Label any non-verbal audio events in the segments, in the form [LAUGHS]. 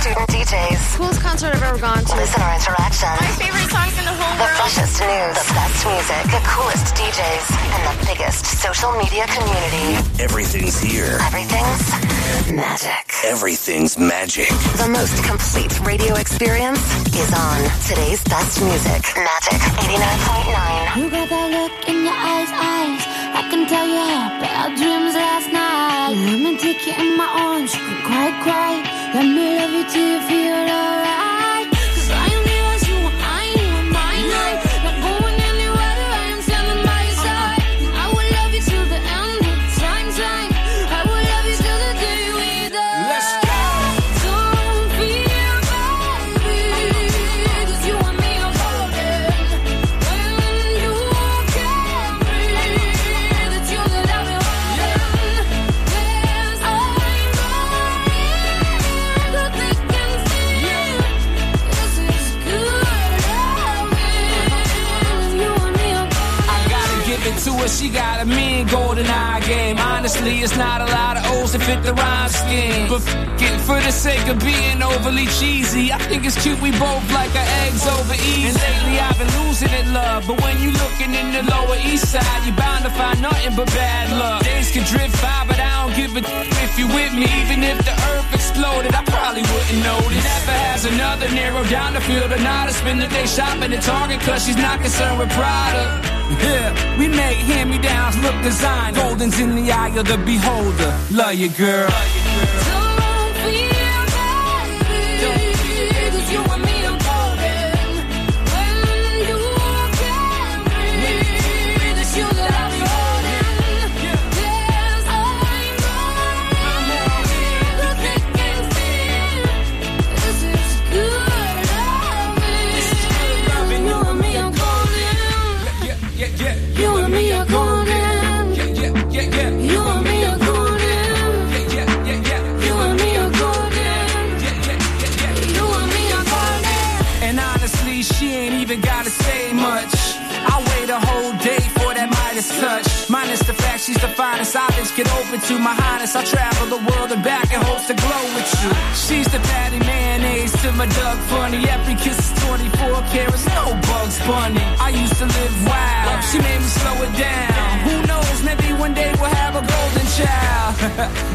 Student DJs. Coolest concert I've ever gone to. Listener interaction. My favorite songs in the whole The world. The freshest news. The best music. The coolest DJs. And the biggest social media community. Everything's here. Everything's magic. Everything's magic. The most complete radio experience is on today's best music. Magic 89.9. You got that look in your eyes, eyes. I can tell you had bad dreams last night. Let me take you in my arms. You can cry, cry. Let me love you till you feel alright. Golden eye game. Honestly, it's not a lot of O's that fit the rhyme scheme. But f for the sake of being overly cheesy, I think it's cute we both like our eggs over easy. And lately I've been losing it, love. But when you looking in the lower east side, you're bound to find nothing but bad luck. Days can drift by, but I don't give a if you with me. Even if the earth exploded, I probably wouldn't notice. Never has another narrow down the field or not. I spend the day shopping at Target cause she's not concerned with product. Yeah, we make hand-me-downs look design. Golden's in the eye of the beholder. Love you, girl. Don't feel bad, you and me she's the finest eyelids get open to my highness. I travel the world and back in hopes to glow with you. She's the Patti Mayonnaise to my Doug Funnie. Every kiss is 24 carats, no bugs bunny. I used to live wild. She made me slow it down. Who knows, maybe one day we'll have a golden child.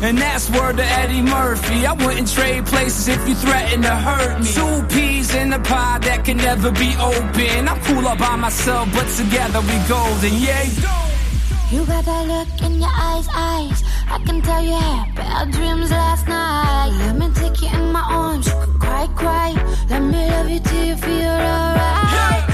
[LAUGHS] and that's word to Eddie Murphy. I wouldn't trade places if you threaten to hurt me. Two peas in a pie that can never be open. I'm cool by myself, but together we golden. Yeah, You got that look in your eyes, eyes. I can tell you had bad dreams last night. Let me take you in my arms. You can cry, cry. Let me love you till you feel alright. Cause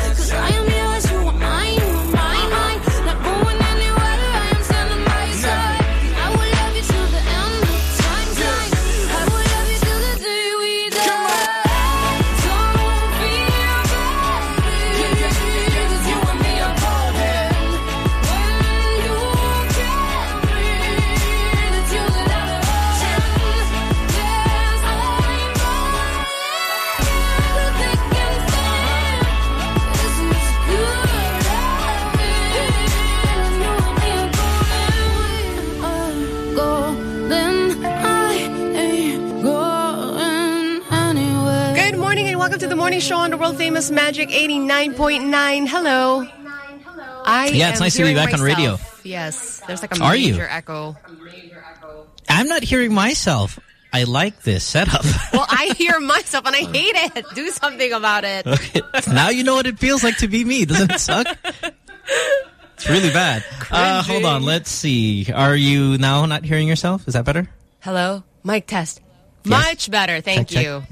morning show on the world famous Magic 89.9. Hello. I Yeah, it's nice to be back on radio. Yes, there's like a Are you? major echo. I'm not hearing myself. I like this setup. [LAUGHS] Well, I hear myself and I hate it. Do something about it. okay. Now you know what it feels like to be me. Doesn't it suck? It's really bad. Uh, hold on. Let's see. Are you now not hearing yourself? Is that better? Hello, mic test. Yes. Much better, thank Check, check.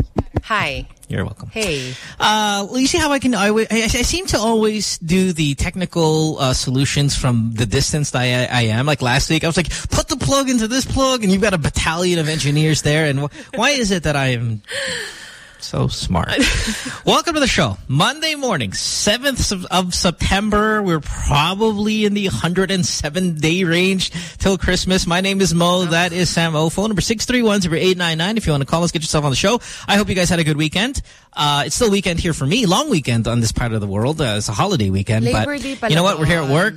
You. Hi. You're welcome. Hey. Uh, well, you see how I can, I, I, I seem to always do the technical uh, solutions from the distance that I, I am. Like last week, I was like, put the plug into this plug, and you've got a battalion of engineers there. And wh why is it that I am So smart. [LAUGHS] Welcome to the show. Monday morning, 7th of, September. We're probably in the 107 day range till Christmas. My name is Mo. That is Sam O. Phone number 631-0899. If you want to call us, get yourself on the show. I hope you guys had a good weekend. Uh, it's still weekend here for me. Long weekend on this part of the world. Uh, it's a holiday weekend. Labor but you know what? We're here at work.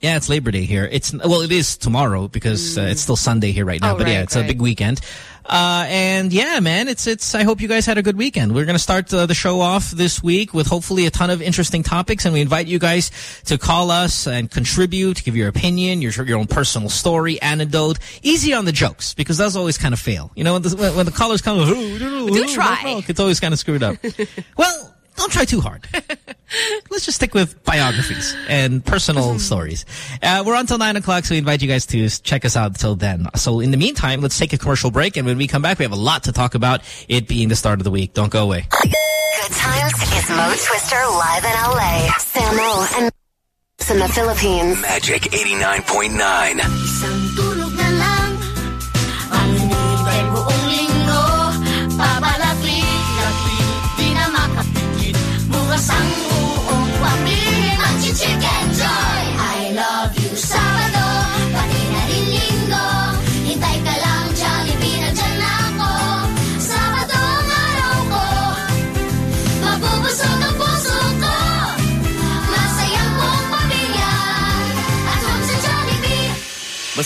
Yeah, it's Labor Day here. It's well, it is tomorrow because uh, it's still Sunday here right now. Oh, but yeah, right, it's a big weekend. Uh, and yeah, man, it's it's. I hope you guys had a good weekend. We're gonna start uh, the show off this week with hopefully a ton of interesting topics, and we invite you guys to call us and contribute, to give your opinion, your your own personal story, anecdote. Easy on the jokes because those always kind of fail. You know, when the, when, when the callers come, do try. It's always kind of screwed up. [LAUGHS] well. Don't try too hard. [LAUGHS] Let's just stick with biographies and personal stories. Uh, we're on till 9 o'clock, so we invite you guys to check us out till then. So in the meantime, let's take a commercial break, and when we come back, we have a lot to talk about, it being the start of the week. Don't go away. Good times is Mo Twister live in LA. Samo and in the Philippines. Magic 89.9.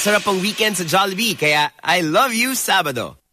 Masarap ang weekend sa Jollibee, kaya I love you Sabado.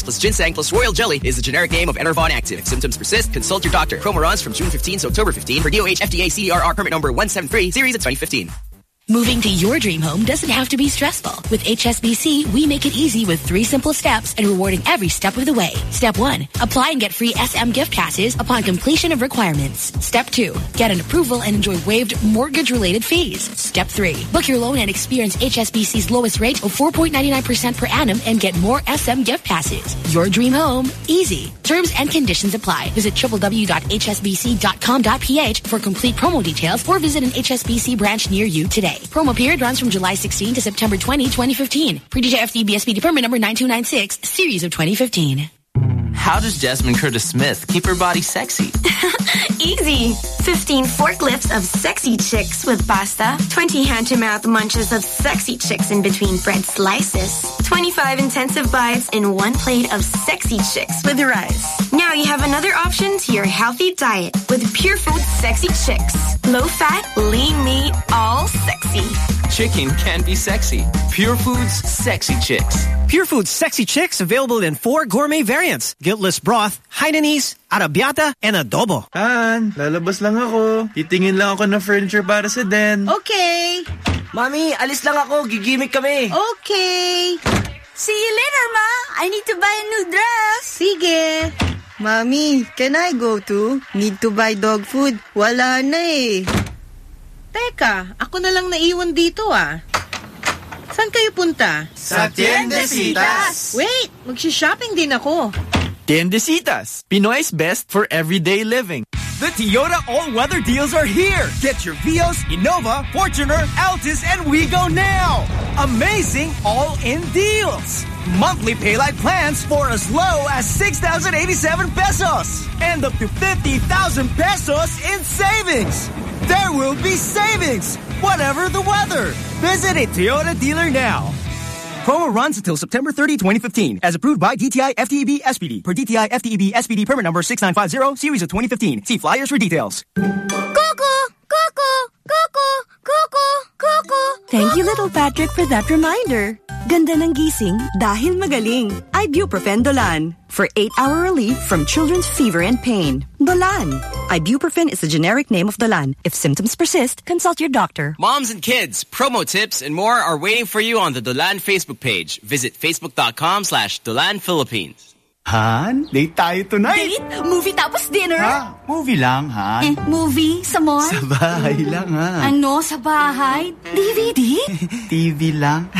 plus ginseng plus royal jelly is the generic name of Enervon Active. If symptoms persist, consult your doctor. Promo runs from June 15 to October 15 for DOH FDA CDRR permit number 173 series of 2015. Moving to your dream home doesn't have to be stressful. With HSBC, we make it easy with three simple steps and rewarding every step of the way. Step one, apply and get free SM gift passes upon completion of requirements. Step two, get an approval and enjoy waived mortgage-related fees. Step three, book your loan and experience HSBC's lowest rate of 4.99% per annum and get more SM gift passes. Your dream home, easy. Terms and conditions apply. Visit www.hsbc.com.ph for complete promo details or visit an HSBC branch near you today. Promo period runs from July 16 to September 20, 2015. Pre-DJ FD BSPD permit number 9296, series of 2015. How does Jasmine Curtis Smith keep her body sexy? [LAUGHS] Easy. 15 forklifts of sexy chicks with pasta, 20 hand-to-mouth munches of sexy chicks in between bread slices, 25 intensive bites in one plate of sexy chicks with rice. Now you have another option to your healthy diet with Pure Food Sexy Chicks. Low fat, lean meat, all sexy. Chicken can be sexy. Pure Foods Sexy Chicks. Pure Foods Sexy Chicks available in four gourmet variants. Guiltless broth, Hainanese, arrabbiata, and adobo. Han, lalabas lang ako. Titingin lang ako ng furniture para sa den. Okay. Mami, alis lang ako. Gigimik kami. Okay. See you later, Ma. I need to buy a new dress. Sige. Mommy, can I go too? Need to buy dog food. Wala na eh. Teka, ako na lang naiwan dito ah. Saan kayo punta? Sa Tiendesitas. Wait, magsha-shopping din ako. Tiendesitas, Pinoy's best for everyday living. The Toyota all-weather deals are here. Get your Vios, Innova, Fortuner, Altis, and Wigo now. Amazing all-in deals. Monthly pay like plans for as low as 6,087 pesos. And up to 50,000 pesos in savings. There will be savings, whatever the weather. Visit a Toyota dealer now. Promo runs until September 30, 2015, as approved by DTI FTEB SPD per DTI FTEB SPD permit number 6950, series of 2015. See flyers for details. Coco! Coco! Coco! Coco! Coco! Thank you, little Patrick, for that reminder. Ganda ng gising dahil magaling. Ibuprofen Dolan for 8-hour relief from children's fever and pain. Dolan. Ibuprofen is the generic name of Dolan. If symptoms persist, consult your doctor. Moms and kids, promo tips, and more are waiting for you on the Dolan Facebook page. Visit facebook.com slash Dolan Philippines. Han, date tayo tonight. Date? Movie tapos dinner? Ha? Movie lang, Han. Eh, movie? Sa mall? Sa bahay lang, ha? Ano? Sa bahay? DVD? TV [LAUGHS] lang.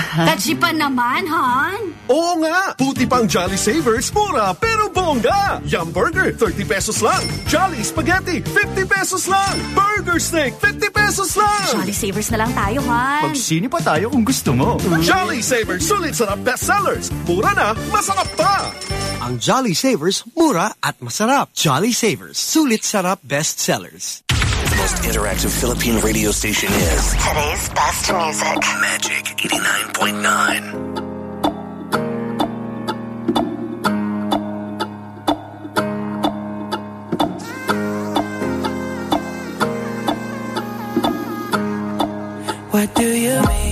Pa naman, Han. Oo nga! Puti pang Jolly Savers, mura pero bongga! Yum Burger, 30 pesos lang. Jolly Spaghetti, 50 pesos lang. Burger Steak, 50 pesos lang. Jolly Savers na lang tayo, Han. Magsini pa tayo kung gusto mo. Jolly Savers, sulit sarap bestsellers. Mura na, masarap pa! Ang Jolly Savers, mura at masarap. Jolly Savers, sulit sarap bestsellers. The most interactive Philippine radio station is Today's best music. Magic 89.9. What do you mean?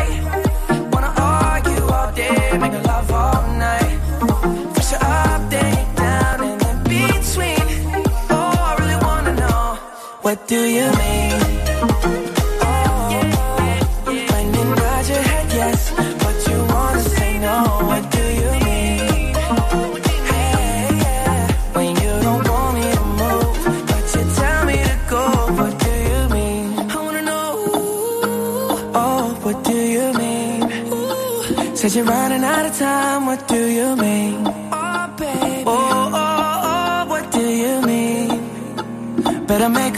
What do you mean? Oh, when you nod your head yes, but you wanna say no. What do you mean? Hey, yeah, when you don't want me to move, but you tell me to go. What do you mean? I wanna know. Oh, what do you mean? Said you're running out of time. What do you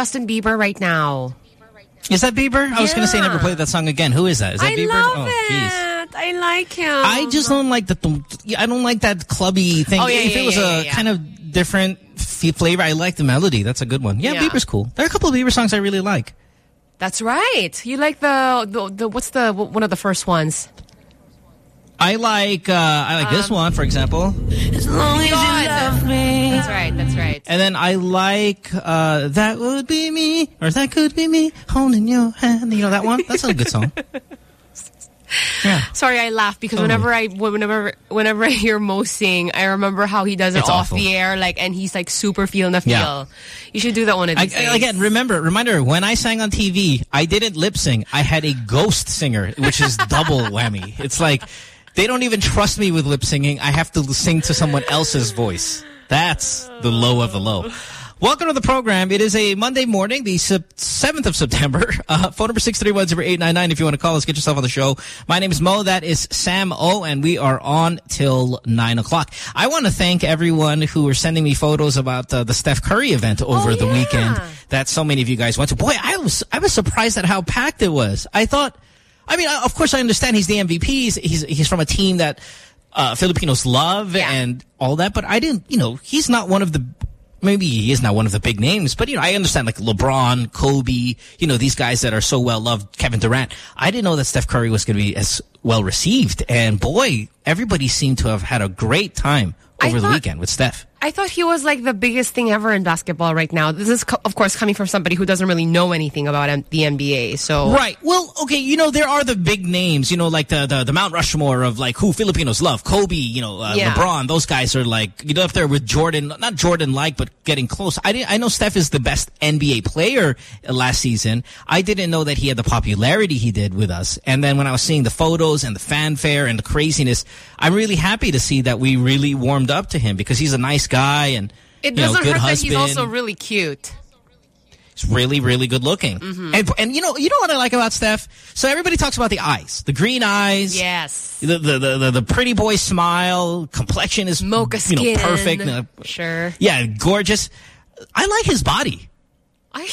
Justin Bieber right now. Is that Bieber? I was going to say never play that song again. Who is that? Is that I Bieber? love oh, it. I like him. I just don't like the. I don't like that clubby thing. Oh, yeah, if yeah, it was a kind of different f flavor, I like the melody. That's a good one. Yeah, Yeah. Bieber's cool. There are a couple of Bieber songs I really like. That's right. You like the, the, the what's the, one of the first ones? I like uh, I like this Um, one, for example. As long as you love me. That's right. That's right. And then I like uh, That Would Be Me, or That Could Be Me, Holding Your Hand. You know that one? That's a good song. [LAUGHS] Yeah. Sorry, I laugh because Totally. whenever I whenever whenever I hear Mo sing, I remember how he does it It's off awful. the air, like, and he's like super feeling the feel. Yeah. You should do that one of I, these days. Again, remember, reminder, when I sang on TV, I didn't lip sing. I had a ghost singer, which is double whammy. It's like, they don't even trust me with lip singing. I have to sing to someone else's voice. That's the low of the low. Welcome to the program. It is a Monday morning, the 7th of September. [LAUGHS] Uh, phone number 631-0899 if you want to call us, get yourself on the show. My name is Mo. That is Sam O, and we are on till 9 o'clock. I want to thank everyone who were sending me photos about uh, the Steph Curry event over Oh, the yeah. weekend that so many of you guys went to. Boy, I was I was surprised at how packed it was. I thought, I mean, of course I understand he's the MVP. He's, he's, he's from a team that uh, Filipinos love and all that, but I didn't, you know, he's not one of the maybe he is not one of the big names, but you know, I understand like LeBron, Kobe, you know, these guys that are so well loved, Kevin Durant. I didn't know that Steph Curry was going to be as well received. And boy, everybody seemed to have had a great time over the weekend with Steph. I thought he was like the biggest thing ever in basketball right now. This is, of course, coming from somebody who doesn't really know anything about M- the NBA. So Right. Well, okay, you know, there are the big names, you know, like the, the, the Mount Rushmore of like who Filipinos love. Kobe, you know, uh, Yeah. LeBron, those guys are like, you know, up there with Jordan, not Jordan-like, but getting close. I didn't, I know Steph is the best NBA player uh, last season. I didn't know that he had the popularity he did with us. And then when I was seeing the photos and the fanfare and the craziness, I'm really happy to see that we really warmed up to him because he's a nice guy and, it you know, doesn't good hurt husband. that he's also really cute. He's really, really good looking. Mm-hmm. And, and you know, you know what I like about Steph? So everybody talks about the eyes, the green eyes. Yes. The, the, the, the, the pretty boy smile, complexion is Mocha you know, skin. perfect. Uh, Sure. Yeah, gorgeous. I like his body. I,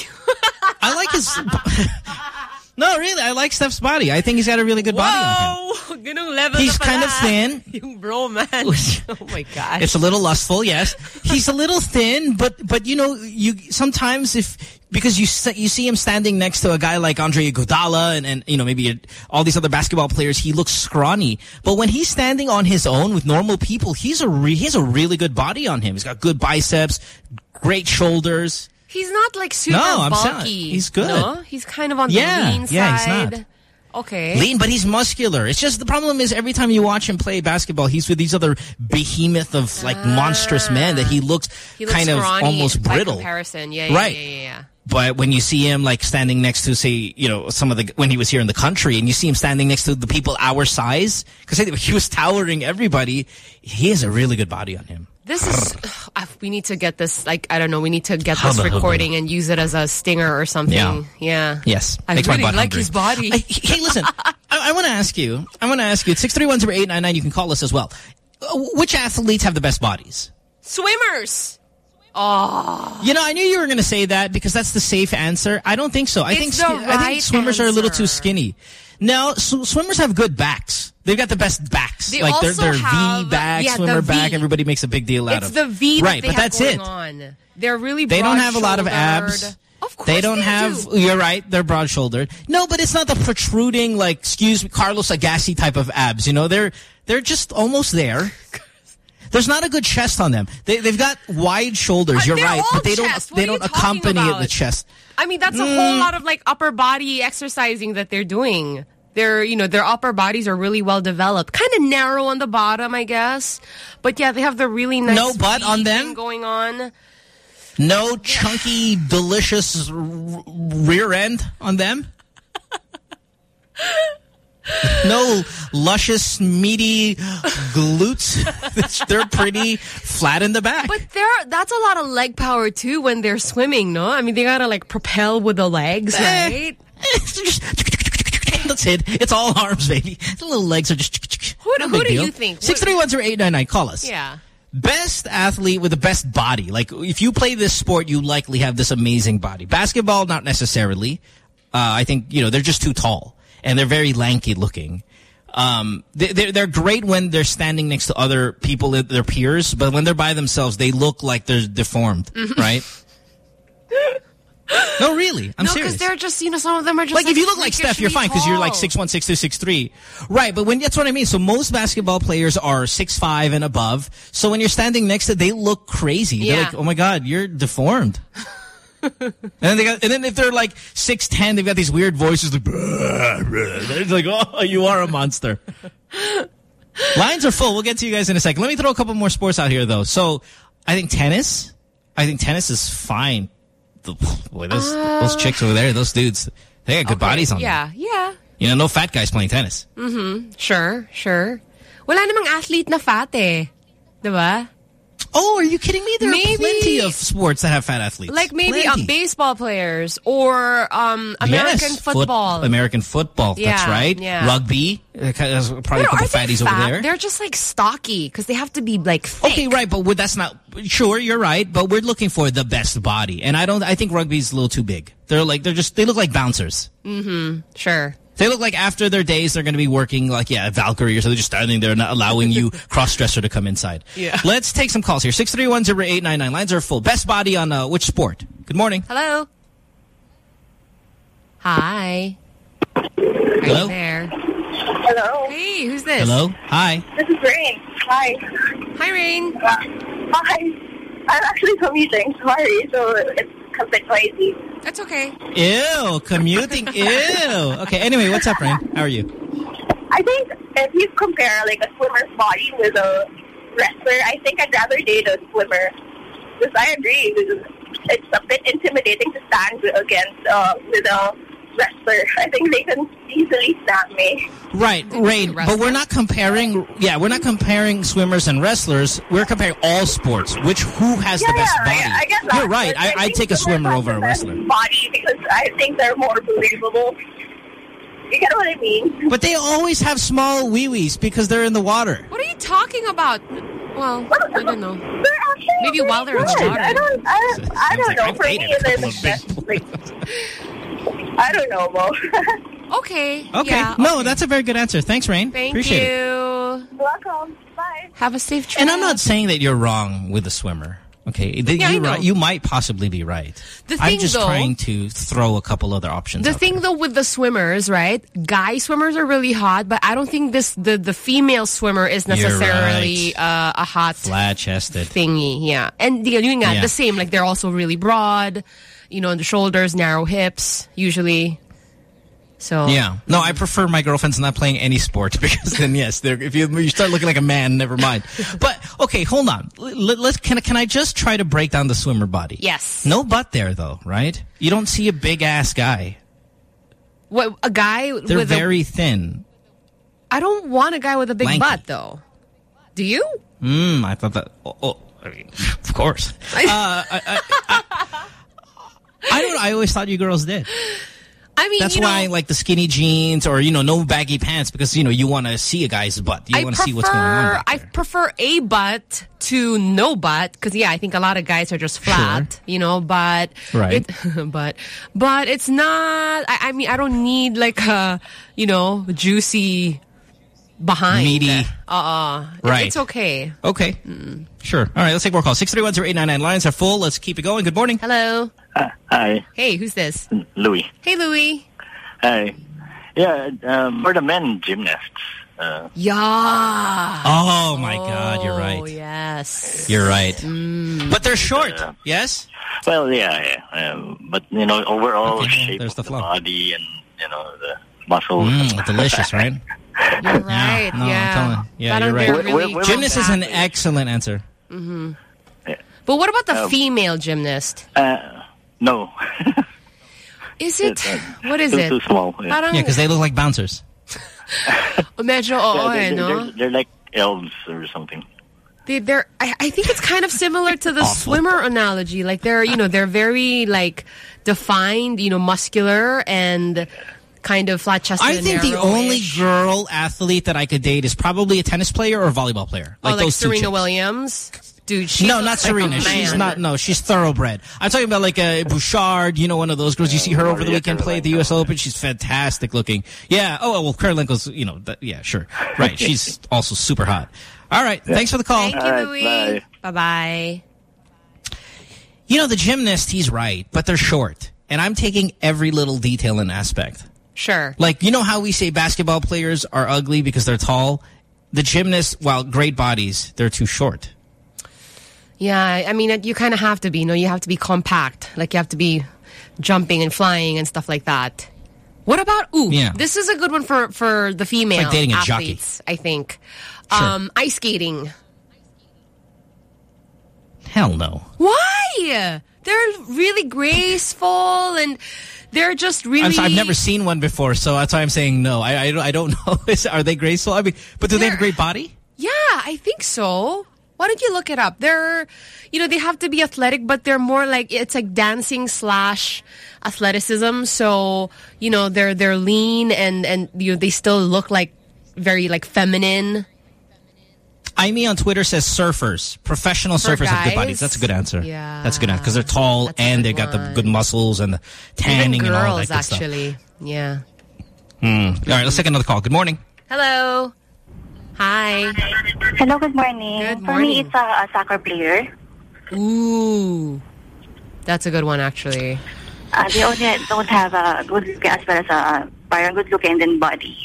I like his... [LAUGHS] [LAUGHS] no, really, I like Steph's body. I think he's got a really good body on him. Whoa! [LAUGHS] Ganung level He's kind of thin. [LAUGHS] Yung bromance. [LAUGHS] oh my gosh. It's a little lustful, yes. He's a little thin, but but you know, you sometimes if because you you see him standing next to a guy like Andre Iguodala and and you know maybe all these other basketball players, he looks scrawny. But when he's standing on his own with normal people, he's a re he has a really good body on him. He's got good biceps, great shoulders. He's not like super No, I'm bulky. he's good. No? He's kind of on Yeah, the lean yeah, yeah, he's side. not. Okay. Lean, but he's muscular. It's just the problem is every time you watch him play basketball, he's with these other behemoth of like ah. monstrous men that he looks, He looks kind of almost brittle. comparison. Yeah, yeah, Right. yeah, yeah, yeah. But when you see him like standing next to, say, you know, some of the when he was here in the country, and you see him standing next to the people our size, because he was towering everybody, he has a really good body on him. This is, we need to get this, like, I don't know, we need to get this recording and use it as a stinger or something. Yeah. Yeah. Yes, I makes really like hungry. his body. I- hey, listen, [LAUGHS] I, I want to ask you. I want to ask you. Six three one zero eight nine nine. You can call us as well. Uh, Which athletes have the best bodies? Swimmers! Oh. You know, I knew you were going to say that because that's the safe answer. I don't think so. I It's think I think swimmers are a little too skinny. No, sw swimmers have good backs. They've got the best backs. They like they're, they're have- V back, yeah, swimmer back. Everybody makes a big deal out It's of. the V right, but that's going it. on. They're really They don't have a lot of abs. Of course they don't they have. do. You're right. They're broad shouldered. No, but it's not the protruding like excuse me, Carlos Agassi type of abs. You know, they're they're just almost there. [LAUGHS] There's not a good chest on them. They, they've got wide shoulders. Uh, You're they're right, but they chest. don't. They don't accompany it with chest. I mean, that's a Mm. whole lot of like upper body exercising that they're doing. Their, you know, their upper bodies are really well developed. Kind of narrow on the bottom, I guess. But yeah, they have the really nice No butt on them? going on. No chunky, delicious r rear end on them. [LAUGHS] [LAUGHS] No luscious, meaty glutes. [LAUGHS] They're pretty flat in the back. But there, that's a lot of leg power too when they're swimming, no? I mean, they gotta like propel with the legs, Eh. right? [LAUGHS] That's it. It's all arms, baby. The little legs are just. Who, no who do deal. you think? Six three one zero eight nine nine. Call us. Yeah. Best athlete with the best body. Like, if you play this sport, you likely have this amazing body. Basketball, not necessarily. Uh, I think, you know, they're just too tall. And they're very lanky looking. Um, they, they're, they're great when they're standing next to other people, their peers. But when they're by themselves, they look like they're deformed, Mhm. right? [LAUGHS] no, really. I'm no, serious. because they're just, you know, some of them are just like, if you look like Steph, you're fine because you're like six. one, six two, six three, right? But when that's what I mean. So most basketball players are six five and above. So when you're standing next to, they look crazy. They're Yeah. like, oh my god, you're deformed. [LAUGHS] [LAUGHS] and then they got, and then if they're like six ten, they've got these weird voices like, "Bruh, [LAUGHS] bruh." They're like, oh, you are a monster. [LAUGHS] Lines are full. We'll get to you guys in a second. Let me throw a couple more sports out here though. So I think tennis. I think tennis is fine. The, boy, those those chicks over there, those dudes, they got good bodies on them. Yeah, yeah. You know, no fat guys playing tennis. Mm-hmm. Sure, sure. Wala namang athlete na fat eh. Diba? Oh, are you kidding me? There Maybe- are plenty of sports that have fat athletes. Like maybe uh, baseball players or um, American Yes, foot- football. American football. That's right. yeah. Rugby. uh, probably a couple fatties fat? over there. They're just like stocky because they have to be like thick. Okay, right, but that's not sure. You're right, but we're looking for the best body, and I don't. I think rugby's a little too big. They're like they're just they look like bouncers. Mm-hmm. Sure. They look like after their days, they're going to be working like, yeah, Valkyrie or something, just standing there, not allowing you [LAUGHS] cross-dresser to come inside. Yeah. Let's take some calls here. 631-0899. Lines are full. Best body on uh, which sport? Good morning. Hello. Hi. Hello? there? Hello. Hey, who's this? Hello? Hi. This is Rain. Hi. Hi, Rain. hi. I'm actually commuting. Sorry, so it's a bit noisy. That's okay. Ew, commuting. [LAUGHS] Ew. Okay, anyway, what's up, Rain? How are you? I think if you compare like a swimmer's body with a wrestler, I think I'd rather date a swimmer. Because I agree, it's a bit intimidating to stand against uh, with a wrestler. [LAUGHS] I think they can easily snap me. Right, Rain, but we're not comparing, yeah, we're not comparing swimmers and wrestlers. We're comparing all sports. Which, who has the best yeah, body? I, I guess You're right. it. I, I'd take a swimmers swimmer over a wrestler. Body because I think they're more believable. You get what I mean? But they always have small wee-wees because they're in the water. What are you talking about? Well, I don't know. They're actually Maybe while they're in the water. I don't. I, I don't like know. I've For me, they're the of big best. [LAUGHS] [LAUGHS] Like, I don't know, Mo. [LAUGHS] Okay. Okay. Yeah, no, that's a very good answer. Thanks, Rain. Thank Appreciate it. you. Welcome. Bye. Have a safe trip. And I'm not saying that you're wrong with the swimmer. Okay, That Yeah, I you're know. right. You might possibly be right. The thing, I'm thing, just though- trying to throw a couple other options. The out thing though with the swimmers, right? Guy swimmers are really hot, but I don't think this the the female swimmer is You're necessarily uh, a hot flat-chested thingy. Yeah, and the yun nga, Yeah. the same. Like they're also really broad, you know, on the shoulders, narrow hips, usually. So Yeah. No, I prefer my girlfriend's not playing any sport [LAUGHS] because then yes, they're, if you you start looking like a man, never mind. [LAUGHS] But okay, hold on. Let, let's can can I just try to break down the swimmer body? Yes. No butt there though, right? You don't see a big ass guy. what a guy They're very a. thin. I don't want a guy with a big Lanky. butt though. Do you? Mm, I thought that. Oh, oh, I mean, [LAUGHS] of course. Uh, I, I, I, I don't. I always thought you girls did. I mean, That's you why know, like the skinny jeans or, you know, no baggy pants because, you know, you want to see a guy's butt. You want to see what's going on. I prefer a butt to no butt because yeah, I think a lot of guys are just flat, you know. But Right. it, [LAUGHS] but but it's not. I, I mean, I don't need like a you know juicy behind Meaty. Uh, uh Right. It's okay. Okay. Sure. All right, let's take more calls. 631-0899 lines are full. Let's keep it going. Good morning. Hello. Hi, Hey, who's this? Louis. Hey, Louis. Hi. Yeah, um, for the men gymnasts, uh, Yeah. Oh, my God. You're Oh right. yes. You're right. Mm. But they're short. yes? well, yeah, yeah, um, but you know, overall Okay, shape there's the of the flow. body and you know the muscles. Mm, delicious, right? [LAUGHS] You're [LAUGHS] right. No, I'm yeah. telling you. Yeah, That you're right. they're really Gymnast is an excellent answer. Mm -hmm. But what about the Um, female gymnast? Uh, no, [LAUGHS] Is it? uh, What is too, it? Too small. Yeah, Parang, Yeah, because they look like bouncers. [LAUGHS] medyo, oo, Yeah, eh, they're, no? they're, they're like elves or something. They, they're, I, I think it's kind of similar to the swimmer analogy. Like they're, you know, they're very like defined, you know, muscular and kind of flat chested. I think the only girl athlete that I could date is probably a tennis player or a volleyball player. oh, like those Serena chicks. Williams. Dude, she no, not like a Serena. she's not. No, she's thoroughbred. I'm talking about like a Bouchard. You know, one of those girls. You see her over the weekend play at the U.S. Open. She's fantastic looking. Yeah. Oh well, Karolinko's. You know. That, yeah, sure. Right. [LAUGHS] She's also super hot. All right. Thanks for the call. Thank you, Louis. Bye bye. You know, the gymnast. He's right, but they're short, and I'm taking every little detail and aspect. Sure. Like, you know how we say basketball players are ugly because they're tall? The gymnasts, while great bodies, they're too short. Yeah, I mean, you kind of have to be. You know, you have to be compact. Like you have to be jumping and flying and stuff like that. What about ooh? Yeah. This is a good one for for the female like dating a jockey. I think. Sure. Um, ice skating. Hell no. Why? They're really graceful and they're just really. I've never seen one before, so that's why I'm saying no. I I, don't- I don't [LAUGHS] know. Is, are they graceful? I mean, but do they have a great body? Yeah, I think so. Why don't you look it up? They're, you know, they have to be athletic, but they're more like it's like dancing slash athleticism. So you know, they're they're lean and and you know, they still look like very like feminine. Amy on Twitter says surfers, professional For surfers have good bodies. That's a good answer. Yeah. That's a good answer because they're tall and they got the good muscles and the tanning Even and all that girls, good stuff. actually. Yeah. Hmm. All right, let's take another call. Good morning. Hello. Hi. Hello, good morning. Good For me, morning. it's a, a soccer player. Ooh. That's a good one, actually. Uh, they only don't have a good look as well as a parang good look and then body.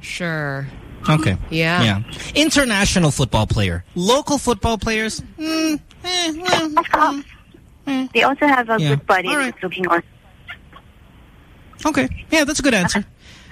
Sure. Okay. Yeah. Yeah. International football player. Local football players. Mm, eh, well, mm. They also have a Yeah. good buddy and good looking or Okay. Yeah, that's a good answer.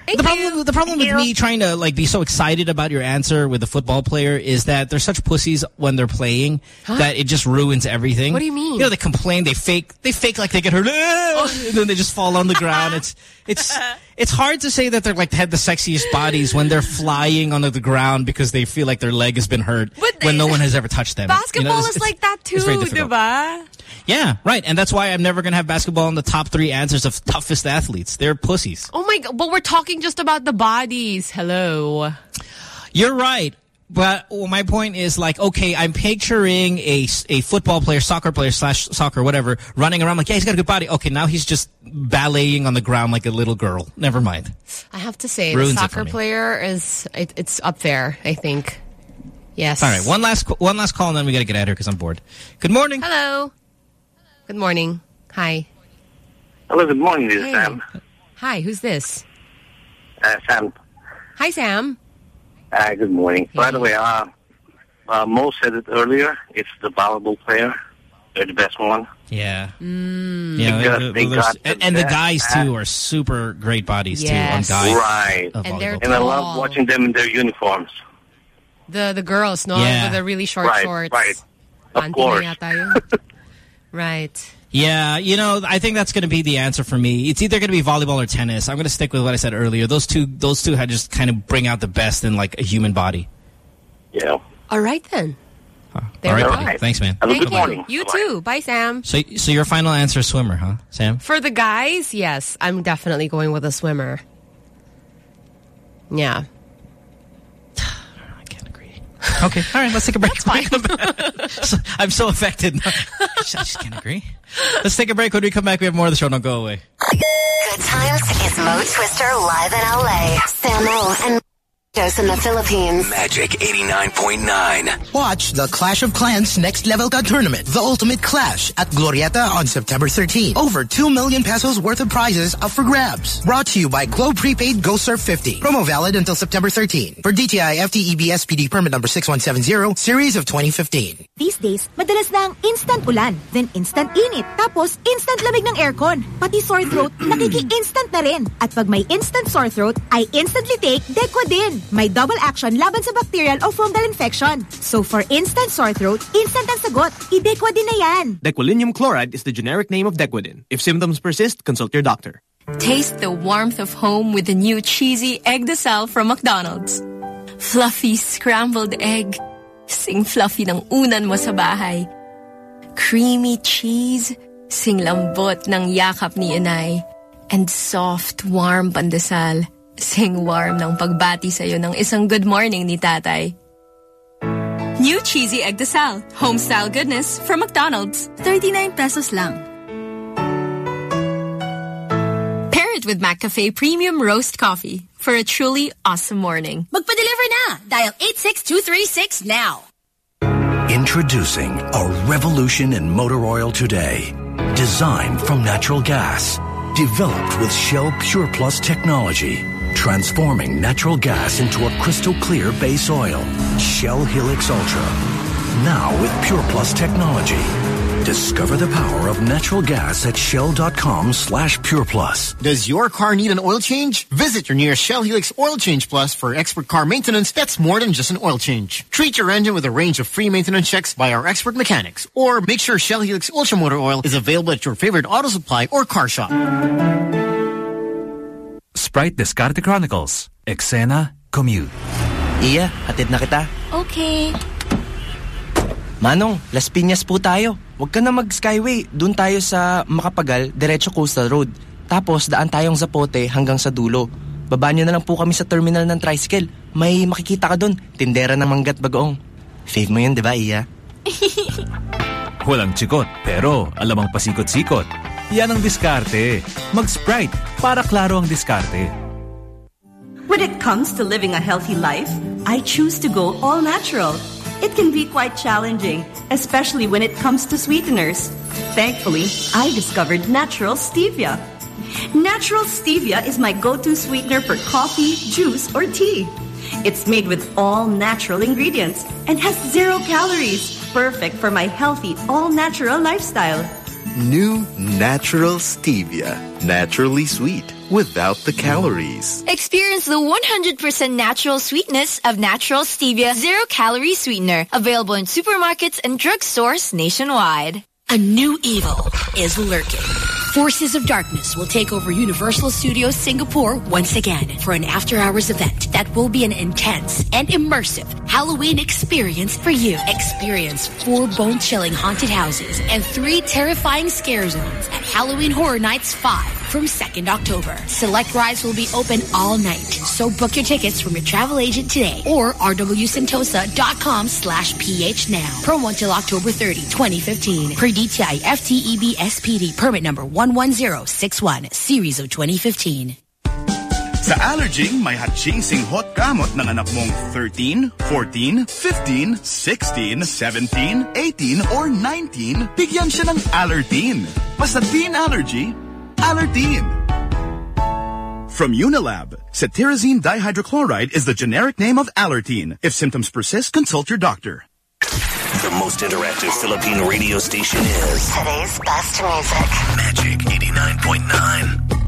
the problem, the problem with me trying to like be so excited about your answer with the football player is that they're such pussies when they're playing that it just ruins everything. What do you mean? You know, they complain, they fake, they fake like they get hurt, [LAUGHS] and then they just fall on the ground. It's, it's, [LAUGHS] it's hard to say that they're like had the sexiest bodies when they're flying onto the ground because they feel like their leg has been hurt when no one has ever touched them. You know, Basketball it's- is like that too, diba? Yeah, right. And that's why I'm never going to have basketball in the top three answers of toughest athletes. They're pussies. Oh my god, but we're talking just about the bodies. Hello. You're right. But well, my point is like, okay, I'm picturing a, a football player, soccer player slash soccer, whatever, running around like, yeah, he's got a good body. Okay, now he's just balleting on the ground like a little girl. Never mind. I have to say, Ruins the soccer player is it, it's up there. I think. Yes. All right, one last one last call and then we got to get out of here because I'm bored. Good morning. Hello. Good morning. Hi. Hello, good morning. This is Hey. Sam. Hi. Who's this? Uh, Sam. Hi, Sam. Uh, good morning. By the way, uh, uh, Mo said it earlier. It's the volleyball player. They're the best one. Yeah. Mm. Yeah, They got- well, they got the and, and the guys ath- too are super great bodies Yes. too on guys. Right. And they're. And I love watching them in their uniforms. The the girls, no, Yeah. with the really short Right, shorts. right. Of Panty course. [LAUGHS] right. Yeah, you know, I think that's going to be the answer for me. It's either going to be volleyball or tennis. I'm going to stick with what I said earlier. Those two, those two had just kind of bring out the best in like a human body. Yeah. All right then. There All right, we buddy. Thanks, man. Thank you. You too. Bye, Sam. So, so your final answer is swimmer, huh, Sam? For the guys, yes, I'm definitely going with a swimmer. Yeah. Okay, all right, let's take a break. [LAUGHS] So- I'm so affected. I just, I just can't agree. Let's take a break. When we come back, we have more of the show. Don't go away. Good times is Mo Twister live in LA. Samo and Dos in the Philippines. Magic 89.9. Watch the Clash of Clans Next Level Cup Tournament, the ultimate clash at Glorietta on September 13. Over 2 million pesos worth of prizes up for grabs. Brought to you by Globe Prepaid Go Surf 50. Promo valid until September 13. For DTI FTEB SPD permit number 6170, series of 2015. These days, madalas na ang instant ulan, then instant init, tapos instant lamig ng aircon. Pati sore throat, [CLEARS THROAT] nakiki-instant na rin. At pag may instant sore throat, I instantly take Dequadin. May double action laban sa bacterial o fungal infection. So for instant sore throat, instant ang sagot. I-Dequa na yan. Dequalinium chloride is the generic name of Dequadin. If symptoms persist, consult your doctor. Taste the warmth of home with the new cheesy egg de sal from McDonald's. Fluffy scrambled egg. Sing fluffy ng unan mo sa bahay. Creamy cheese. Sing lambot ng yakap ni inay. And soft, warm pandesal. Sing warm ng pagbati sa'yo ng isang good morning ni tatay. New cheesy egg de sal. Home style goodness from McDonald's. 39 pesos lang. Pair it with McCafe Premium Roast Coffee for a truly awesome morning. Magpa-deliver na! Dial 86236 now. Introducing a revolution in motor oil today. Designed from natural gas. Developed with Shell Pure Plus technology. Transforming natural gas into a crystal clear base oil. Shell Helix Ultra. Now with Pure Plus technology. Discover the power of natural gas at shell.com slash pure plus. Does your car need an oil change? Visit your nearest Shell Helix Oil Change Plus for expert car maintenance that's more than just an oil change. Treat your engine with a range of free maintenance checks by our expert mechanics. Or make sure Shell Helix Ultra Motor Oil is available at your favorite auto supply or car shop. Sprite Descarte Chronicles. Eksena Commute. Iya, hatid na kita. Okay. Manong, Las Piñas po tayo. Huwag ka na mag-skyway. Doon tayo sa Makapagal, Diretso Coastal Road. Tapos daan tayong Zapote hanggang sa dulo. Baba niyo na lang po kami sa terminal ng tricycle. May makikita ka doon. Tindera ng manggat bagoong. Fave mo yun, di ba, Iya? [LAUGHS] Walang chikot, pero alamang pasikot-sikot. Yan ang diskarte. Mag-Sprite para klaro ang diskarte. When it comes to living a healthy life, I choose to go all natural. It can be quite challenging, especially when it comes to sweeteners. Thankfully, I discovered natural stevia. Natural stevia is my go-to sweetener for coffee, juice, or tea. It's made with all natural ingredients and has zero calories, perfect for my healthy, all-natural lifestyle. New Natural Stevia. Naturally sweet without the calories. Experience the 100% natural sweetness of Natural Stevia Zero Calorie Sweetener. Available in supermarkets and drugstores nationwide. A new evil is lurking. Forces of Darkness will take over Universal Studios Singapore once again for an after-hours event that will be an intense and immersive Halloween experience for you. Experience four bone-chilling haunted houses and three terrifying scare zones at Halloween Horror Nights 5 from 2nd October. Select rides will be open all night, so book your tickets from your travel agent today or rwsentosa.com slash ph now. Promo until October 30, 2015. Per DTI FTEB SPD permit number 11061, series of 2015. Sa Allerging, may hot-chasing hot gamot ng anak mong 13, 14, 15, 16, 17, 18, or 19, bigyan siya ng Allertine. Basta teen allergy, Allertine. From Unilab, cetirizine dihydrochloride is the generic name of Allertine. If symptoms persist, consult your doctor. The most interactive Philippine radio station is Today's best music. Magic 89.9.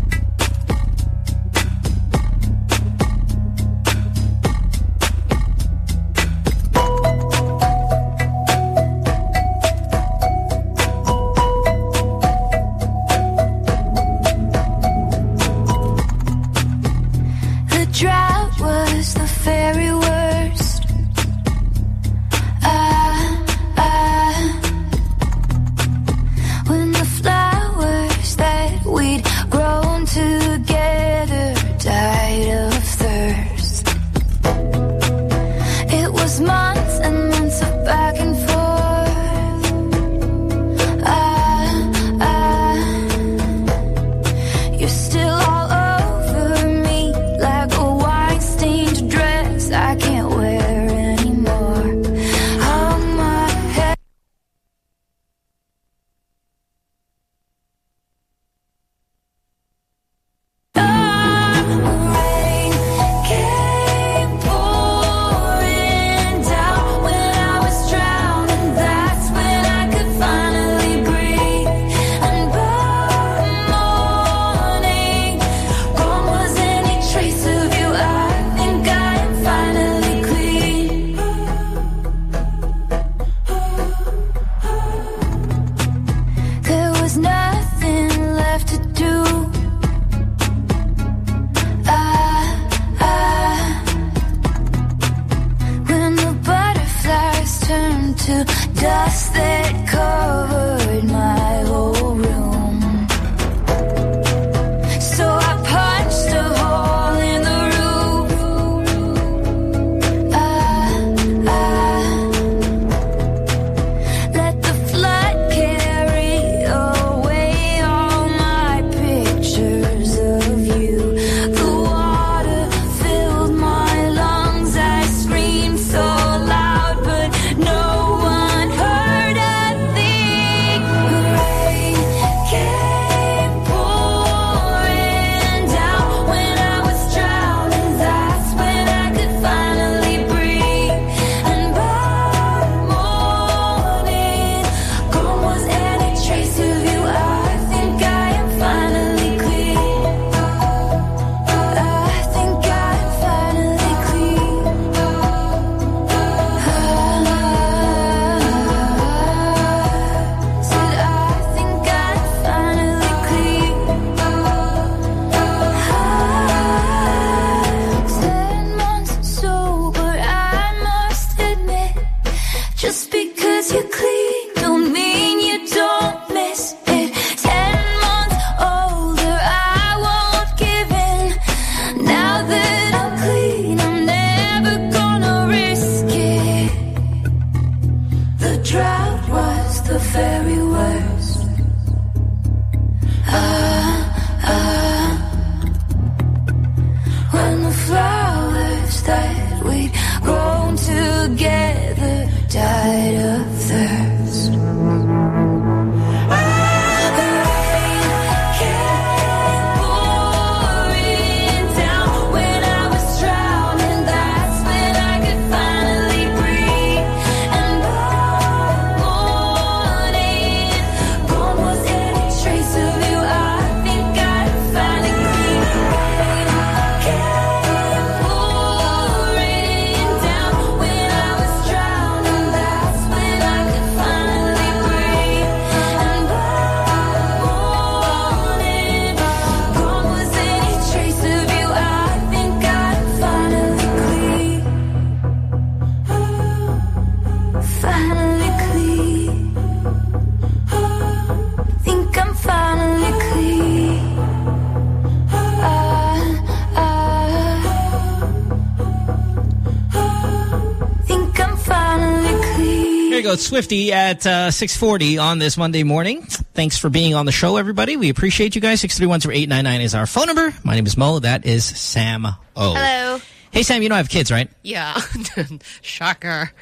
It's Swifty at uh, 640 on this Monday morning. Thanks for being on the show, everybody. We appreciate you guys. 631-0899 is our phone number. My name is Mo. That is Sam O. Hello. Hey, Sam, you know I have kids, right? Yeah. [LAUGHS] Shocker.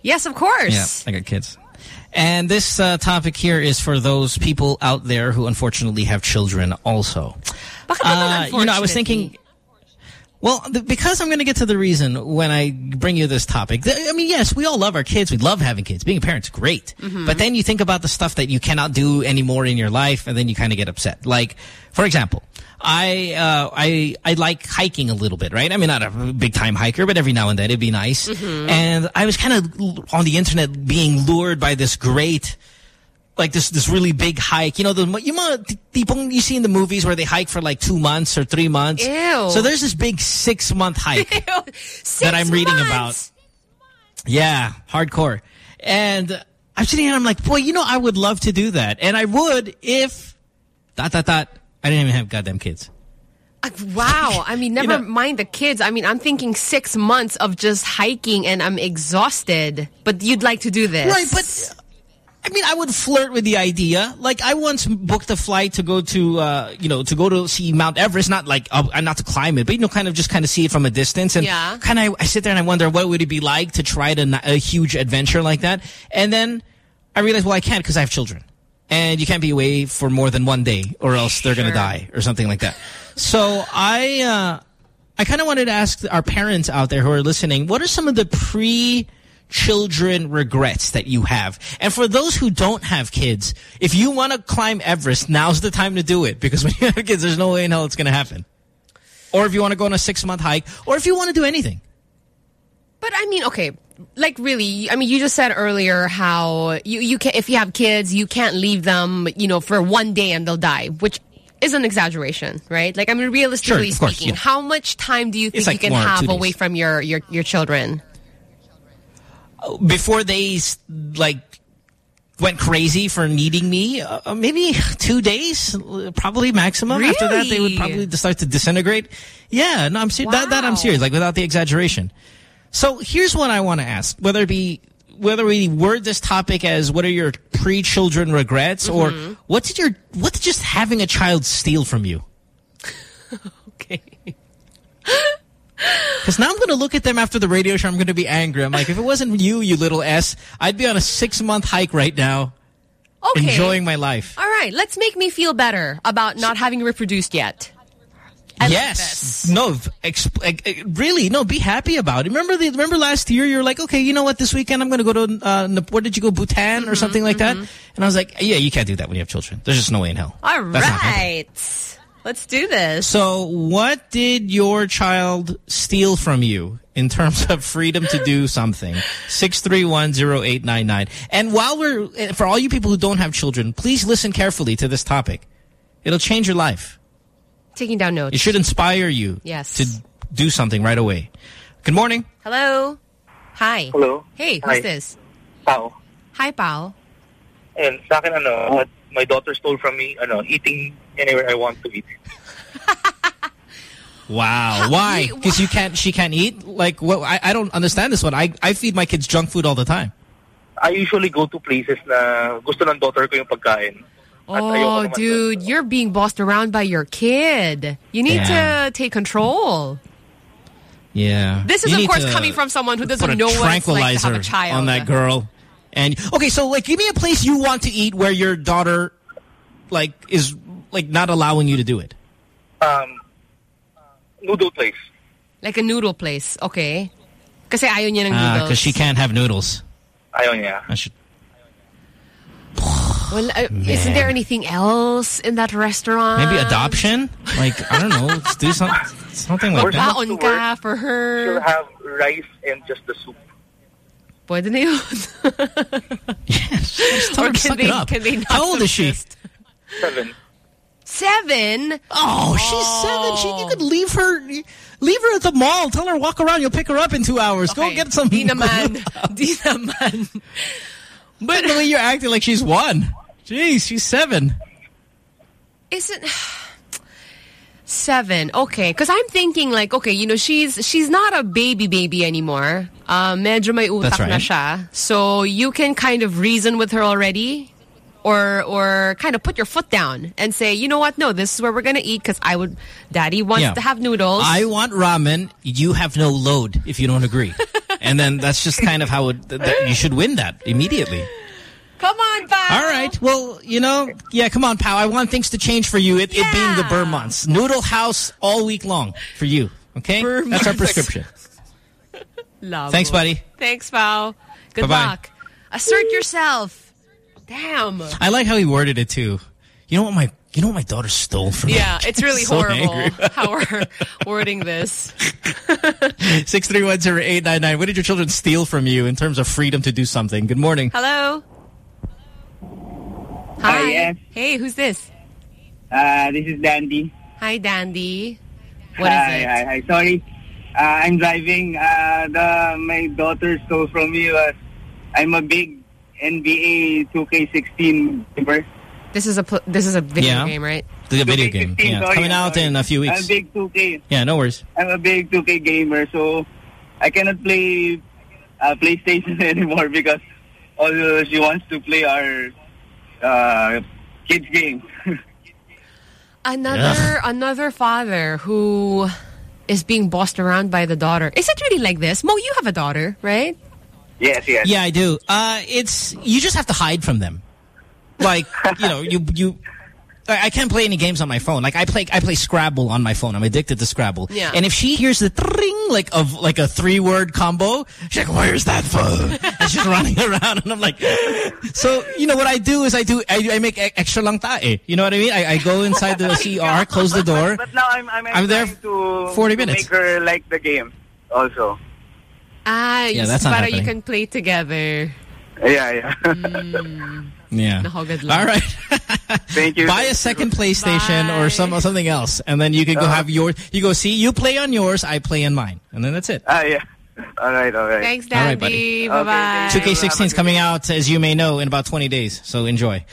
Yes, of course. Yeah, I got kids. And this uh, topic here is for those people out there who unfortunately have children also. Uh, you know, I was thinking... Well, the, because I'm going to get to the reason when I bring you this topic. I mean, yes, we all love our kids. We love having kids. Being a parent's great. Mhm. But then you think about the stuff that you cannot do anymore in your life, and then you kind of get upset. Like, for example, I uh, I I like hiking a little bit, right? I mean, not a big time hiker, but every now and then it'd be nice. Mhm. And I was kind of on the internet being lured by this great like this this really big hike. You know, the you know, tipong you see in the movies where they hike for like two months or three months. Ew. So there's this big six month hike [LAUGHS] that I'm reading about. Yeah, hardcore. And I'm sitting here, I'm like, boy, you know, I would love to do that, and I would if dot dot dot. I didn't even have goddamn kids. Uh, Wow. [LAUGHS] I mean, never know- mind the kids. I mean, I'm thinking six months of just hiking and I'm exhausted. But you'd like to do this. Right, but I mean, I would flirt with the idea. Like, I once booked a flight to go to, uh, you know, to go to see Mount Everest. Not like, uh, not to climb it, but, you know, kind of just kind of see it from a distance. And Yeah. kind of, I sit there and I wonder, what would it be like to try to, a huge adventure like that? And then I realized, well, I can't because I have children. And you can't be away for more than one day or else they're going to die or something like that. So I, uh, I kind of wanted to ask our parents out there who are listening, what are some of the pre-children regrets that you have? And for those who don't have kids, if you want to climb Everest, now's the time to do it. Because [LAUGHS] when you have kids, there's no way in hell it's going to happen. Or if you want to go on a six-month hike, or if you want to do anything. But I mean, okay, like really, I mean, you just said earlier how you, you can if you have kids, you can't leave them, you know, for one day and they'll die, which is an exaggeration, right? Like, I mean, realistically Sure, of course, speaking, yeah. how much time do you think like you can have away from your, your, your children? Before they, like, went crazy for needing me, uh, maybe two days, uh, probably maximum. After that, they would probably start to disintegrate. Yeah, no, I'm ser- that, that I'm serious, like without the exaggeration. So here's what I want to ask, whether it be whether we word this topic as what are your pre-children regrets Mhm. or what did your what did just having a child steal from you? [LAUGHS] okay. [LAUGHS] Because now I'm going to look at them after the radio show. I'm going to be angry. I'm like, if it wasn't you, you little S, I'd be on a six-month hike right now, Okay. enjoying my life. All right, let's make me feel better about not having reproduced yet. yes. No, exp really, no, be happy about it. Remember the, remember last year you were like, okay, you know what, this weekend I'm going to go to, uh, where did you go, Bhutan Mm-hmm, or something like that? And I was like, yeah, you can't do that when you have children. There's just no way in hell. All That's not right. Let's do this. So what did your child steal from you in terms of freedom to do something? 6310899. And while we're, for all you people who don't have children, please listen carefully to this topic. It'll change your life. Taking down notes. It should inspire you Yes. to do something right away. Good morning. Hello. Hi. Hello. Hey, who's Hi. this? Pao. Hi, Pao. And sa akin, ano, what my daughter stole from me, ano, eating anywhere I want to eat. [LAUGHS] Wow. [LAUGHS] Why? Because you can't, she can't eat? Like, what? I, I don't understand this one. I, I feed my kids junk food all the time. I usually go to places na gusto ng daughter ko yung pagkain. Oh, dude, you're being bossed around by your kid. You need Yeah. to take control. Yeah. This is, You of course, coming from someone who doesn't know what it's like to have a child. on that girl. And okay, so like, give me a place you want to eat where your daughter, like, is like not allowing you to do it. Um, noodle place. Like a noodle place. Okay. Kasi ayaw niya ng noodles. Because noodles. she can't have noodles. Ayaw niya. I should. Well, uh, isn't there anything else in that restaurant? Maybe adoption? Like, I don't know. Let's do some, something like that. Baon ka for her. She'll have rice and just the soup. Pwede na yun. [LAUGHS] Tell or her to can they, up. can they not How old is she? subsist? Seven. Seven? Oh, she's seven. She, you could leave her, leave her at the mall. Tell her walk around. You'll pick her up in two hours. Go get some. Di naman. [LAUGHS] Di naman. But the you're acting like she's one. Jeez, she's seven. Isn't... Seven. Okay. Because I'm thinking like, okay, you know, she's she's not a baby baby anymore. Uh, medyo may utak That's na right. siya. So you can kind of reason with her already. Or or kind of put your foot down and say, you know what? No, this is where we're gonna eat because I would. Daddy wants Yeah. to have noodles. I want ramen. You have no load if you don't agree. [LAUGHS] and then that's just kind of how it, you should win that immediately. Come on, pal. All right. Well, you know, yeah, come on, pal. I want things to change for you. It, it being the Ber months. Noodle house all week long for you. Okay? Ber That's our prescription. [LAUGHS] Love Thanks, buddy. Thanks, pal. Good Bye-bye. luck. Assert yourself. Damn. I like how he worded it too. You know what my you know what my daughter stole from me? Yeah, it's [LAUGHS] really So horrible how we're [LAUGHS] wording this. [LAUGHS] Six three one zero eight nine nine. What did your children steal from you in terms of freedom to do something? Good morning. Hello. Hi, yes. Hey, who's this? Uh, this is Dandy. Hi, Dandy. What is hi, it? Hi, hi. Sorry, uh, I'm driving. Uh, the my daughter stole from me was I'm a big NBA 2K16 gamer. This is a pl- this is a video Yeah. game, right? The video game. 2K16, Yeah, sorry, coming out sorry. in a few I'm weeks. a big 2K. Yeah, no worries. I'm a big 2K gamer, so I cannot play uh, PlayStation [LAUGHS] anymore because all she wants to play are uh, kids games. [LAUGHS] Another another father who is being bossed around by the daughter. Is it really like this? Mo, you have a daughter, right? Yes, yes. Yeah, I do. Uh, it's you just have to hide from them. Like you know, you you. I I can't play any games on my phone. Like I play, I play Scrabble on my phone. I'm addicted to Scrabble. Yeah. And if she hears the ring like of like a three word combo, she's like, "Where's that phone?" and she's running [LAUGHS] around, and I'm like, so you know what I do is I do I, I make extra lang tae. You know what I mean? I, I go inside the [LAUGHS] CR, close the door. But now I'm I'm, I'm there trying to 40 to minutes. make her like the game also. Ah, Yeah, yes, that's not para you can play together. Yeah, yeah. Yeah. Nahogad lang. All right. [LAUGHS] Thank you. Buy a second PlayStation or some something else, and then you can go Uh-huh. have your. You go see. You play on yours. I play on mine, and then that's it. Ah, yeah. All right, all right. Thanks, All right, Dandy. buddy. Bye bye. 2K16 is coming out, as you may know, in about 20 days. So enjoy.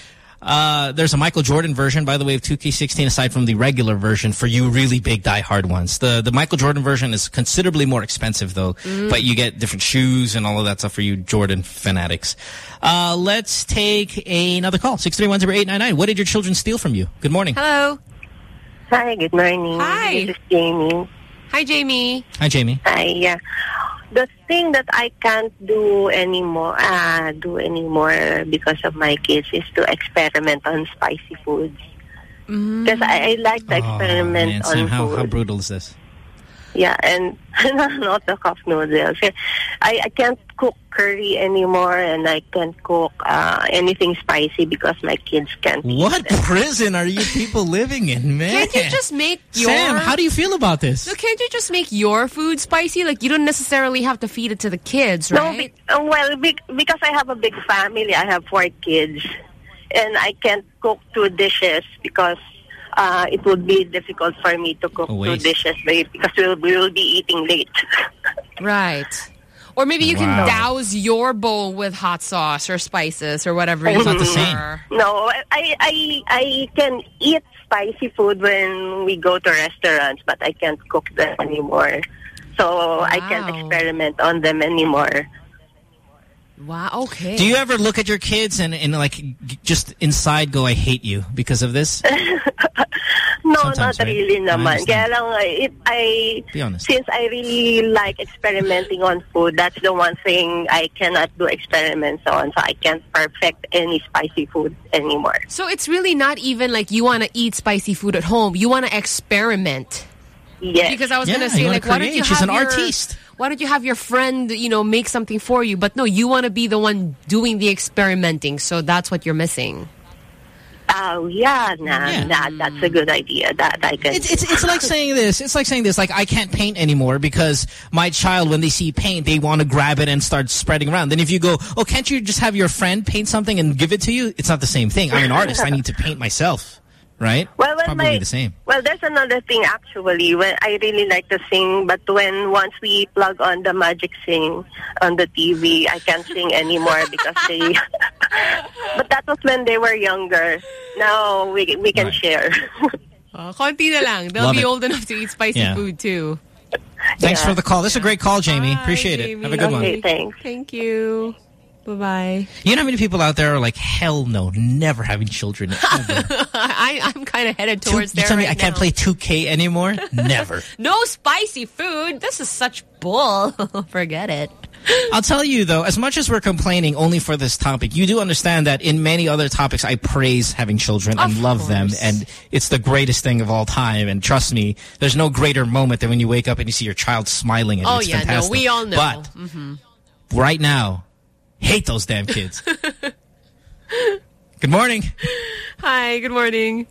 Uh, there's a Michael Jordan version, by the way, of 2K16, aside from the regular version for you really big diehard ones. The the Michael Jordan version is considerably more expensive, though, Mm. but you get different shoes and all of that stuff for you Jordan fanatics. Uh, let's take another call. 6310899. What did your children steal from you? Good morning. Hello. Hi, good morning. Hi. This is Jamie. Hi, Jamie. Hi, Jamie. Hi, yeah. The thing that I can't do anymore, uh, do anymore because of my kids is to experiment on spicy foods. Because I, I like to experiment Man, on Sam, how, food. how brutal is this? Yeah, and [LAUGHS] not the cup noodles. I, I can't cook curry anymore, and I can't cook uh, anything spicy because my kids can't. What them. prison are you people living in, man? [LAUGHS] Can't you just make your... Sam, how do you feel about this? So can't you just make your food spicy? Like, you don't necessarily have to feed it to the kids, No, right? be, uh, well, be, because I have a big family, I have four kids, and I can't cook two dishes because uh, it would be difficult for me to cook A two dishes right? because we'll, we will be eating late. [LAUGHS] Right. Or maybe you can Wow. douse your bowl with hot sauce or spices or whatever. you prefer. No, I, I I can eat spicy food when we go to restaurants, but I can't cook them anymore. So I can't experiment on them anymore. Wow, okay. Do you ever look at your kids and, and like just inside go, I hate you because of this? [LAUGHS] No, Sometimes, not right? really I naman. understand. Kaya lang, uh, it, I, Be honest. since I really like experimenting on food, that's the one thing I cannot do experiments on. So I can't perfect any spicy food anymore. So it's really not even like you want to eat spicy food at home. You want to experiment. Yes. Because I was Yeah, going to say, you wanna like, why don't you She's have an your, artiste. Why don't you have your friend, you know, make something for you? But no, you want to be the one doing the experimenting. So that's what you're missing. Oh, yeah, nah, nah, that's a mm. good idea. That I can. It's, it's, it's like saying this. It's like saying this. Like, I can't paint anymore because my child, when they see paint, they want to grab it and start spreading around. Then if you go, oh, can't you just have your friend paint something and give it to you? It's not the same thing. I'm an artist. I need to paint myself. Right? Well, when Probably my, the same. Well, there's another thing actually. When I really like to sing, but when once we plug on the magic sing on the TV, I can't sing anymore because they. [LAUGHS] but that was when they were younger. Now we we can share. Uh, konti na lang. They'll Love be it. old enough to eat spicy Yeah. food too. Thanks for the call. This is a great call, Jamie. Appreciate it. Have a good one. thanks. Thank you. Bye-bye. You know how many people out there are like, hell no, never having children. Ever. [LAUGHS] I, I'm kind of headed Two- towards you there tell me right I can't play 2K anymore? [LAUGHS] Never. No spicy food. This is such bull. [LAUGHS] Forget it. I'll tell you though, as much as we're complaining only for this topic, you do understand that in many other topics I praise having children and love them and it's the greatest thing of all time and trust me, there's no greater moment than when you wake up and you see your child smiling and oh it's yeah, fantastic. no, we all know. But hmm right now, hate those damn kids. Good morning. Hi, good morning.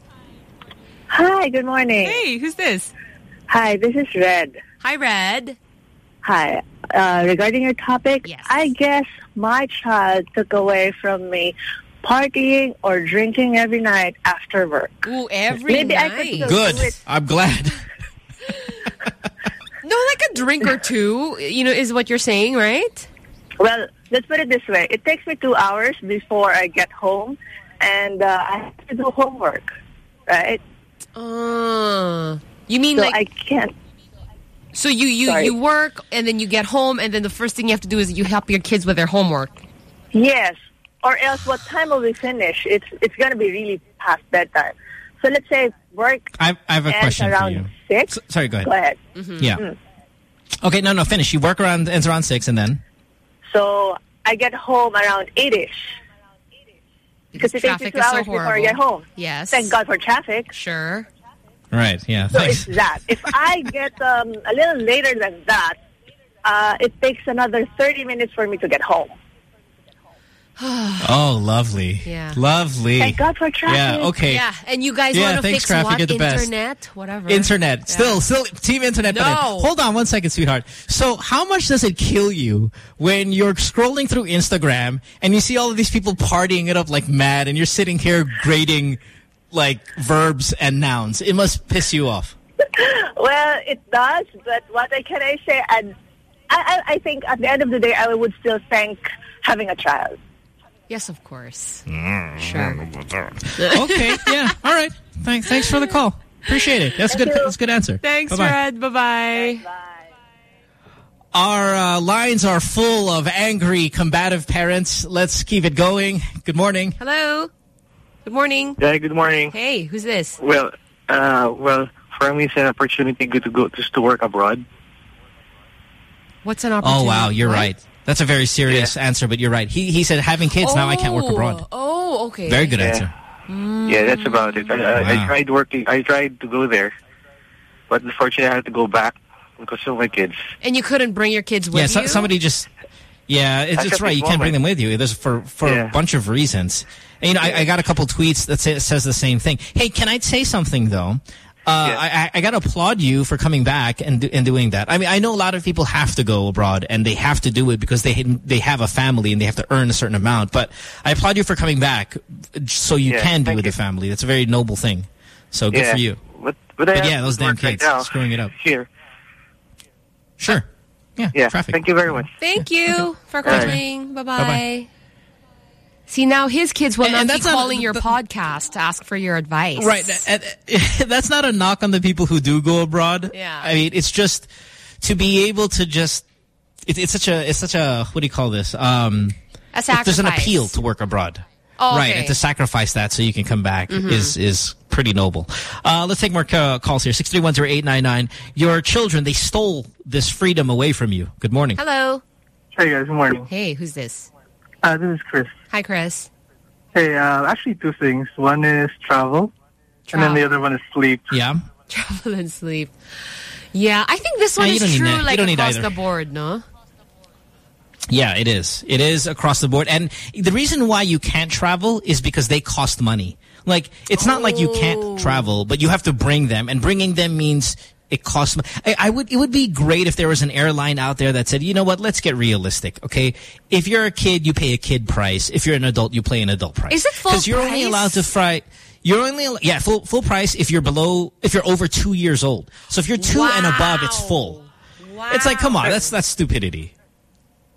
Hi, good morning. Hey, who's this? Hi, this is Red. Hi, Red. Hi. Uh, regarding your topic, I guess my child took away from me partying or drinking every night after work. Ooh, every Maybe I could still Good. do it. I'm glad. [LAUGHS] No, like a drink or two, you know, is what you're saying, right? Well, let's put it this way. It takes me two hours before I get home, and uh, I have to do homework, right? Uh, you mean So like I can't. So you you Sorry. you work and then you get home and then the first thing you have to do is you help your kids with their homework. Yes. Or else, what time will we finish? It's it's going to be really past bedtime. So let's say work I, I have a ends question for around you. six. S- sorry, go ahead. Go ahead. Yeah. Mm. Okay, no, no, finish. You work around, ends around 6 and then? So I get home around eight-ish. Because it takes me two is so hours before I get home. Yes. Thank God for traffic. Sure. Right, yeah. So Thanks. it's that. If I get um, a little later than that, uh, it takes another 30 minutes for me to get home. [SIGHS] Oh, lovely. Yeah. Lovely. Thank God for traffic. Yeah, okay. Yeah, and you guys Yeah, want to thanks, fix traffic, what? you're the best. Internet, whatever. Internet. Yeah. Still, still, team internet. No. Hold on one second, sweetheart. So how much does it kill you when you're scrolling through Instagram and you see all of these people partying it up like mad and you're sitting here grading like verbs and nouns? It must piss you off. [LAUGHS] Well, it does, but what can I say? And I, I, I think at the end of the day, I would still thank having a child. Yes, of course. Sure. [LAUGHS] okay, yeah. All right. Thanks, thanks for the call. Appreciate it. That's a good. That's a good answer. Thanks, Bye-bye. Red. Bye-bye. Our uh, lines are full of angry, combative parents. Let's keep it going. Good morning. Hello. Good morning. Yeah, good morning. Hey, who's this? Well, uh, well, for me, it's an opportunity good to go just to work abroad. What's an opportunity? Oh, wow. You're What? right. That's a very serious answer, but you're right. He he said having kids, now I can't work Oh, abroad. Oh, okay. Very good Yeah. answer. Mm. Yeah, that's about it. I, I, I tried working. I tried to go there, but unfortunately, I had to go back because of my kids. And you couldn't bring your kids with you. Yeah, so, you? somebody just... Yeah, it's, it's right. big You can't bring them with you. There's for for a bunch of reasons. And, you know, I, I got a couple tweets that say, says the same thing. Hey, can I say something though? Uh, I, I, I got to applaud you for coming back and do, and doing that. I mean, I know a lot of people have to go abroad and they have to do it because they they have a family and they have to earn a certain amount. But I applaud you for coming back so you Yeah, can be with you. the family. That's a very noble thing. So good yeah. for you. But, but, But yeah, those damn work right kids screwing it up. [LAUGHS] Here. Sure. Yeah. Yeah. Traffic. Thank you very much. Thank you for Bye. calling. Bye-bye. Bye-bye. See, now his kids will And- not and be that's not- calling your podcast to ask for your advice. Right. And, and [LAUGHS] that's not a knock on the people who do go abroad. Yeah. I mean, it's just to be able to just, it, it's such a, it's such a, what do you call this? Um, A There's an appeal to work abroad. Oh, Right. okay. And to sacrifice that so you can come back Mhm. is, is pretty noble. Uh, let's take more uh, calls here. 6310899. Your children, they stole this freedom away from you. Good morning. Hello. Hey guys, good morning. Hey, who's this? Uh, this is Chris. Hi, Chris. Hey, uh, actually two things. One is travel, and then the other one is sleep. Yeah. [LAUGHS] Travel and sleep. Yeah, I think this one you is true like across either. the board, no? Yeah, it is. It is across the board. And the reason why you can't travel is because they cost money. Like, it's not like you Oh. can't travel, but you have to bring them. And bringing them means it costs money. I, I would, it would be great if there was an airline out there that said, you know what, let's get realistic, okay? If you're a kid, you pay a kid price. If you're an adult, you pay an adult price. Is it full Because you're only allowed to fly... You're only, al- yeah, full, full price if you're below, if you're over two years old. So if you're two and above, it's full. Wow. It's like, come on, that's, that's stupidity.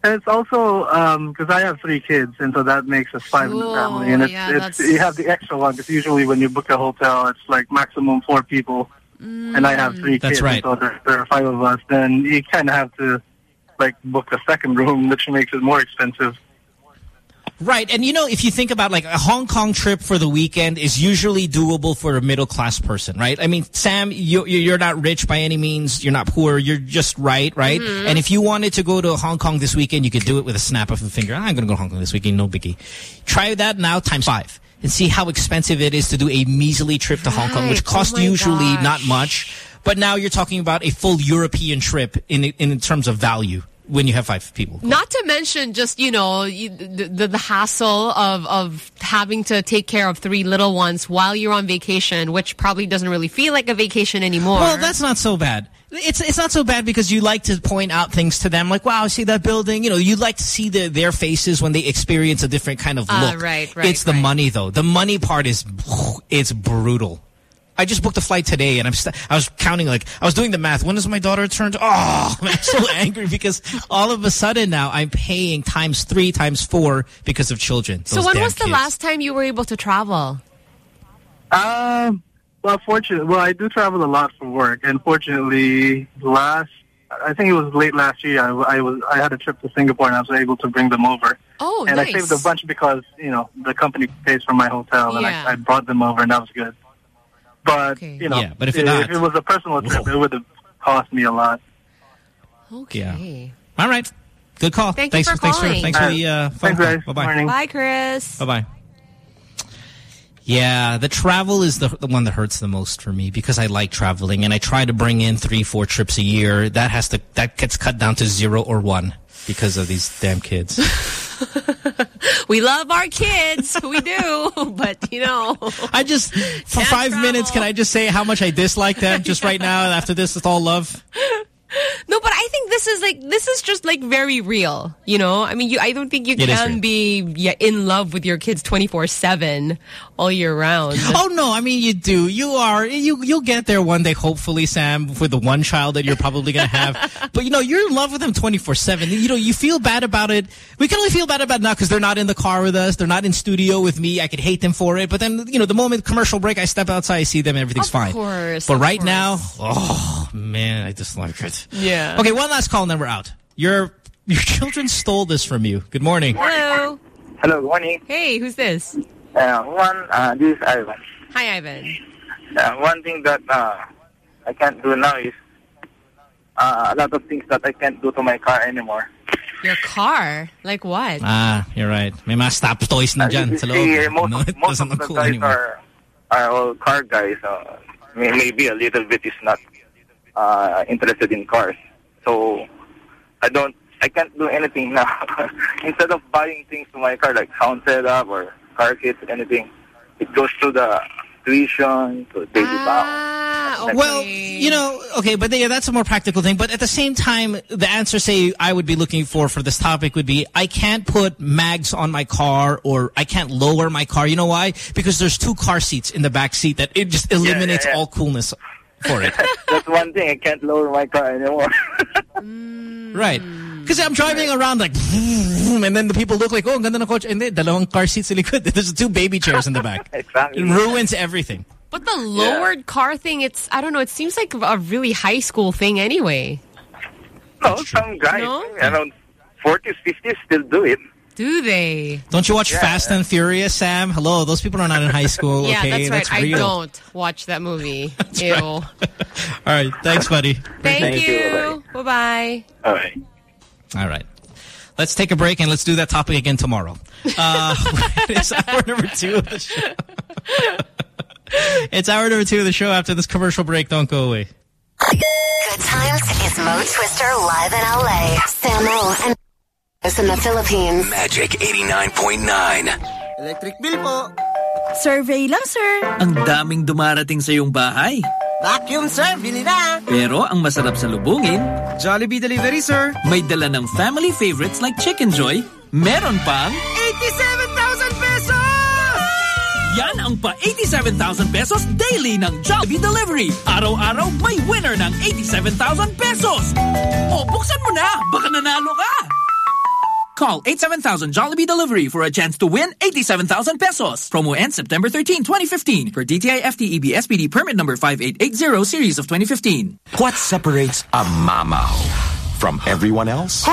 And it's also um, because I have three kids, and so that makes us five in the family. And it's, yeah, it's you have the extra one because usually when you book a hotel, it's like maximum four people, and I have three That's kids, right. so there, there are five of us. Then you kind of have to like book a second room, which makes it more expensive. Right, and you know, if you think about like a Hong Kong trip for the weekend is usually doable for a middle class person, right? I mean, Sam, you, you- you're not rich by any means, you're not poor, you're just right, right? Mhm. And if you wanted to go to Hong Kong this weekend, you could do it with a snap of a finger. I'm going to go to Hong Kong this weekend, no biggie. Try that now times five and see how expensive it is to do a measly trip to Hong Kong, which Right. Oh costs usually gosh. not much. But now you're talking about a full European trip in in terms of value when you have five people. Not to mention just, you know, you, the, the hassle of, of having to take care of three little ones while you're on vacation, which probably doesn't really feel like a vacation anymore. Well, that's not so bad. It's it's not so bad because you like to point out things to them, like, "Wow, see that building?" You know, you like to see the, their faces when they experience a different kind of Ah, look. right, right, It's the money, though. The money part is it's brutal. I just booked a flight today, and I'm st I was counting like I was doing the math. When does my daughter turn? Oh, [LAUGHS] I'm so angry because all of a sudden now I'm paying times three, times four because of children. so when was the kids. last time you were able to travel? Um, well, fortunately, well, I do travel a lot for work, and fortunately, last I think it was late last year. I, I was I had a trip to Singapore, and I was able to bring them over. Oh, and nice. I saved a bunch because you know the company pays for my hotel, and Yeah. I, I brought them over, and that was good. But you know, Yeah, but if you're not- it was a personal trip, it would have cost me a lot. Okay. All right. Good call. Thank you thanks for thanks for calling. thanks for the uh, phone Thanks, call. Bye bye. Bye, Chris. Bye bye. Yeah, the travel is the the one that hurts the most for me because I like traveling and I try to bring in three, four trips a year. That has to that gets cut down to zero or one because of these damn kids. [LAUGHS] We love our kids. we do. [LAUGHS] But, you know. I just for five minutes can I just say how much I dislike them just right now after this it's all love. No, but I think this is like this is just like very real, you know. I mean, you I don't think you It is can be yeah, in love with your kids twenty four seven all year round. [LAUGHS] Oh no, I mean you do. You are you you'll get there one day hopefully Sam with the one child that you're probably going to have. [LAUGHS] but you know, you're in love with them 24/7. You know, you feel bad about it. We can only feel bad about it now cuz they're not in the car with us. They're not in studio with me. I could hate them for it. But then, you know, the moment commercial break I step outside, I see them everything's fine. Of course, But of right now, oh man, I dislike it. Yeah. Okay, one last call and then we're out. Your your children stole this from you. Good morning. Hello. Hello, good morning. Hey, who's this? Uh, one, uh, this is Ivan. Hi, Ivan. Uh, one thing that uh, I can't do now is uh, a lot of things that I can't do to my car anymore. Your car? Like what? Ah, you're right. May mga stop toys na dyan You sa see, loob. most, No, it most doesn't of look cool guys anymore. are, are all car guys. Uh, may, maybe a little bit is not uh, interested in cars. So I don't, I can't do anything [LAUGHS] now. Instead of buying things to my car, like sound setup or car kits, anything, it goes to the tuition, to daily Ah, bound. Well, you know, okay, but yeah, that's a more practical thing. But at the same time, the answer, say, I would be looking for for this topic would be, I can't put mags on my car or I can't lower my car. You know why? Because there's two car seats in the back seat that it just eliminates yeah. all coolness for it. [LAUGHS] That's one thing. I can't lower my car anymore. Mm. right. Because I'm driving around like, and then the people look like, oh, ang ganda ng kotse. And then, dalawang car seats sa likod. [LAUGHS] There's two baby chairs in the back. [LAUGHS] exactly. It ruins everything. But the lowered car thing, it's I don't know. It seems like a really high school thing anyway. No, some guys around 40s, 50s still do it. Do they? Don't you watch Yeah. Fast and Furious, Sam? Hello, those people are not in high school. [LAUGHS] yeah, okay, that's right. I real. don't watch that movie. [LAUGHS] Ew. [LAUGHS] All right, thanks, buddy. Thank, Thank you. you. Bye bye. All right. All right. Let's take a break and let's do that topic again tomorrow. Uh, it's hour number two of the show. it's hour number two of the show after this commercial break. Don't go away. Good times is Mo Twister live in LA. Samo and in the Philippines. Magic 89.9. Electric bill po. Survey lang, sir. Ang daming dumarating sa iyong bahay. Vacuum, sir. Bili na. Pero ang masarap sa lubungin, Jollibee Delivery, sir. may dala ng family favorites like Chickenjoy, meron pang 87,000 pesos! yan ang pa 87,000 pesos daily ng Jollibee Delivery. Araw-araw may winner ng 87,000 pesos. O buksan mo na, baka nanalo ka. Call 87000 Jollibee Delivery for a chance to win 87,000 pesos. Promo ends September 13, 2015 for DTI FTEB SPD permit number 5880 series of 2015. What separates a mamaw from everyone else?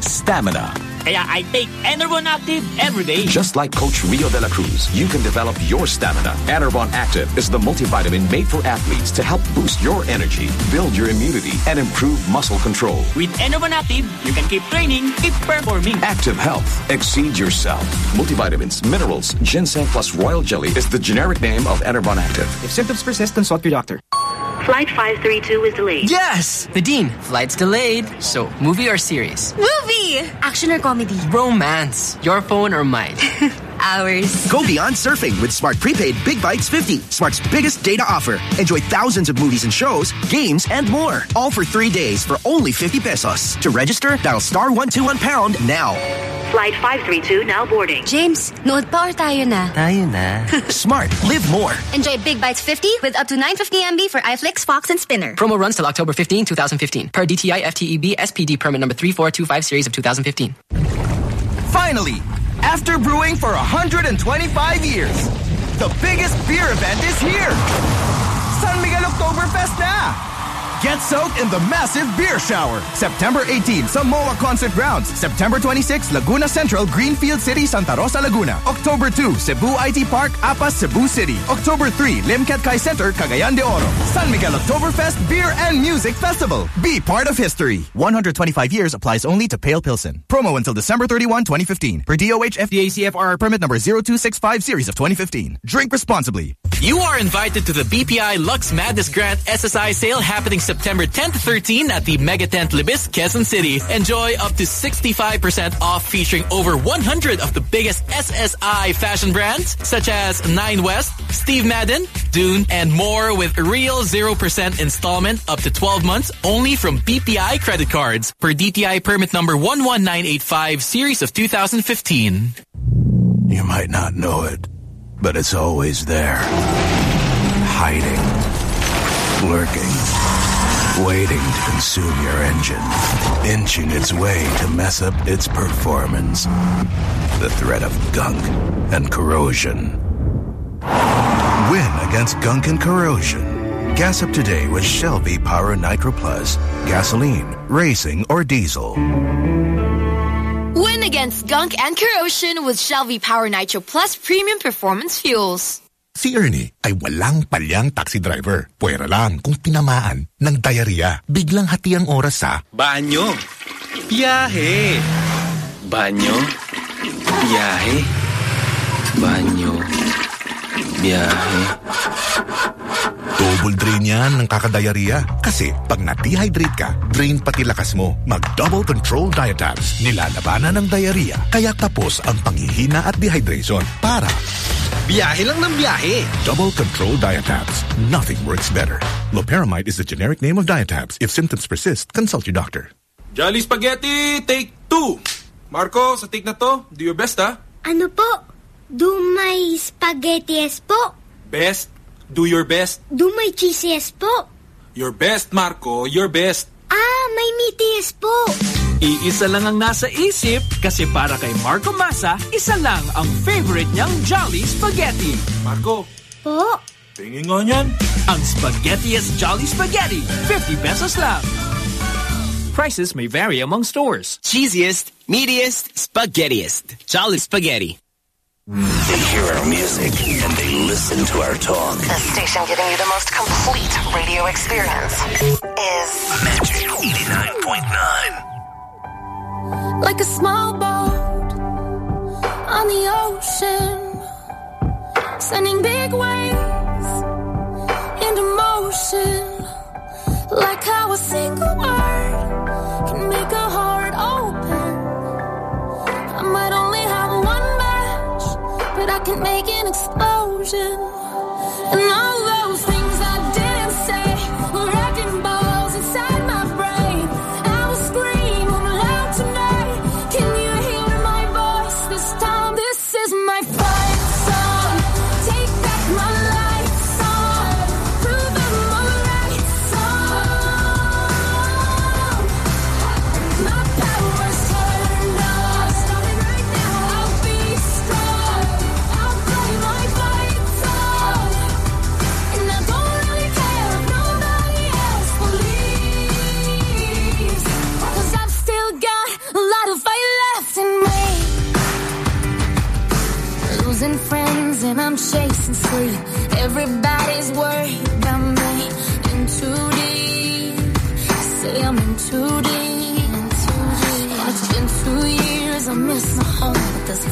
Stamina. Kaya I take Enervon Active every day. Just like Coach Rio de la Cruz, you can develop your stamina. Enervon Active is the multivitamin made for athletes to help boost your energy, build your immunity, and improve muscle control. With Enervon Active, you can keep training, keep performing. Active health. Exceed yourself. Multivitamins, minerals, ginseng plus royal jelly is the generic name of Enervon Active. If symptoms persist, consult your doctor. Flight 532 is delayed. Yes! Nadine, flight's delayed. So, movie or series? Movie! Action or comedy? Romance. Your phone or mine? [LAUGHS] Ours. Go beyond surfing with Smart Prepaid Big Bites 50. Smart's biggest data offer. Enjoy thousands of movies and shows, games, and more. All for three days for only 50 pesos. To register, dial star 121 pound now. Flight 532 now boarding. James, nood pa or tayo na? Tayo na. [LAUGHS] Smart. Live more. Enjoy Big Bites 50 with up to 950 MB for iFlix, Fox, and Spinnr. Promo runs till October 15, 2015. Per DTI FTEB SPD permit number 3425 series of 2015. Finally, after brewing for 125 years, the biggest beer event is here. San Miguel Oktoberfest na! Get soaked in the massive beer shower. September 18, Samoa Concert Grounds. September 26, Laguna Central, Greenfield City, Santa Rosa, Laguna. October 2, Cebu IT Park, Apas, Cebu City. October 3, Limketkai Center, Cagayan de Oro. San Miguel Oktoberfest Beer and Music Festival. Be part of history. 125 years applies only to Pale Pilsen. Promo until December 31, 2015. Per DOH FDA CFR permit number 0265 series of 2015. Drink responsibly. You are invited to the BPI Lux Madness Grant SSI sale happening September 10 to 13 at the Mega Tent Libis, Quezon City. Enjoy up to 65% off featuring over 100 of the biggest SSI fashion brands such as Nine West, Steve Madden, Dune, and more with real 0% installment up to 12 months only from BPI credit cards per DTI permit number 11985 series of 2015. You might not know it, but it's always there. Hiding. Lurking. Waiting to consume your engine. Inching its way to mess up its performance. The threat of gunk and corrosion. Win against gunk and corrosion. Gas up today with Shell V-Power Nitro Plus. Gasoline, racing, or diesel. Win against gunk and corrosion with Shell V-Power Nitro Plus Premium Performance Fuels. Si Ernie ay walang palyang taxi driver. Pwera lang kung tinamaan ng diarrhea. Biglang hati ang oras sa Banyo. Biyahe. Banyo. Biyahe. Banyo. Biyahe. Double drain yan ng kakadiarrhea. Kasi pag na-dehydrate ka, drain pati lakas mo. Mag-double control diatabs. Nilalabanan ng diarrhea. Kaya tapos ang panghihina at dehydration para Biyahe lang ng biyahe. Double Control Diatabs. Nothing works better. Loperamide is the generic name of Diatabs. If symptoms persist, consult your doctor. Jolly Spaghetti, take two. Marco, sa take na to, do your best ha. Ano po? Do my spaghettiest po? Best, do your best. Do my cheesiest po? Your best, Marco, your best. Ah, may meatiest po. Iisa lang ang nasa isip kasi para kay Marco Masa, isa lang ang favorite niyang Jolly Spaghetti. Marco, Po? tingin nga niyan. Ang spaghettiest Jolly Spaghetti, 50 pesos lang. Prices may vary among stores. Cheesiest, meatiest, spaghettiest. Jolly Spaghetti. They hear our music and they listen to our talk. The station giving you the most complete radio experience is Magic 89.9. like a small boat on the ocean, sending big waves into motion. Like how a single word can make a heart can make an explosion. And all those Everybody's worried about me in too deep. Say I'm in too deep. It's been two years, I miss my home. But there's a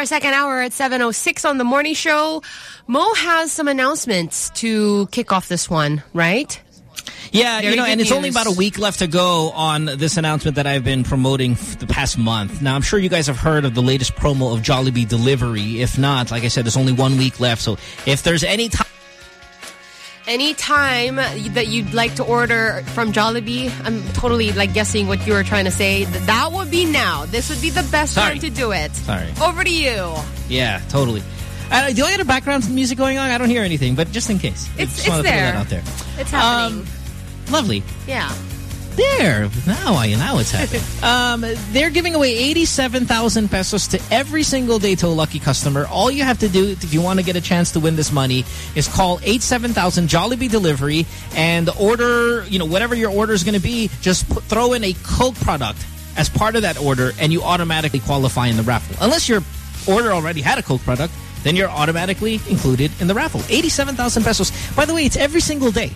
our second hour at 7.06 on the morning show. Mo has some announcements to kick off this one, right? Yeah, Very you know, and it's only about a week left to go on this announcement that I've been promoting the past month. Now, I'm sure you guys have heard of the latest promo of Jollibee Delivery. If not, like I said, there's only one week left. So if there's any time... Anytime that you'd like to order from Jollibee, I'm totally like guessing what you were trying to say. That would be now. This would be the best Sorry. time to do it. Sorry. Over to you. Yeah, totally. Uh, do I get a background music going on? I don't hear anything, but just in case. It's it's there. out there. It's happening. Lovely. yeah. There. Now I now it's [LAUGHS] happening. um, they're giving away 87,000 pesos to every single day to a lucky customer. All you have to do if you want to get a chance to win this money is call 87000 Jollibee Delivery and order, you know, whatever your order is going to be, just put, throw in a Coke product as part of that order and you automatically qualify in the raffle. Unless your order already had a Coke product, then you're automatically included in the raffle. 87,000 pesos. By the way, it's every single day.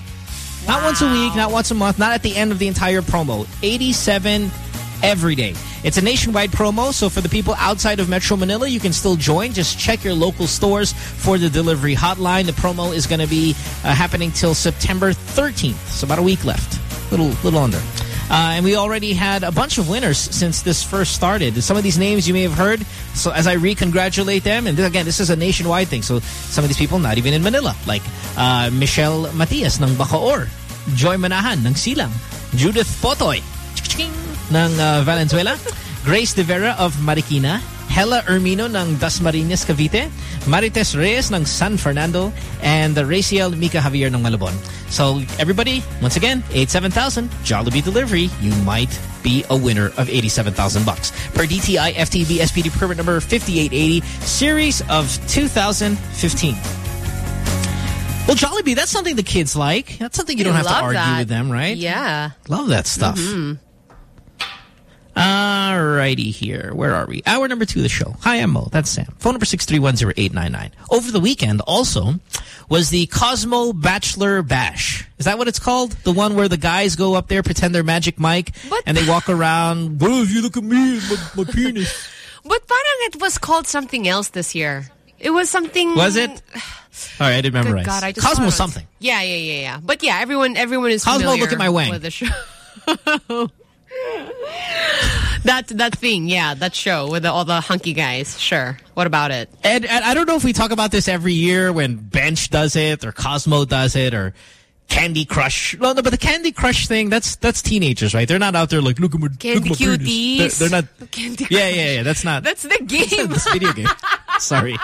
Not once a week, not once a month, not at the end of the entire promo. 87 every day. It's a nationwide promo, so for the people outside of Metro Manila, you can still join. Just check your local stores for the delivery hotline. The promo is going to be uh, happening till September 13th, so about a week left. Little, little under. Uh, and we already had a bunch of winners since this first started. Some of these names you may have heard. So as I re-congratulate them, and again, this is a nationwide thing. So some of these people not even in Manila, like uh, Michelle Matias ng Bacoor, Joy Manahan ng Silang, Judith Potoy ng uh, Valenzuela, Grace De Vera of Marikina, Hela Ermino ng Dasmariñas, Cavite, Marites Reyes ng San Fernando, and Raciel Mika Javier ng Malabon. So everybody, once again, 87,000, Jollibee Delivery, you might be a winner of 87,000 bucks. Per DTI FTB SPD permit number 5880, series of 2015. Well, Jollibee, that's something the kids like. That's something you don't have to argue that. with them, right? Yeah. Love that stuff. Mm-hmm. Mhm. Alrighty here. Where are we? Hour number two of the show. Hi, I'm Mo. That's Sam. Phone number 6310899. Over the weekend also was the Cosmo Bachelor Bash. Is that what it's called? The one where the guys go up there, pretend they're Magic Mike, and they walk around, [LAUGHS] bro, if you look at me, my, my penis. [LAUGHS] But parang it was called something else this year. It was something... Was it? [SIGHS] All right, I didn't memorize. Good God, I just Cosmo was- something. Yeah, yeah, yeah, yeah. But yeah, everyone, everyone is Cosmo, look at my wang. with the show. [LAUGHS] that that thing, yeah, that show with the, all the hunky guys. Sure. What about it? And, and I don't know if we talk about this every year when Bench does it or Cosmo does it or Candy Crush. No, no, but the Candy Crush thing, that's that's teenagers, right? They're not out there like, look at my, Candy look at my cuties. They're, they're not. [LAUGHS] Candy Yeah, yeah, yeah. That's not. That's the [LAUGHS] game. this video game. [LAUGHS] Sorry.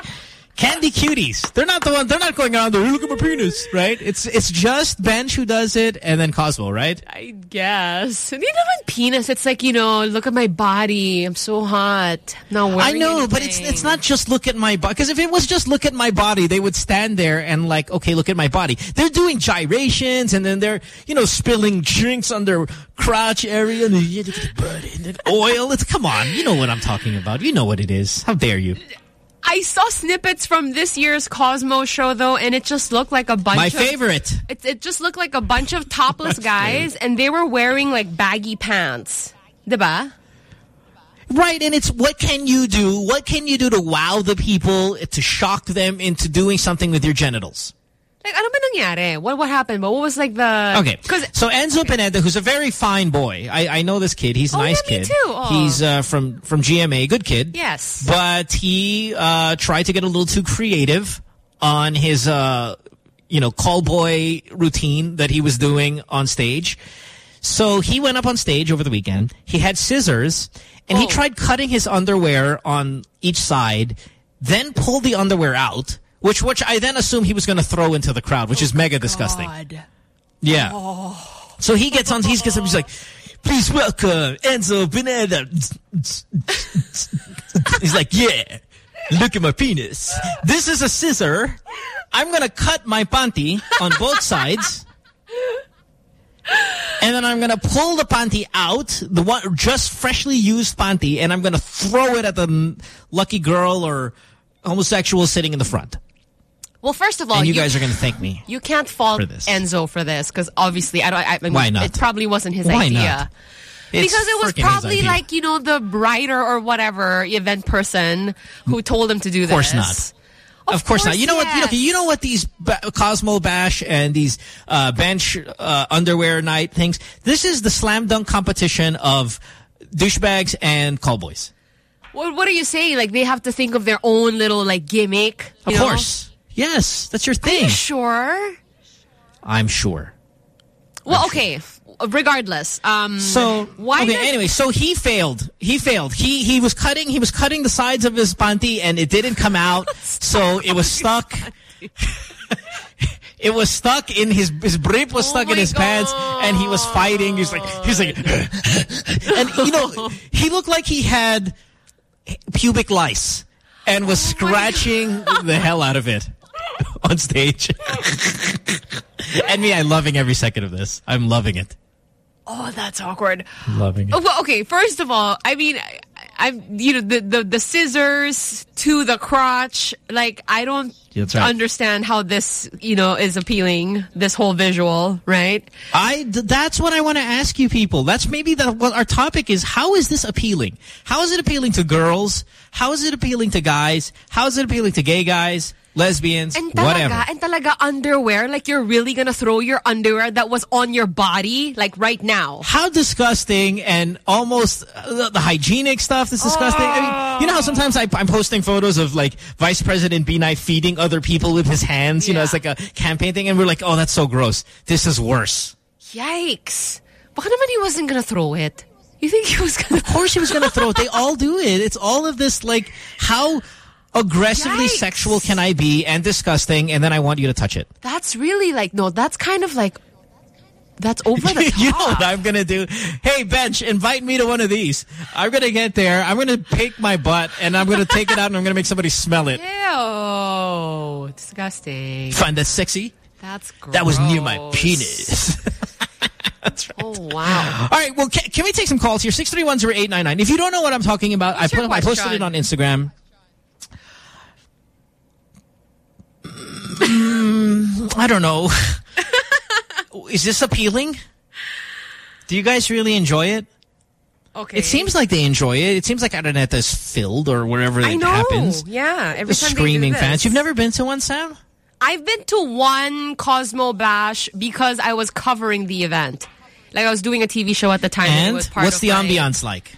Candy cuties. They're not the one. They're not going around there. Look at my penis, right? It's it's just Bench who does it, and then Cosmo, right? I guess. Hindi naman penis. It's like, you know, look at my body. I'm so hot. I'm I know, but it's it's not just look at my body. Because if it was just look at my body, they would stand there and like, okay, look at my body. They're doing gyrations and then they're, you know, spilling drinks on their crotch area and then you look the body and then oil. It's come on, you know what I'm talking about. You know what it is. How dare you? I saw snippets from this year's Cosmo show, though, and it just looked like a bunch My of... favorite. It, it just looked like a bunch of topless [LAUGHS] guys, and they were wearing, like, baggy pants. Diba? Right, and it's what can you do? What can you do to wow the people, to shock them into doing something with your genitals? Like, ano ba nangyari? What, what happened? But what was, like, the... Okay, so Enzo Pineda, who's a very fine boy. I, I know this kid. He's a Oh, nice yeah, me kid. too. Oh. He's uh, from from GMA, good kid. Yes. But he uh, tried to get a little too creative on his, uh, you know, call boy routine that he was doing on stage. So he went up on stage over the weekend. He had scissors, and Oh. he tried cutting his underwear on each side, then pulled the underwear out, which which I then assumed he was going to throw into the crowd, which is oh, mega disgusting. Yeah. Oh. So he gets on, he gets up, he's like, please welcome Enzo Pineda. he's like, yeah, look at my penis. This is a scissor. I'm going to cut my panty on both sides. And then I'm going to pull the panty out, the one just freshly used panty, and I'm going to throw it at the lucky girl or homosexual sitting in the front. Well, first of all, and you, guys are going to thank me. You can't fault for this. Enzo for this because obviously I don't. I, I mean, Why not? It probably wasn't his Why idea. not? It's because it was probably like you know the writer or whatever event person who told him to do this. Of course not. Of, course, not. You know what? You know, you know what these Cosmo Bash and these uh, bench uh, underwear night things. This is the slam dunk competition of douchebags and callboys. What, what are you saying? Like they have to think of their own little like gimmick. Of know? course. Yes, that's your Are thing. you sure? I'm sure. Well, okay. Regardless, um, So why? Okay. Anyway, so he failed. He failed. He he was cutting. He was cutting the sides of his panty, and it didn't come out. [LAUGHS] so it was stuck. [LAUGHS] it was stuck in his his brief was stuck in his pants, and he was fighting. He's like he's like, [LAUGHS] and you know he looked like he had pubic lice and was scratching the hell out of it [LAUGHS] on stage. [LAUGHS] and me, I'm loving every second of this. I'm loving it. Oh, that's awkward. Loving it. Oh, well, okay, first of all, I mean, I, I'm, you know, the, the, the scissors to the crotch, like, I don't right. understand how this, you know, is appealing, this whole visual, right? I that's what I want to ask you people. That's maybe the what our topic is. How is this appealing? How is it appealing to girls? How is it appealing to guys? How is it appealing to gay guys, lesbians, And talaga, whatever? and talaga underwear, like you're really gonna throw your underwear that was on your body, like right now. How disgusting and almost uh, the, the hygienic stuff is disgusting. I mean, you know how sometimes I, I'm posting photos of like Vice President Binay feeding other people with his hands, you know, it's like a campaign thing and we're like, oh, that's so gross. This is worse. Yikes. Baka naman he wasn't gonna throw it. You think he was gonna... Of course he was going to throw it. They all do it. It's all of this, like, how aggressively Yikes. sexual can I be and disgusting, and then I want you to touch it. That's really like, no, that's kind of like, that's over the top. [LAUGHS] you know what I'm going to do? Hey, Bench, invite me to one of these. I'm going to get there. I'm going to pick my butt, and I'm going to take it out, and I'm going to make somebody smell it. Ew. Disgusting. Find that sexy? That's gross. That was near my penis. [LAUGHS] That's right. Oh, wow. All right, well, can, can we take some calls here? 6310899. If you don't know what I'm talking about, I, What's put, I posted it on Instagram. [LAUGHS] Mm, I don't know. Is this appealing? Do you guys really enjoy it? Okay. It seems like they enjoy it. It seems like Araneta is filled or wherever I it know. happens. Yeah. Every The time screaming they do this. fans. You've never been to one, Sam? I've been to one Cosmo Bash because I was covering the event. Like I was doing a TV show at the time. and And what's the ambiance like?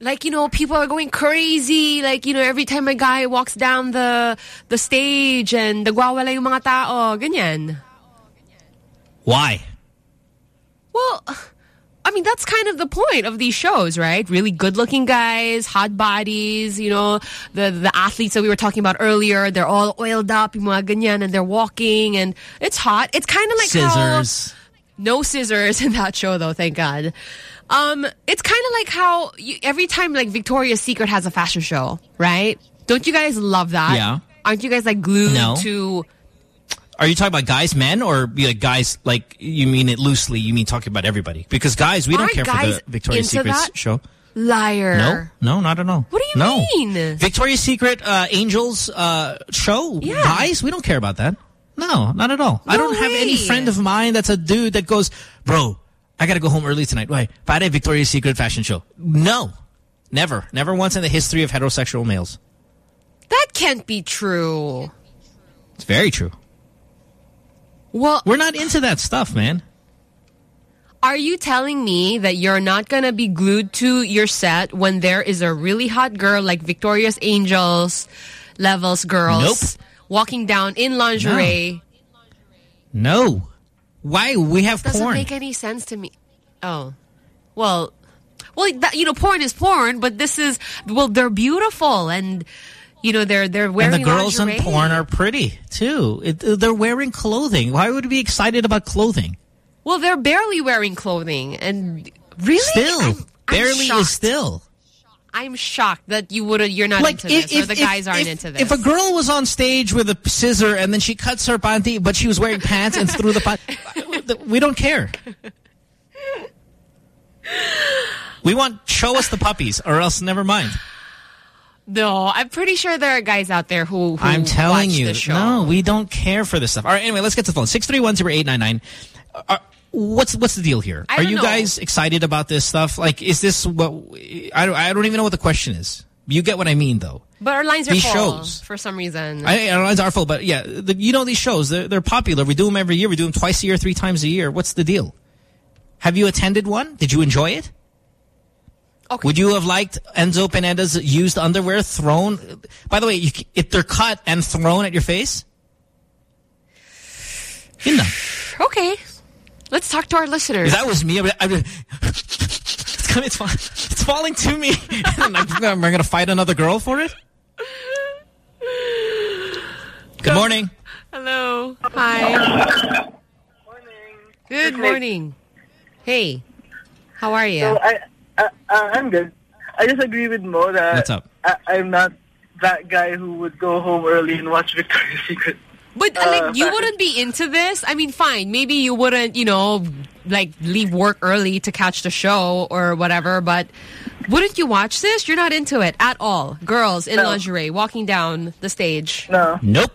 Like you know, people are going crazy. Like you know, every time a guy walks down the the stage and nagwawala yung mga tao, ganyan. Why? Well, I mean, that's kind of the point of these shows, right? Really good-looking guys, hot bodies, you know, the the athletes that we were talking about earlier, they're all oiled up, yung mga ganyan, and they're walking, and it's hot. It's kind of like how- no scissors in that show, though, thank God. Um, it's kind of like how you, every time, like, Victoria's Secret has a fashion show, right? Don't you guys love that? Yeah. Aren't you guys, like, glued No. to... Are you talking about guys, men, or like guys? Like you mean it loosely? You mean talking about everybody? Because guys, we don't Aren't care for the Victoria's Secret that? show. Liar. No, no, not at all. What do you no. mean? Victoria's Secret uh, Angels uh, show. Yeah. Guys, we don't care about that. No, not at all. I don't have any friend of mine that's a dude that goes, bro, I got to go home early tonight. Why? Friday Victoria's Secret fashion show. No. Never. Never once in the history of heterosexual males. That can't be true. It's very true. Well, We're not into that stuff, man. Are you telling me that you're not going to be glued to your set when there is a really hot girl like Victoria's Angels levels girls Nope. walking down in lingerie? No. Why? We have Doesn't porn. make any sense to me. Oh. Well, well, that, you know, porn is porn, but this is well, they're beautiful and you know, they're they're wearing and the girls lingerie. in porn are pretty, too. It, they're wearing clothing. Why would we be excited about clothing? Well, they're barely wearing clothing and really Still. I'm, I'm barely shocked. is still. I'm shocked that you would you're not into this or the guys aren't into this. If a girl was on stage with a scissor and then she cuts her panty, but she was wearing pants and threw the panty, [LAUGHS] we don't care. We want show us the puppies or else never mind. No, I'm pretty sure there are guys out there who, who I'm telling you. No, we don't care for this stuff. All right, anyway, let's get to the phone. 6310899. Uh, what's what's the deal here? Are you know. guys excited about this stuff? Like, is this what... I don't, I don't even know what the question is. You get what I mean, though. But our lines are These full shows. for some reason. I, our lines are full, but yeah, the, you know these shows, they're, they're popular. We do them every year. We do them twice a year, three times a year. What's the deal? Have you attended one? Did you enjoy it? Okay. Would you have liked Enzo Pineda's used underwear thrown? By the way, you, if they're cut and thrown at your face? Yun na. okay. Let's talk to our listeners. If that was me, I I it's, coming, it's, fall- it's falling to me. [LAUGHS] I'm, I'm going to fight another girl for it? Good morning. Hello. Hi. Morning. Good morning. Hey. How are you? So I, I, uh, I'm good. I just agree with Mo that What's up? I, I'm not that guy who would go home early and watch [LAUGHS] Victoria's Secret. But Uh, like you wouldn't be into this? I mean, fine. Maybe you wouldn't, you know, like leave work early to catch the show or whatever, but wouldn't you watch this? You're not into it at all. Girls in No. lingerie walking down the stage. No. Nope.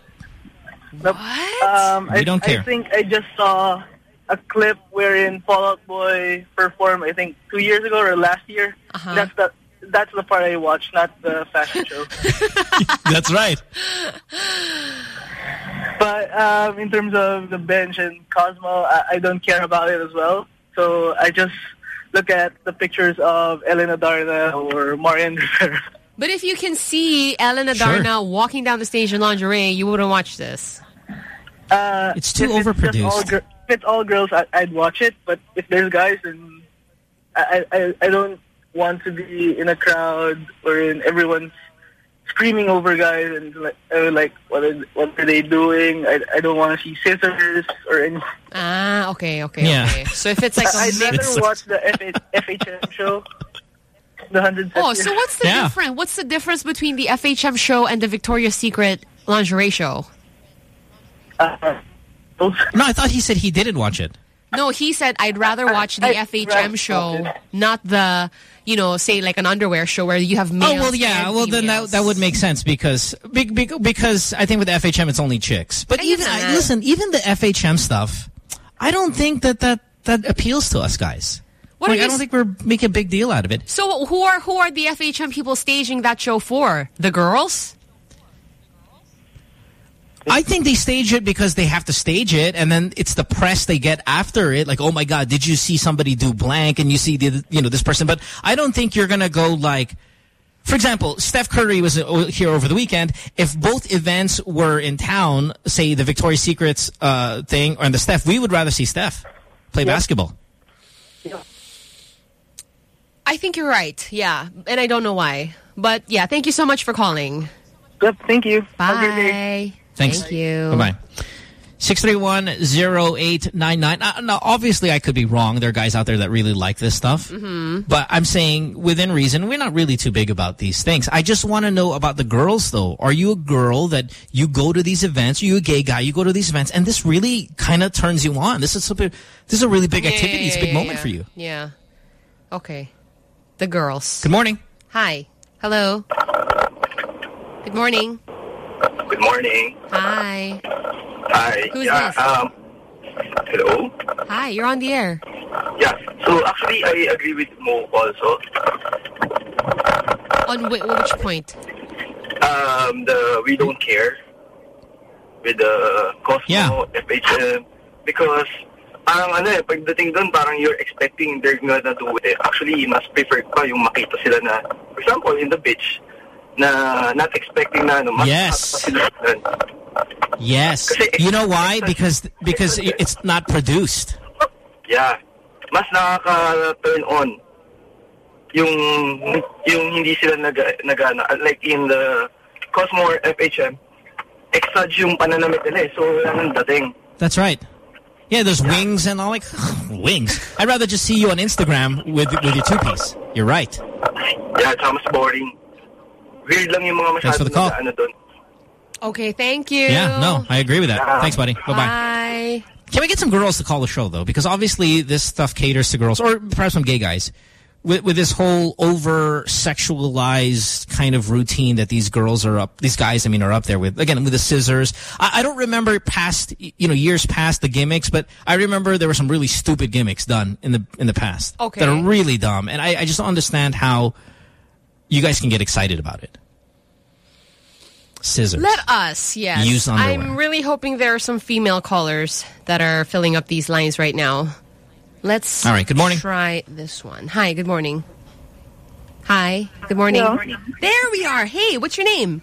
Nope. Um, We I, don't care. I think I just saw a clip wherein Fall Out Boy performed, I think, two years ago or last year. Uh-huh. That's the that's the part I watched, not the fashion show. [LAUGHS] That's right. But um, in terms of the bench and Cosmo, I, I don't care about it as well. So I just look at the pictures of Ellen Adarna or Marian Rivera. [LAUGHS] But if you can see Ellen Sure. Walking down the stage in lingerie, you wouldn't watch this. Uh, It's too if It's overproduced. All gir- if it's all girls, I, I'd watch it. But if there's guys, then I, I, I don't want to be in a crowd wherein everyone's screaming over guys and like, uh, like what are, what are they doing? I, I don't want to see scissors or anything. Ah, okay, okay, Yeah. okay. So if it's like [LAUGHS] a I'd mix- rather watch the FH, FHM show, the hundred. Oh, so what's the difference? What's the difference between the FHM show and the Victoria's Secret lingerie show? Uh, No, I thought he said he didn't watch it. No, he said I'd rather watch the I'd FHM rather show, not the, you know, say like an underwear show where you have oh, males. Oh well, yeah. and Well, then that that would make sense because big, big because I think with the FHM it's only chicks. But even I, listen, even the FHM stuff, I don't think that that that appeals to us guys. What like, I don't think we're making a big deal out of it. So who are who are the FHM people staging that show for? The girls? I think they stage it because they have to stage it, and then it's the press they get after it. Like, oh my God, did you see somebody do blank? And you see the, you know, this person. But I don't think you're gonna go like for example, Steph Curry was uh, here over the weekend. If both events were in town, say the Victoria's Secrets uh, thing or the Steph, we would rather see Steph play basketball. I think you're right. Yeah. And I don't know why. But yeah, thank you so much for calling. Yep, thank you. Bye. Thanks. Thank you. Bye-bye. 631-0899. Uh, now, obviously, I could be wrong. There are guys out there that really like this stuff. Mm-hmm. But I'm saying, within reason, we're not really too big about these things. I just want to know about the girls, though. Are you a girl that you go to these events? Are you a gay guy? You go to these events, and this really kind of turns you on. This is something. This is a really big Yeah, activity. yeah, it's a big yeah, moment yeah. for you. Yeah. Okay. The girls. Good morning. Hi. Hello. Good morning. Good morning. Hi. Hi. Who's yeah, this? Um, hello. Hi, you're on the air. Yeah. So actually, I agree with Mo also. On whi which point? Um, the we don't care with the Cosmo, FHM, because parang ano eh, pagdating doon, parang you're expecting they're gonna do it. Actually, mas preferred pa yung makita sila na, for example, in the beach, na not expecting na ano, mas Yes. Yes. You know why? Because because it's not produced. Yeah. Mas nakaka-turn on yung yung hindi sila nag nagana like in the Cosmo or FHM exage yung pananamit nila eh. So yan ang dating. That's right. Yeah, there's wings and all like [SIGHS] wings. I'd rather just see you on Instagram with with your two piece. You're right. Yeah, tsaka mas boring. Weird lang yung mga Thanks for the call. ano doon. Okay, thank you. Yeah, no, I agree with that. Ah. Thanks, buddy. Bye bye. Bye. Can we get some girls to call the show though? Because obviously this stuff caters to girls, or perhaps some gay guys, with with this whole over sexualized kind of routine that these girls are up, these guys, I mean, are up there with. Again, with the scissors. I, I don't remember past, you know, years past the gimmicks, but I remember there were some really stupid gimmicks done in the in the past Okay. that are really dumb, and I, I just don't understand how you guys can get excited about it. Scissors. Let us, yes. Use underwear. I'm really hoping there are some female callers that are filling up these lines right now. Let's All right, good morning. try this one. Hi, good morning. Hi, good morning. Hello. There we are. Hey, what's your name?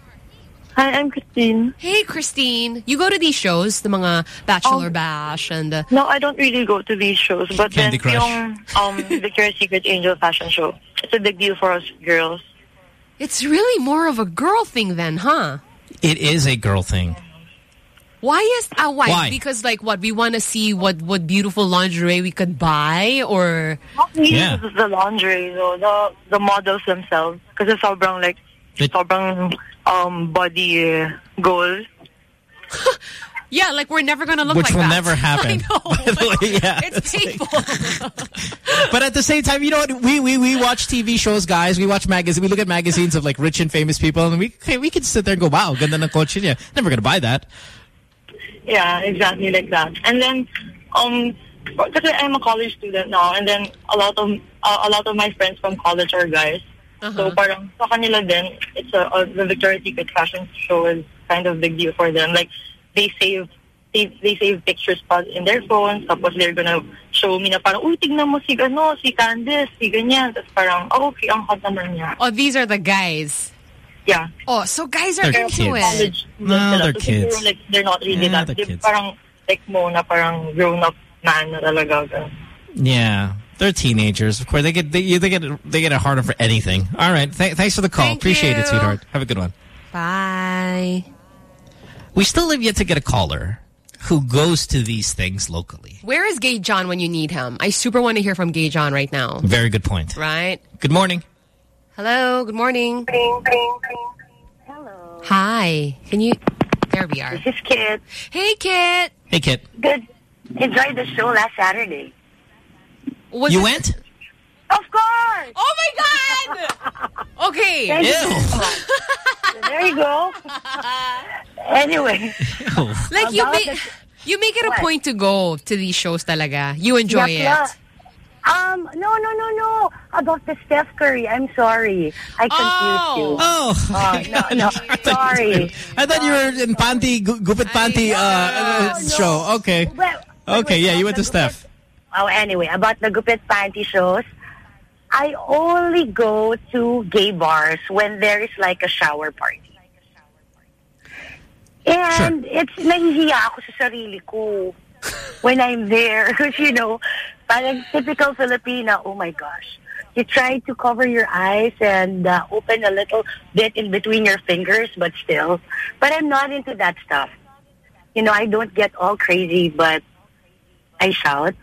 Hi, I'm Christine. Hey, Christine. You go to these shows, the mga Bachelor Bash and the... No, I don't really go to these shows, but Candy then Crush. yung um, [LAUGHS] Victoria's Secret Angel fashion show, it's a big deal for us girls. It's really more of a girl thing then, huh? It is a girl thing. Why is uh, why? Why? Because like what we want to see what what beautiful lingerie we could buy or Not really Yeah. the, the lingerie, though, the the models themselves, because it's sobrang like sobrang um body uh, goal. [LAUGHS] yeah, like we're never gonna look Which like that. Which will never [LAUGHS] happen. By the way, yeah. It's painful. [LAUGHS] But at the same time, you know what? We we we watch TV shows, guys. We watch magazines. We look at magazines of like rich and famous people, and we okay, we can sit there and go, "Wow, ganda ng kotse niya." Never gonna buy that. Yeah, exactly like that. And then, um, because I'm a college student now, and then a lot of uh, a lot of my friends from college are guys. So parang sa kanila din, it's a, a the Victoria's Secret fashion show is kind of big deal for them. Like they save they, they save pictures pa in their phones, tapos they're gonna show me na parang, uy, tignan mo si ano, si Candice, si ganyan. Tapos parang, oh, okay, ang hot naman niya. Oh, these are the guys. Yeah. Oh, so guys are They're into kids. it. No, they're So siguro, kids. Like, they're not really Yeah, that. they're kids. parang like mo na parang grown-up man na talaga. Yeah, they're teenagers. Of course, they get they, they get they get it harder for anything. All right, th thanks for the call. Thank Appreciate it, sweetheart. Have a good one. Bye. We still have yet to get a caller who goes to these things locally. Where is Gay John when you need him? I super want to hear from Gay John right now. Very good point. Right? Good morning. Hello, good morning. Hello. Hi. Can you... There we are. This is Kit. Hey, Kit. Hey, Kit. Good. Enjoyed the show last Saturday. Was you it- went? Of course. Oh my God. [LAUGHS] Okay. Thank you there you go. [LAUGHS] anyway. Like you make the- you make it a point to go to these shows talaga. You enjoy Yeah, it. yeah. Um, no, no, no, no. About the Steph Curry. I'm sorry. I confused you. Oh. Oh, no, [LAUGHS] no. Sorry. I thought you were in panty, gu- gupit panty uh, uh, show. Okay. Well, Okay, yeah, you went to Steph. Oh, anyway, about the Gupit Panty shows, I only go to gay bars when there is like a shower party. And it's nahihiya ako sa sarili ko when I'm there. Because, [LAUGHS] you know, parang typical Filipina, oh my gosh. You try to cover your eyes and uh, open a little bit in between your fingers, but still. But I'm not into that stuff. You know, I don't get all crazy, but I shout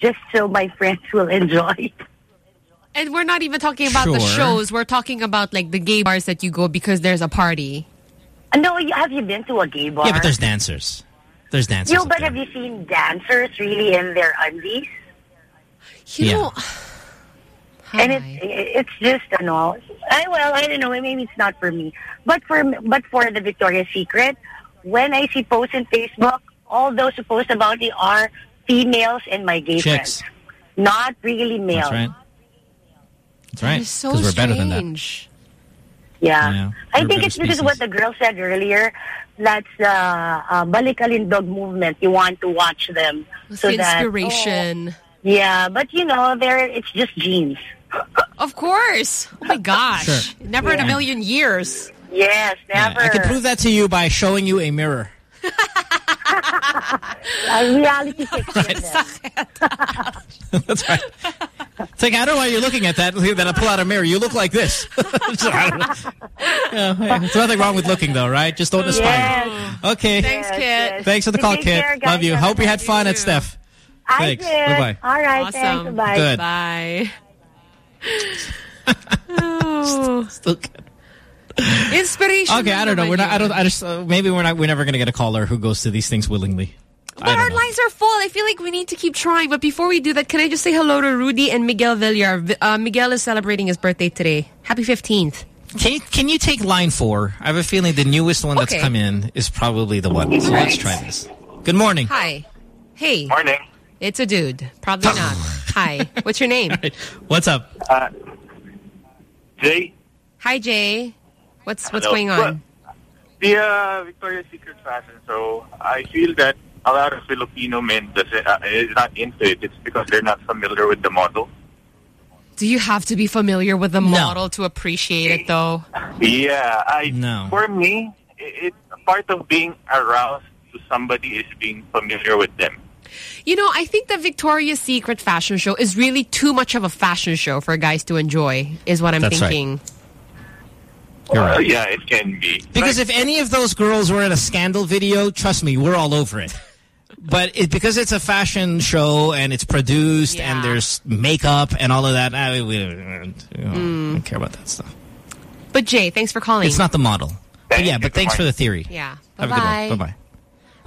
just so my friends will [LAUGHS] enjoy. And we're not even talking about the shows. We're talking about like the gay bars that you go because there's a party. No, have you been to a gay bar? Yeah, but there's dancers. There's dancers. Yo, up but there. have you seen dancers really in their undies? You Yeah. know, [SIGHS] and it, it's just you know, I well, I don't know, maybe it's not for me, but for but for the Victoria's Secret, when I see posts on Facebook, all those who post about it are females and my gay Chicks. friends, not really males. That's right. That's right. is so Because we're better than that. strange. Yeah. Yeah, I think it's because species. of what the girl said earlier. That's the uh, Balikalindog movement. You want to watch them. so that- inspiration. oh, yeah, but you know, there it's just genes. [LAUGHS] Of course. Oh my gosh. Sure. Never in a million years. Yes, never. I can prove that to you by showing you a mirror. A reality [LAUGHS] fiction. [LAUGHS] That's right. It's like, I don't know why you're looking at that. Then I pull out a mirror. You look like this. [LAUGHS] So, I don't. Yeah, there's nothing wrong with looking, though, right? Just don't aspire. Okay. Thanks, Kit. Thanks for the call, Take Kit. care. Love you. Hope you had fun day at. Steph. I Thanks. did. Bye-bye. All right, Awesome. thanks. Bye. Good. Bye. oh. Still good. Inspiration. Okay, I don't know. We're not. I don't. I just. Uh, maybe we're not. We're never gonna get a caller who goes to these things willingly. But our know. lines are full. I feel like we need to keep trying. But before we do that, can I just say hello to Rudy and Miguel Villar? Uh, Miguel is celebrating his birthday today. Happy 15th. Can you, can you take line four? I have a feeling the newest one that's come in is probably the one. So let's try this. Good morning. Hi. Hey. Morning. It's a dude. Probably not. [LAUGHS] Hi. What's your name? What's up? Uh, Jay, Hi, Jay. What's what's Hello. going on? the uh, Victoria's Secret fashion show, I feel that a lot of Filipino men does it, uh, is not into it. It's because they're not familiar with the model. Do you have to be familiar with the model to appreciate it, though? Yeah, I. No. For me, it, it's part of being aroused to somebody is being familiar with them. You know, I think the Victoria's Secret fashion show is really too much of a fashion show for guys to enjoy, is what I'm That's right. Thinking. You're Uh, yeah, it can be. Because if any of those girls were in a scandal video, trust me, we're all over it. But it, because it's a fashion show and it's produced and there's makeup and all of that, I, we, we don't, we don't care about that stuff. But Jay, thanks for calling. It's not the model. But yeah, but thanks for the theory. Yeah. Have a Bye-bye. good one. Bye-bye.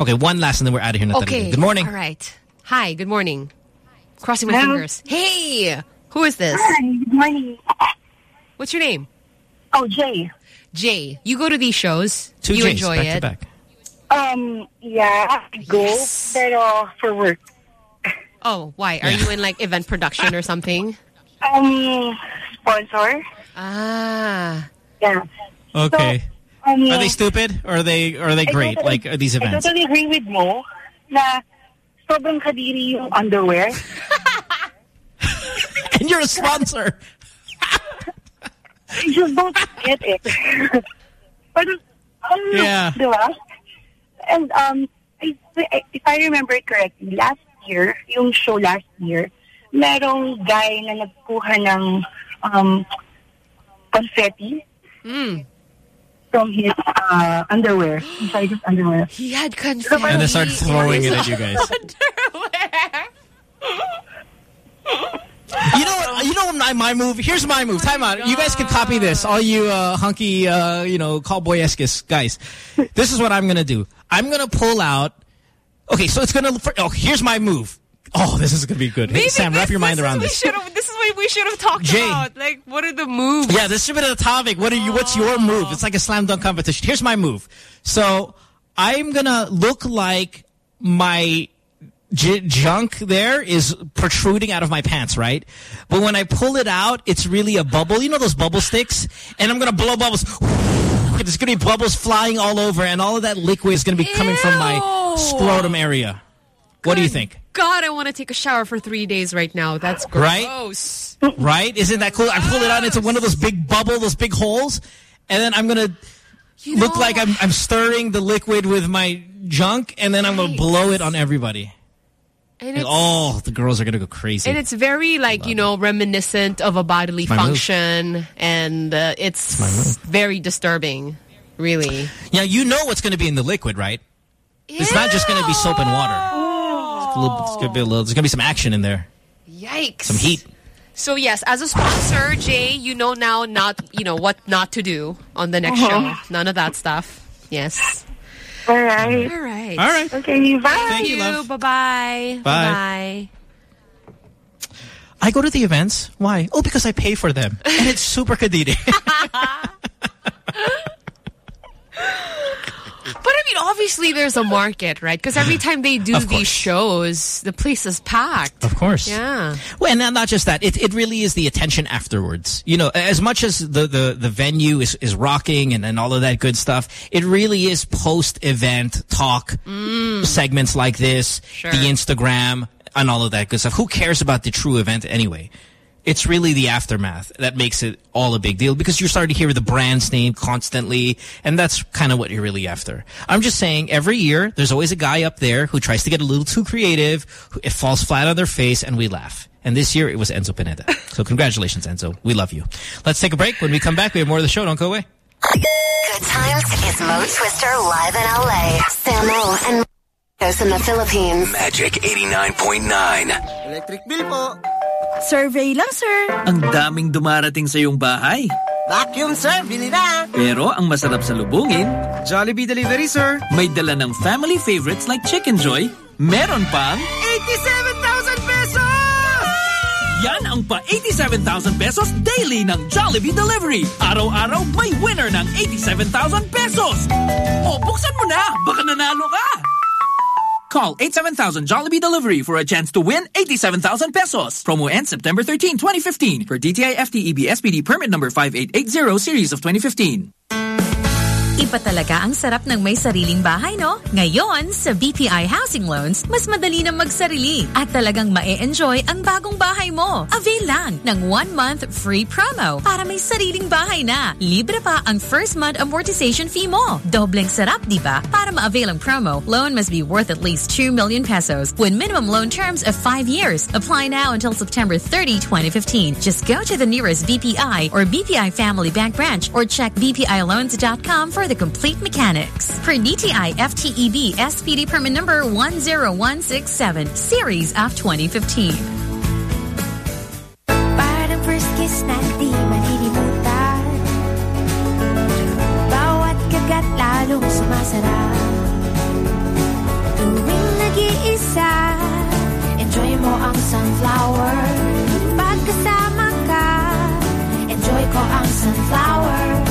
Okay, one last and then we're out of here. Not Okay. again. Good morning. All right. Hi, good morning. Crossing my Hello. fingers. Hey, who is this? Hi, good morning. What's your name? Oh, Jay. Jay. You go to these shows. Two you J's, enjoy back it. to back. Um, yeah, I go, pero for work. Oh, why? Are you in like event production or something? Um, sponsor. Ah. Yeah. Okay. Um, are they stupid or are they or are they great? totally- Like are these events? I totally agree with Mo na sobrang kadiri yung underwear. [LAUGHS] and you're a sponsor. I [LAUGHS] just don't get it. [LAUGHS] but, um, Yeah. Diba? And um, I, I- if I remember correctly, last year, yung show last year, merong guy na nagkuha ng um, confetti Mm. from his uh, underwear, inside his underwear. He had confetti. And they started throwing it at you guys. [LAUGHS] You know what? You know my, my move? Here's my move. Time out. You guys can copy this. All you uh, hunky, uh, you know, cowboy-esque guys. This is what I'm going to do. I'm going to pull out... Okay, so it's going to... Oh, here's my move. Oh, this is going to be good. Hey, Maybe Sam, wrap your mind this around this. This is what we should have talked Jay. about. Like, what are the moves? Yeah, this should be the topic. What are you? What's your move? It's like a slam dunk competition. Here's my move. So I'm gonna look like my junk there is protruding out of my pants, right? But when I pull it out, it's really a bubble. You know those bubble sticks? And I'm gonna blow bubbles. [SIGHS] There's gonna be bubbles flying all over, and all of that liquid is gonna be coming from my scrotum area. What do you think? God, I want to take a shower for three days right now. That's gross. Right? right? Isn't that cool? I pull it out into one of those big bubble, those big holes, and then I'm going to look like I'm, I'm stirring the liquid with my junk, and then I'm going to blow it on everybody. And And, oh, the girls are going to go crazy. And it's very like, you know, reminiscent of a bodily my move. function. And uh, it's, very disturbing, really. yeah, you know what's going to be in the liquid, right? It's not just going to be soap and water. It's, it's going to be a little, there's going to be some action in there. Yikes. Some heat. So yes, as a sponsor, Jay, you know now not, you know, what not to do on the next Uh-huh. show. None of that stuff. Yes. All right. All right. All right. Okay, bye. Thank you. Bye-bye. Bye. Bye. I go to the events. Why? Oh, because I pay for them. And it's super kadiri. [LAUGHS] [LAUGHS] But I mean, obviously there's a market, right? Because every time they do these shows, the place is packed. Of course. Yeah. Well, and not- just that. It, it really is the attention afterwards. You know, as much as the, the, the venue is, is rocking and, and all of that good stuff, it really is post-event talk mm. segments like this, Sure. the Instagram, and all of that good stuff. Who cares about the true event anyway? It's really the aftermath that makes it all a big deal because you're starting to hear the brand's name constantly, and that's kind of what you're really after. I'm just saying, every year, there's always a guy up there who tries to get a little too creative, who- it falls flat on their face, and we laugh. And this year, it was Enzo Pineda. [LAUGHS] So congratulations, Enzo. We love you. Let's take a break. When we come back, we have more of the show. Don't go away. Good times is Mo Twister live in LA. Samo and Marcos in the Philippines. Magic 89.9. Electric bill po. Survey lang, sir. Ang daming dumarating sa iyong bahay. Vacuum, sir. Bili na. Pero ang masarap sa lubungin, Jollibee Delivery, sir. may dala ng family favorites like Chicken Joy, meron pang 87,000 pesos! Yan ang pa 87,000 pesos daily ng Jollibee Delivery. Araw-araw may winner ng 87,000 pesos. O, buksan mo na. Baka nanalo ka. Call 87000 Jollibee Delivery for a chance to win 87,000 pesos. Promo ends September 13, 2015 for DTI FTEB SPD permit number 5880 series of 2015. Iba talaga ang sarap ng may sariling bahay, no? Ngayon, sa BPI Housing Loans, mas madali na magsarili at talagang mae-enjoy ang bagong bahay mo. Avail lang ng one-month free promo para may sariling bahay na. Libre pa ang first month amortization fee mo. Dobleng sarap, di ba? Para ma-avail ang promo, loan must be worth at least 2 million pesos with minimum loan terms of 5 years. Apply now until September 30, 2015. Just go to the nearest BPI or BPI Family Bank branch or check bpiloans.com for the complete mechanics. For DTI FTEB SPD permit number 10167, series of 2015. Parang first kiss na di malilimutan Bawat kagat lalong sumasarap Tuwing nag-iisa Enjoy sunflower Pagkasama ka Enjoy ko ang sunflower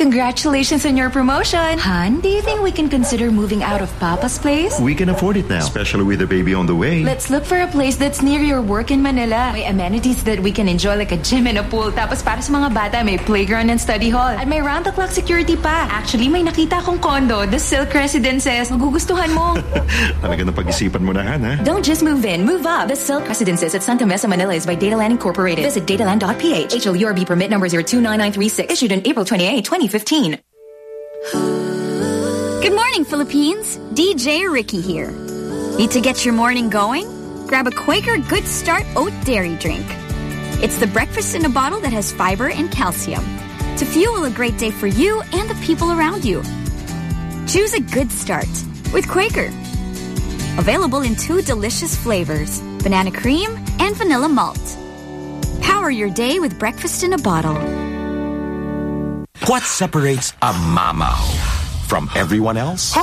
Congratulations on your promotion. Han, do you think we can consider moving out of Papa's place? We can afford it now, especially with a baby on the way. Let's look for a place that's near your work in Manila. May amenities that we can enjoy like a gym and a pool. Tapos para sa mga bata, may playground and study hall. At may round-the-clock security pa. Actually, may nakita akong condo, the Silk Residences. Magugustuhan mo. [LAUGHS] Talaga na pag-isipan mo na, Han, ha? Don't just move in, move up. The Silk Residences at Santa Mesa, Manila is by Dataland Incorporated. Visit dataland.ph. HLURB permit number 029936. Issued on April 28, 2015. Good morning, Philippines. DJ Ricky here. Need to get your morning going? Grab a Quaker Good Start Oat Dairy Drink. It's the breakfast in a bottle that has fiber and calcium to fuel a great day for you and the people around you. Choose a good start with Quaker. Available in two delicious flavors banana cream and vanilla malt. Power your day with breakfast in a bottle. What separates a mama from everyone else?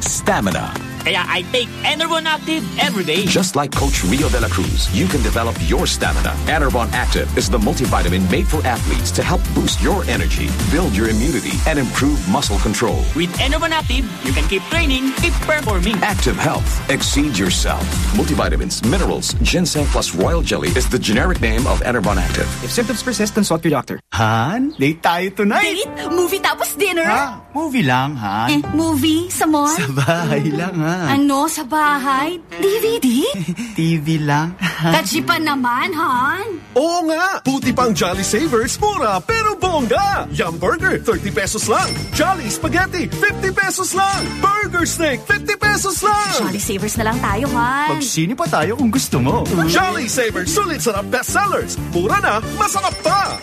Stamina. Kaya I take Enervon Active every day. Just like Coach Rio de la Cruz, you can develop your stamina. Enervon Active is the multivitamin made for athletes to help boost your energy, build your immunity, and improve muscle control. With Enervon Active, you can keep training, keep performing. Active Health. Exceed yourself. Multivitamins, minerals, ginseng plus royal jelly is the generic name of Enervon Active. If symptoms persist, consult your doctor. Han, date tayo tonight. Date? Movie tapos dinner? Ha? Movie lang, Han. Eh, movie? Sa mall? Sa bahay lang, ha? Ano? Sa bahay? DVD? TV [LAUGHS] lang. Kachipan naman, Han. Oo nga! Puti pang Jolly Savers, mura pero bongga! Yum Burger, 30 pesos lang. Jolly Spaghetti, 50 pesos lang. Burger Steak, 50 pesos lang. Jolly Savers na lang tayo, Han. Magsini pa tayo kung gusto mo. Jolly Savers, sulit sarap bestsellers. Mura na, masarap pa!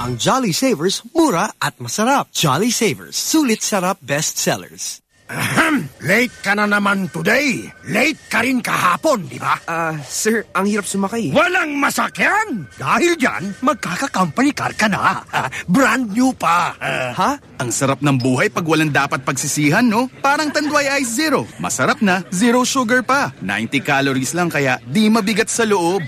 Ang Jolly Savers, mura at masarap. Jolly Savers, sulit sarap bestsellers. Ahem! Late ka na naman today. Late ka rin kahapon, di ba? Ah, sir, ang hirap sumakay. Walang masakyan! Dahil dyan, magkaka-company car ka na. Ah, Brand new pa. Ah, ha? Ang sarap ng buhay pag walang dapat pagsisihan, no? Parang Tanduay Ice Zero. Masarap na, zero sugar pa. 90 calories lang kaya di mabigat sa loob.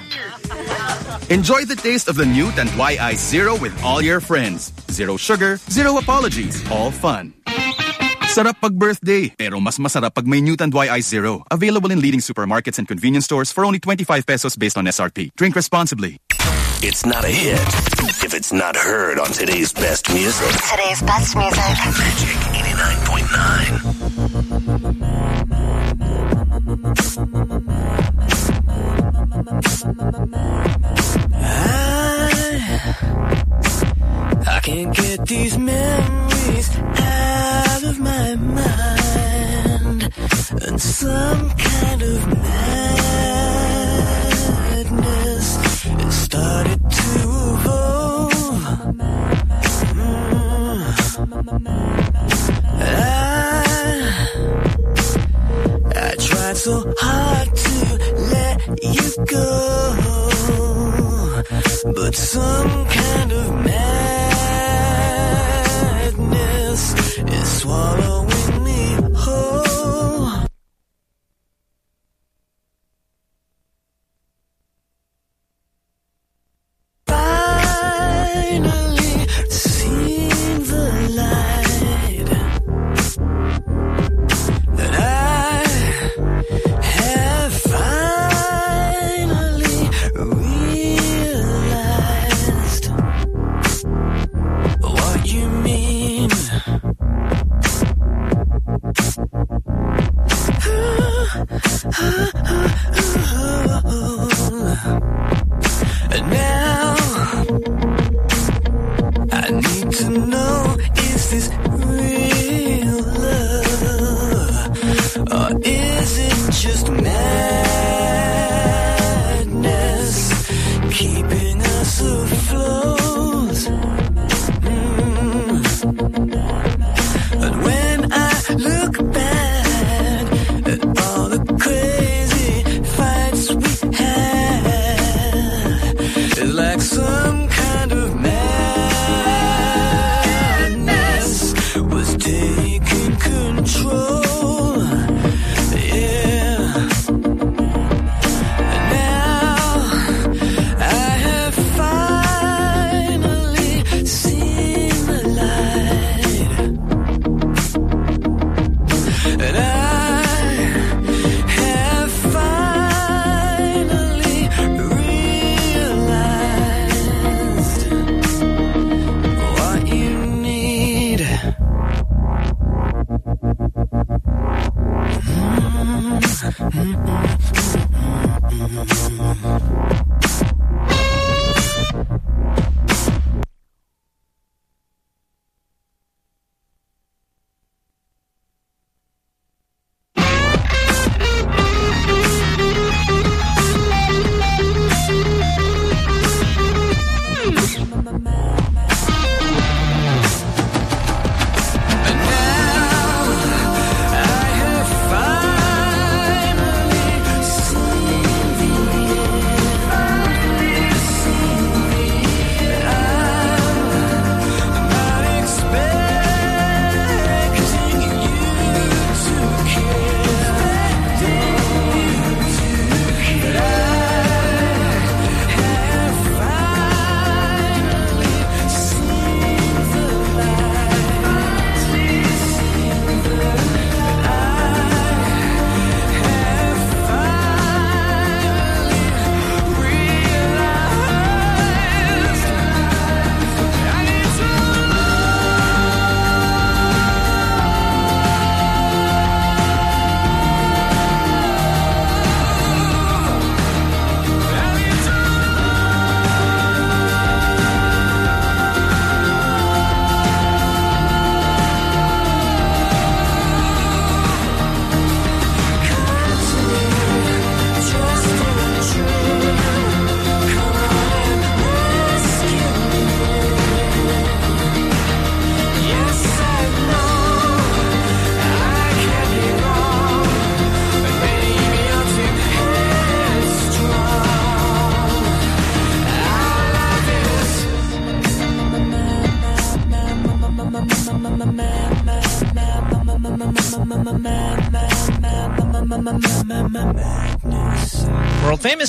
Enjoy the taste of the new Tanduay Ice Zero with all your friends. Zero sugar, zero apologies, all fun. Sarap pag birthday, pero mas masarap pag may new Tanduay Ice Zero. Available in leading supermarkets and convenience stores for only 25 pesos based on SRP. Drink responsibly. It's not a hit if it's not heard on today's best music. Today's best music. Magic 89.9. I, I can't get these memories out of my mind. And some kind of madness has started to evolve. I, I tried so hard to let you go. But some kind of madness is swallowing And now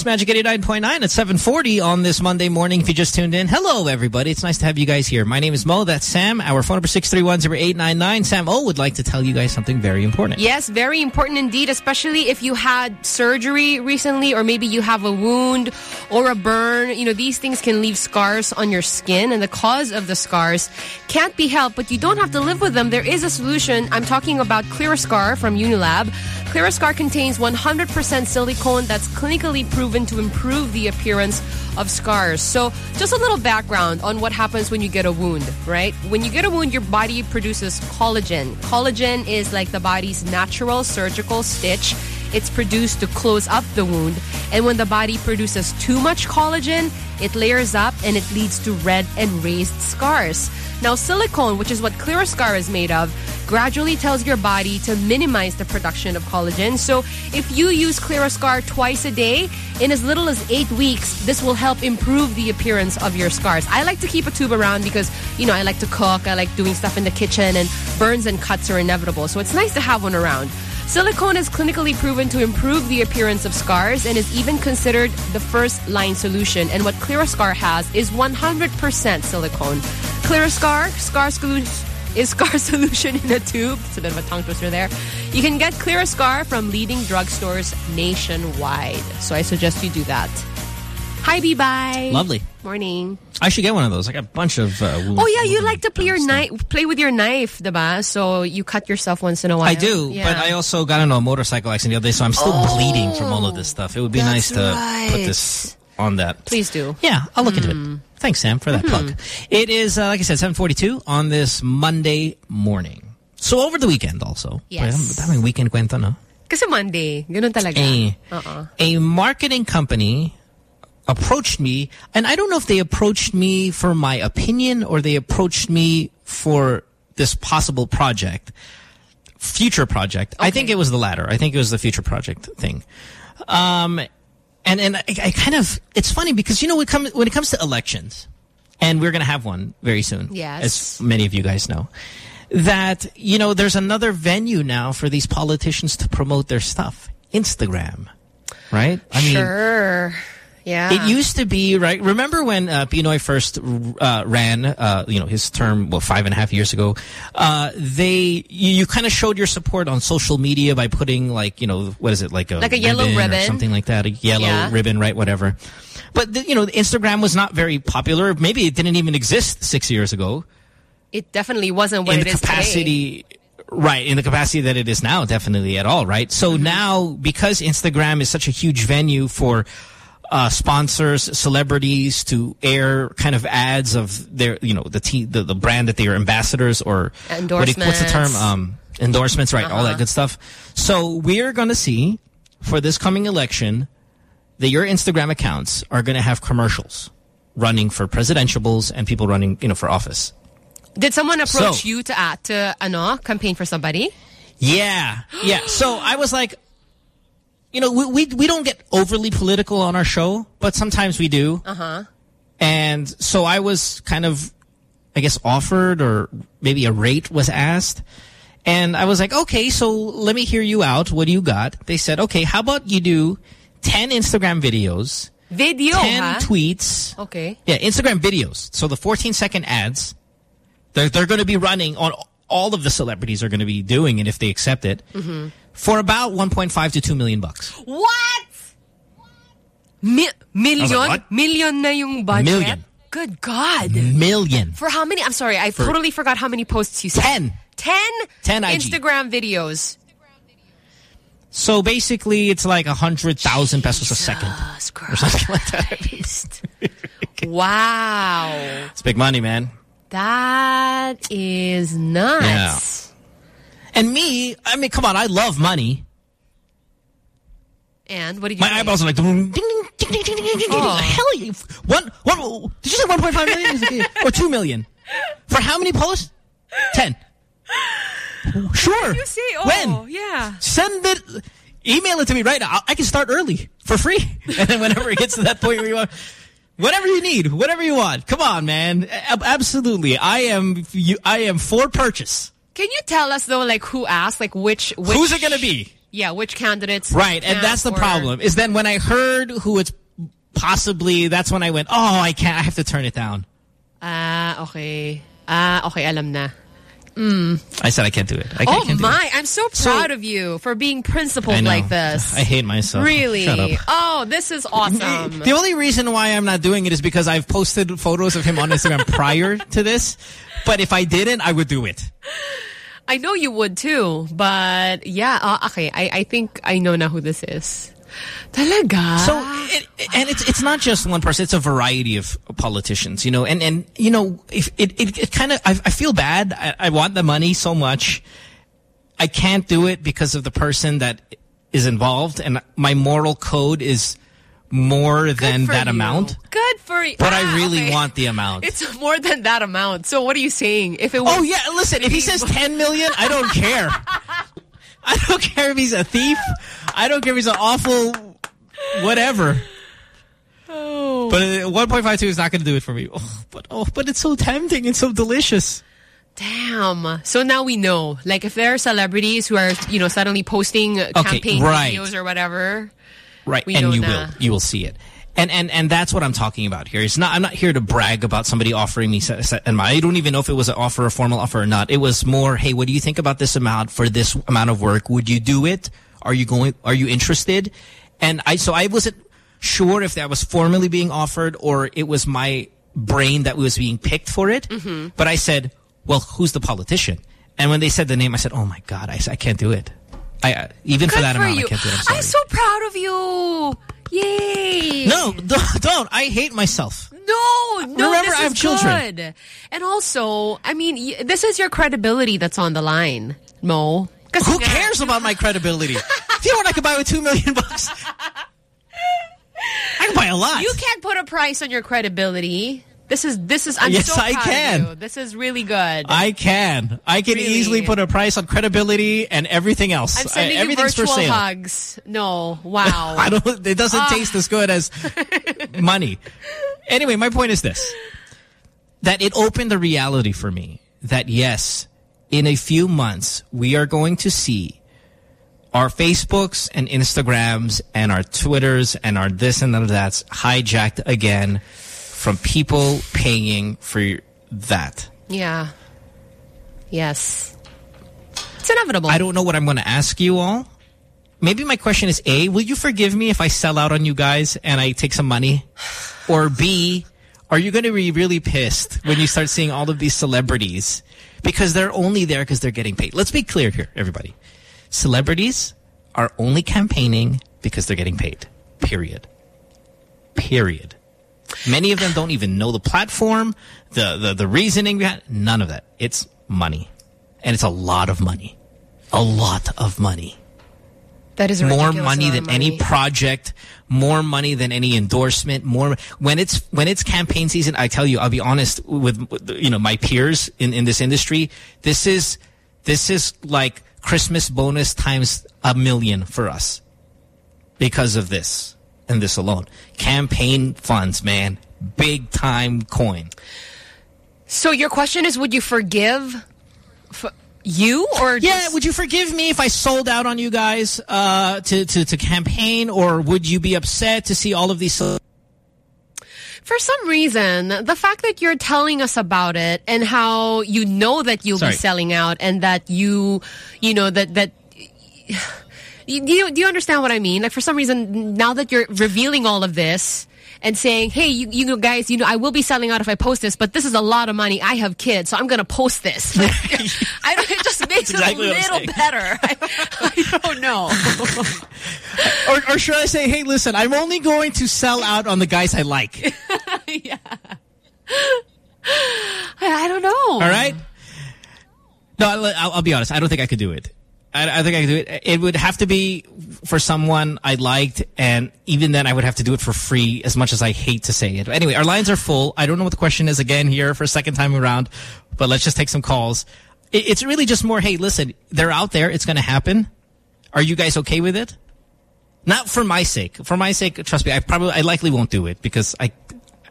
Magic 89.9 at 740 on this Monday morning. If you just tuned in, hello everybody. It's nice to have you guys here. My name is Mo. That's Sam. Our phone number 631-0899. Sam O would like to tell you guys something very important. Yes, very important indeed, especially if you had surgery recently or maybe you have a wound or a burn. You know, these things can leave scars on your skin and the cause of the scars can't be helped, but you don't have to live with them. There is a solution. I'm talking about Clearscar from Unilab. Clearscar contains 100% silicone that's clinically proven to improve the appearance of scars. So just a little background on what happens when you get a wound, right? When you get a wound, your body produces collagen. Collagen is like the body's natural surgical stitch. It's produced to close up the wound. And when the body produces too much collagen, it layers up and it leads to red and raised scars. Now, silicone, which is what Clearscar is made of, gradually tells your body to minimize the production of collagen. So if you use Clearscar twice a day, in as little as eight weeks, this will help improve the appearance of your scars. I like to keep a tube around because, you know, I like to cook, I like doing stuff in the kitchen, and burns and cuts are inevitable. So it's nice to have one around. Silicone is clinically proven to improve the appearance of scars and is even considered the first line solution. And what Clearscar has is 100% silicone. Clearscar, scar is scar [LAUGHS] solution in a tube. It's a bit of a tongue twister there. You can get Clearscar from leading drugstores nationwide. So I suggest you do that. Hi, B-Bye. Lovely. Morning. I should get one of those. I got a bunch of uh, Oh yeah, you like to play your knife, play with your knife, the diba? So you cut yourself once in a while. I do, Yeah. but I also got into a motorcycle accident the other day, so I'm still bleeding from all of this stuff. It would be nice to that's put this on that. Please do. Yeah, I'll look into it. Thanks, Sam, for that plug. It is, uh, like I said, 742 on this Monday morning. So over the weekend also. Yes. Daming weekend kwento, no? Kasi Monday, ganun talaga. A, Uh-uh. a marketing company approached me, and I don't know if they approached me for my opinion or they approached me for this possible project, future project. I think it was the latter. I think it was the future project thing. Um, and and I, I kind of it's funny because you know when it comes when it comes to elections, and we're going to have one very soon. Yes. as many of you guys know. That you know, there's another venue now for these politicians to promote their stuff. Instagram, right? I mean, sure. Yeah. it used to be right. Remember when uh, PNoy first uh, ran, uh, you know, his term, well, five and a half years ago. Uh, they you, you kind of showed your support on social media by putting like, you know, what is it like a Like a yellow or ribbon. something like that, a yellow Yeah. ribbon, right? Whatever. But the, you know, Instagram was not very popular. Maybe it didn't even exist six years ago It definitely wasn't what in it the is today. capacity right in the capacity that it is now definitely at all right so Mm-hmm. now because instagram is such a huge venue for uh, sponsors celebrities to air kind of ads of their you know the the, the brand that they are ambassadors or endorsements. what what's the term Endorsements. um endorsements right all that Uh-huh. good stuff so we're going to see for this coming election that your instagram accounts are going to have commercials running for presidentiables and people running you know for office Did someone approach So- you to uh, to ano, campaign for somebody? Yeah, yeah. So I was like, you know, we, we we don't get overly political on our show, but sometimes we do. Uh huh. And so I was kind of, I guess, offered or maybe a rate was asked. And I was like, okay, so let me hear you out. What do you got? They said, okay, how about you do 10 Instagram videos, Video, 10 huh? tweets. Okay. Yeah, Instagram videos. So the 14 second ads, they're, they're going to be running on all of the celebrities are going to be doing it if they accept it Mm-hmm. for about 1.5 to 2 million bucks. What? Mi- million? what? Million na yung budget? Million. Good God. Million. For how many? I'm sorry, I For- totally forgot how many posts you said. 10. 10? 10 IG. Instagram videos. So basically it's like 100,000 pesos a second. Or something like that. Wow. It's big money, man. That is nuts. And me, I mean, come on, I love money. And what did you My say? eyeballs are like, ding, ding, ding, ding, ding, ding, ding. Oh. Hell, yeah. One, one, did you say 1.5 million? [LAUGHS] or 2 million? For how many posts? 10. Sure. You say, oh, When? yeah. Send it, email it to me right now. I can start early for free. [LAUGHS] And then whenever it gets to that point where you want, whatever you need, whatever you want. Come on, man. A- absolutely. I am, you, I am for purchase. Can you tell us though, like who asked, like which, which Who's it going to be? Yeah, which candidates? Right, and that's the problem. Is then when I heard who it's possibly, that's when I went, oh, I can't. I have to turn it down. Ah, okay. Ah, okay, alam na. Mm. I said I can't do it. I, oh can't do my, it. I'm so So- proud of you for being principled like this. [LAUGHS] I hate myself. Really? Oh, this is awesome. The only reason why I'm not doing it is because I've posted photos of him on Instagram [LAUGHS] prior to this. But if I didn't, I would do it. I know you would too, but yeah, uh, okay. I, I think I know now who this is. Talaga? So, it, and it's it's not just one person; it's a variety of politicians, you know. And and you know, if it it, it kind of I, I feel bad. I, I want the money so much, I can't do it because of the person that is involved, and my moral code is more than that you. amount. Good for you. But Ah, I really okay. want the amount. It's more than that amount. So what are you saying? If it was Oh yeah, listen. If he [LAUGHS] says ten million, I don't care. I don't care if he's a thief. I don't care if he's an awful whatever. Oh. But uh, 1.52 is not going to do it for me. Oh, but oh, but it's so tempting and so delicious. Damn. So now we know. Like if there are celebrities who are, you know, suddenly posting uh, campaign right. videos or whatever. Right, We and you na. will. You will see it. And and and that's what I'm talking about here. It's not. I'm not here to brag about somebody offering me. And I don't even know if it was an offer, a formal offer or not. It was more, hey, what do you think about this amount for this amount of work? Would you do it? Are you going? Are you interested? And I so I wasn't sure if that was formally being offered or it was my brain that was being picked for it. Mhm. But I said, well, who's the politician? And when they said the name, I said, oh my god, I can't do it. I uh, even for that for amount, you. I can't do it. I'm. I'm so proud of you. Yay. No, don't, [LAUGHS] don't. I hate myself. No, no, Remember, this I have is children. good. And also, I mean, this is your credibility that's on the line, Mo. Who cares about my credibility? [LAUGHS] Do you know what I could buy with two million bucks? [LAUGHS] I can buy a lot. You can't put a price on your credibility. This is this is. I'm Yes, so I can. This is really good. I can. I can Really? easily put a price on credibility and everything else. I'm sending I, you virtual for sale. hugs. No, wow. [LAUGHS] I don't. It doesn't Ah. taste as good as [LAUGHS] money. Anyway, my point is this: that it opened the reality for me that yes, in a few months we are going to see our Facebooks and Instagrams and our Twitters and our this and that's hijacked again from people paying for that. Yeah. Yes. It's inevitable. I don't know what I'm going to ask you all. Maybe my question is A, will you forgive me if I sell out on you guys and I take some money? Or B, are you going to be really pissed when you start seeing all of these celebrities because they're only there because they're getting paid? Let's be clear here, everybody. Celebrities are only campaigning because they're getting paid. Period. Period. Many of them don't even know the platform, the, the, the reasoning behind None of that. It's money. And it's a lot of money. A lot of money. That is a more money than of any project, more money than any endorsement, more when it's when it's campaign season, I tell you, I'll be honest with, with you know my peers in in this industry, this is this is like Christmas bonus times a million for us because of this and this alone. Campaign funds, man, big time coin. So your question is, would you forgive f you or yeah? Would you forgive me if I sold out on you guys uh, to, to to campaign, or would you be upset to see all of these? For some reason, the fact that you're telling us about it and how you know that you'll Sorry. be selling out and that you, you know, that, that, you- do you, do you understand what I mean? Like for some reason, now that you're revealing all of this and saying, hey, you, you know, guys, you know, I will be selling out if I post this, but this is a lot of money. I have kids, so I'm going to post this. [LAUGHS] I don't, it just makes exactly it a little better. I, [LAUGHS] I don't know. [LAUGHS] or, or should I say, hey, listen, I'm only going to sell out on the guys I like. I, I don't know. All right? No, I'll, I'll, I'll be honest. I don't think I could do it. I, I think I could do it. It would have to be for someone I liked, and even then I would have to do it for free, as much as I hate to say it. But anyway, our lines are full. I don't know what the question is again here for a second time around, but let's just take some calls. It, it's really just more, hey, listen, they're out there. It's going to happen. Are you guys okay with it? Not for my sake. For my sake, trust me, I probably, I likely won't do it because I,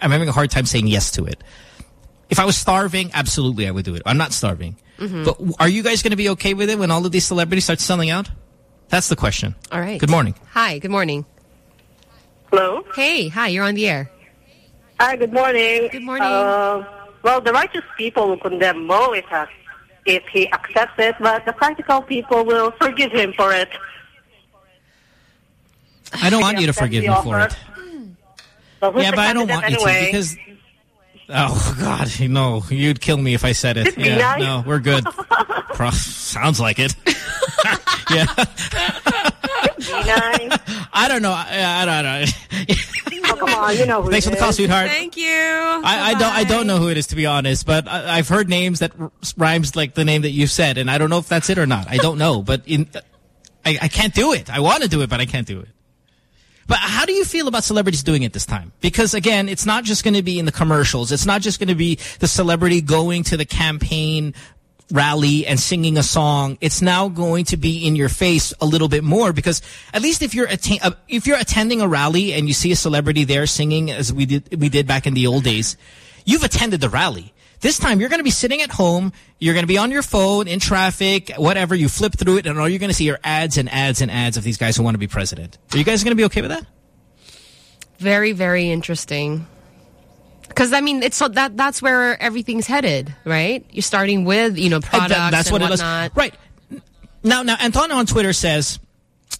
I'm having a hard time saying yes to it. If I was starving, absolutely I would do it. I'm not starving. Mhm. But are you guys going to be okay with it when all of these celebrities start selling out? That's the question. All right. Good morning. Hi, good morning. Hello? Hey, hi, you're on the air. Hi, good morning. Good morning. Uh, well, the righteous people will condemn Mo if, uh, if he accepts it, but the practical people will forgive him for it. I don't want you to forgive the me for offer. it. Well, Yeah, but I don't want candidate you to because... Oh, God, no. You'd kill me if I said it. Just Yeah, nice. no, we're good. [LAUGHS] Pro- sounds like it. [LAUGHS] yeah. Be nice. I don't know. I, I don't know. oh, come on, you know who Thanks it for the call, is. sweetheart. Thank you. I, I don't. I don't know who it is to be honest, but I, I've heard names that r- rhymes like the name that you said, and I don't know if that's it or not. I don't know, but in, I, I can't do it. I want to do it, but I can't do it. But how do you feel about celebrities doing it this time? Because again, it's not just going to be in the commercials. It's not just going to be the celebrity going to the campaign rally and singing a song. It's now going to be in your face a little bit more because at least if you're uh, if you're attending a rally and you see a celebrity there singing as we did we did back in the old days, you've attended the rally. This time you're going to be sitting at home, you're going to be on your phone in traffic, whatever, you flip through it and all you're going to see are ads and ads and ads of these guys who want to be president. Are you guys going to be okay with that? Very, very interesting. Because I mean, it's so that that's where everything's headed, right? You're starting with you know products that- that's and what it is. whatnot. Right. Now, now, Antonio on Twitter says,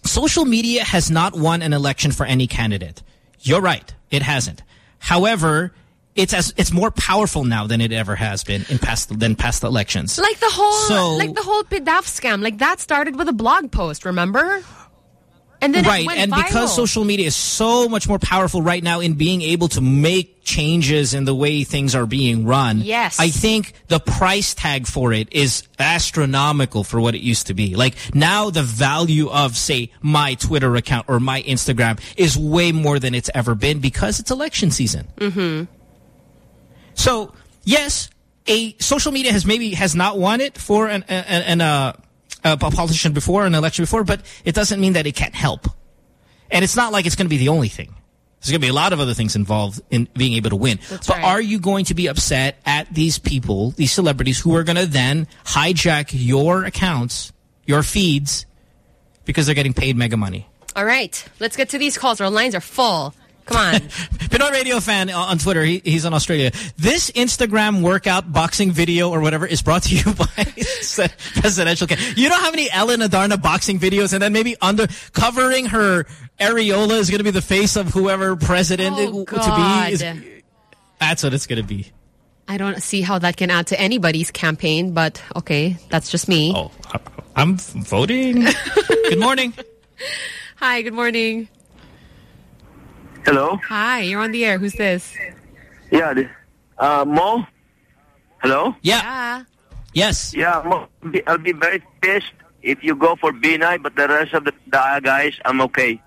social media has not won an election for any candidate. You're right. It hasn't. However, it's as it's more powerful now than it ever has been in past than past elections. Like the whole, So- like the whole PDAF scam, like that started with a blog post, remember? And then right, and viral. because social media is so much more powerful right now in being able to make changes in the way things are being run. Yes. I think the price tag for it is astronomical for what it used to be. Like now the value of say my Twitter account or my Instagram is way more than it's ever been because it's election season. Mm-hmm. So yes, a social media has maybe has not won it for an an, an uh, a politician before an election before, but it doesn't mean that it can't help. And it's not like it's going to be the only thing. There's going to be a lot of other things involved in being able to win. That's but right. are you going to be upset at these people, these celebrities who are going to then hijack your accounts, your feeds, because they're getting paid mega money? All right, let's get to these calls. Our lines are full. Come on. [LAUGHS] Pinoy Radio fan uh, on Twitter, he, he's in Australia. This Instagram workout boxing video or whatever is brought to you [LAUGHS] by [LAUGHS] presidential. candidate. You know how many Ellen Adarna boxing videos and then maybe under covering her areola is going to be the face of whoever president Oh, to be. Is, that's what it's going to be. I don't see how that can add to anybody's campaign, but okay, that's just me. Oh, I'm voting. Good morning. Hi, good morning. Hello? Hi, you're on the air. Who's this? Yeah, this, uh, Mo? Hello? Yeah. Yes. Yeah, Mo, I'll be- very pissed if you go for Binay, but the rest of the, the guys, I'm okay.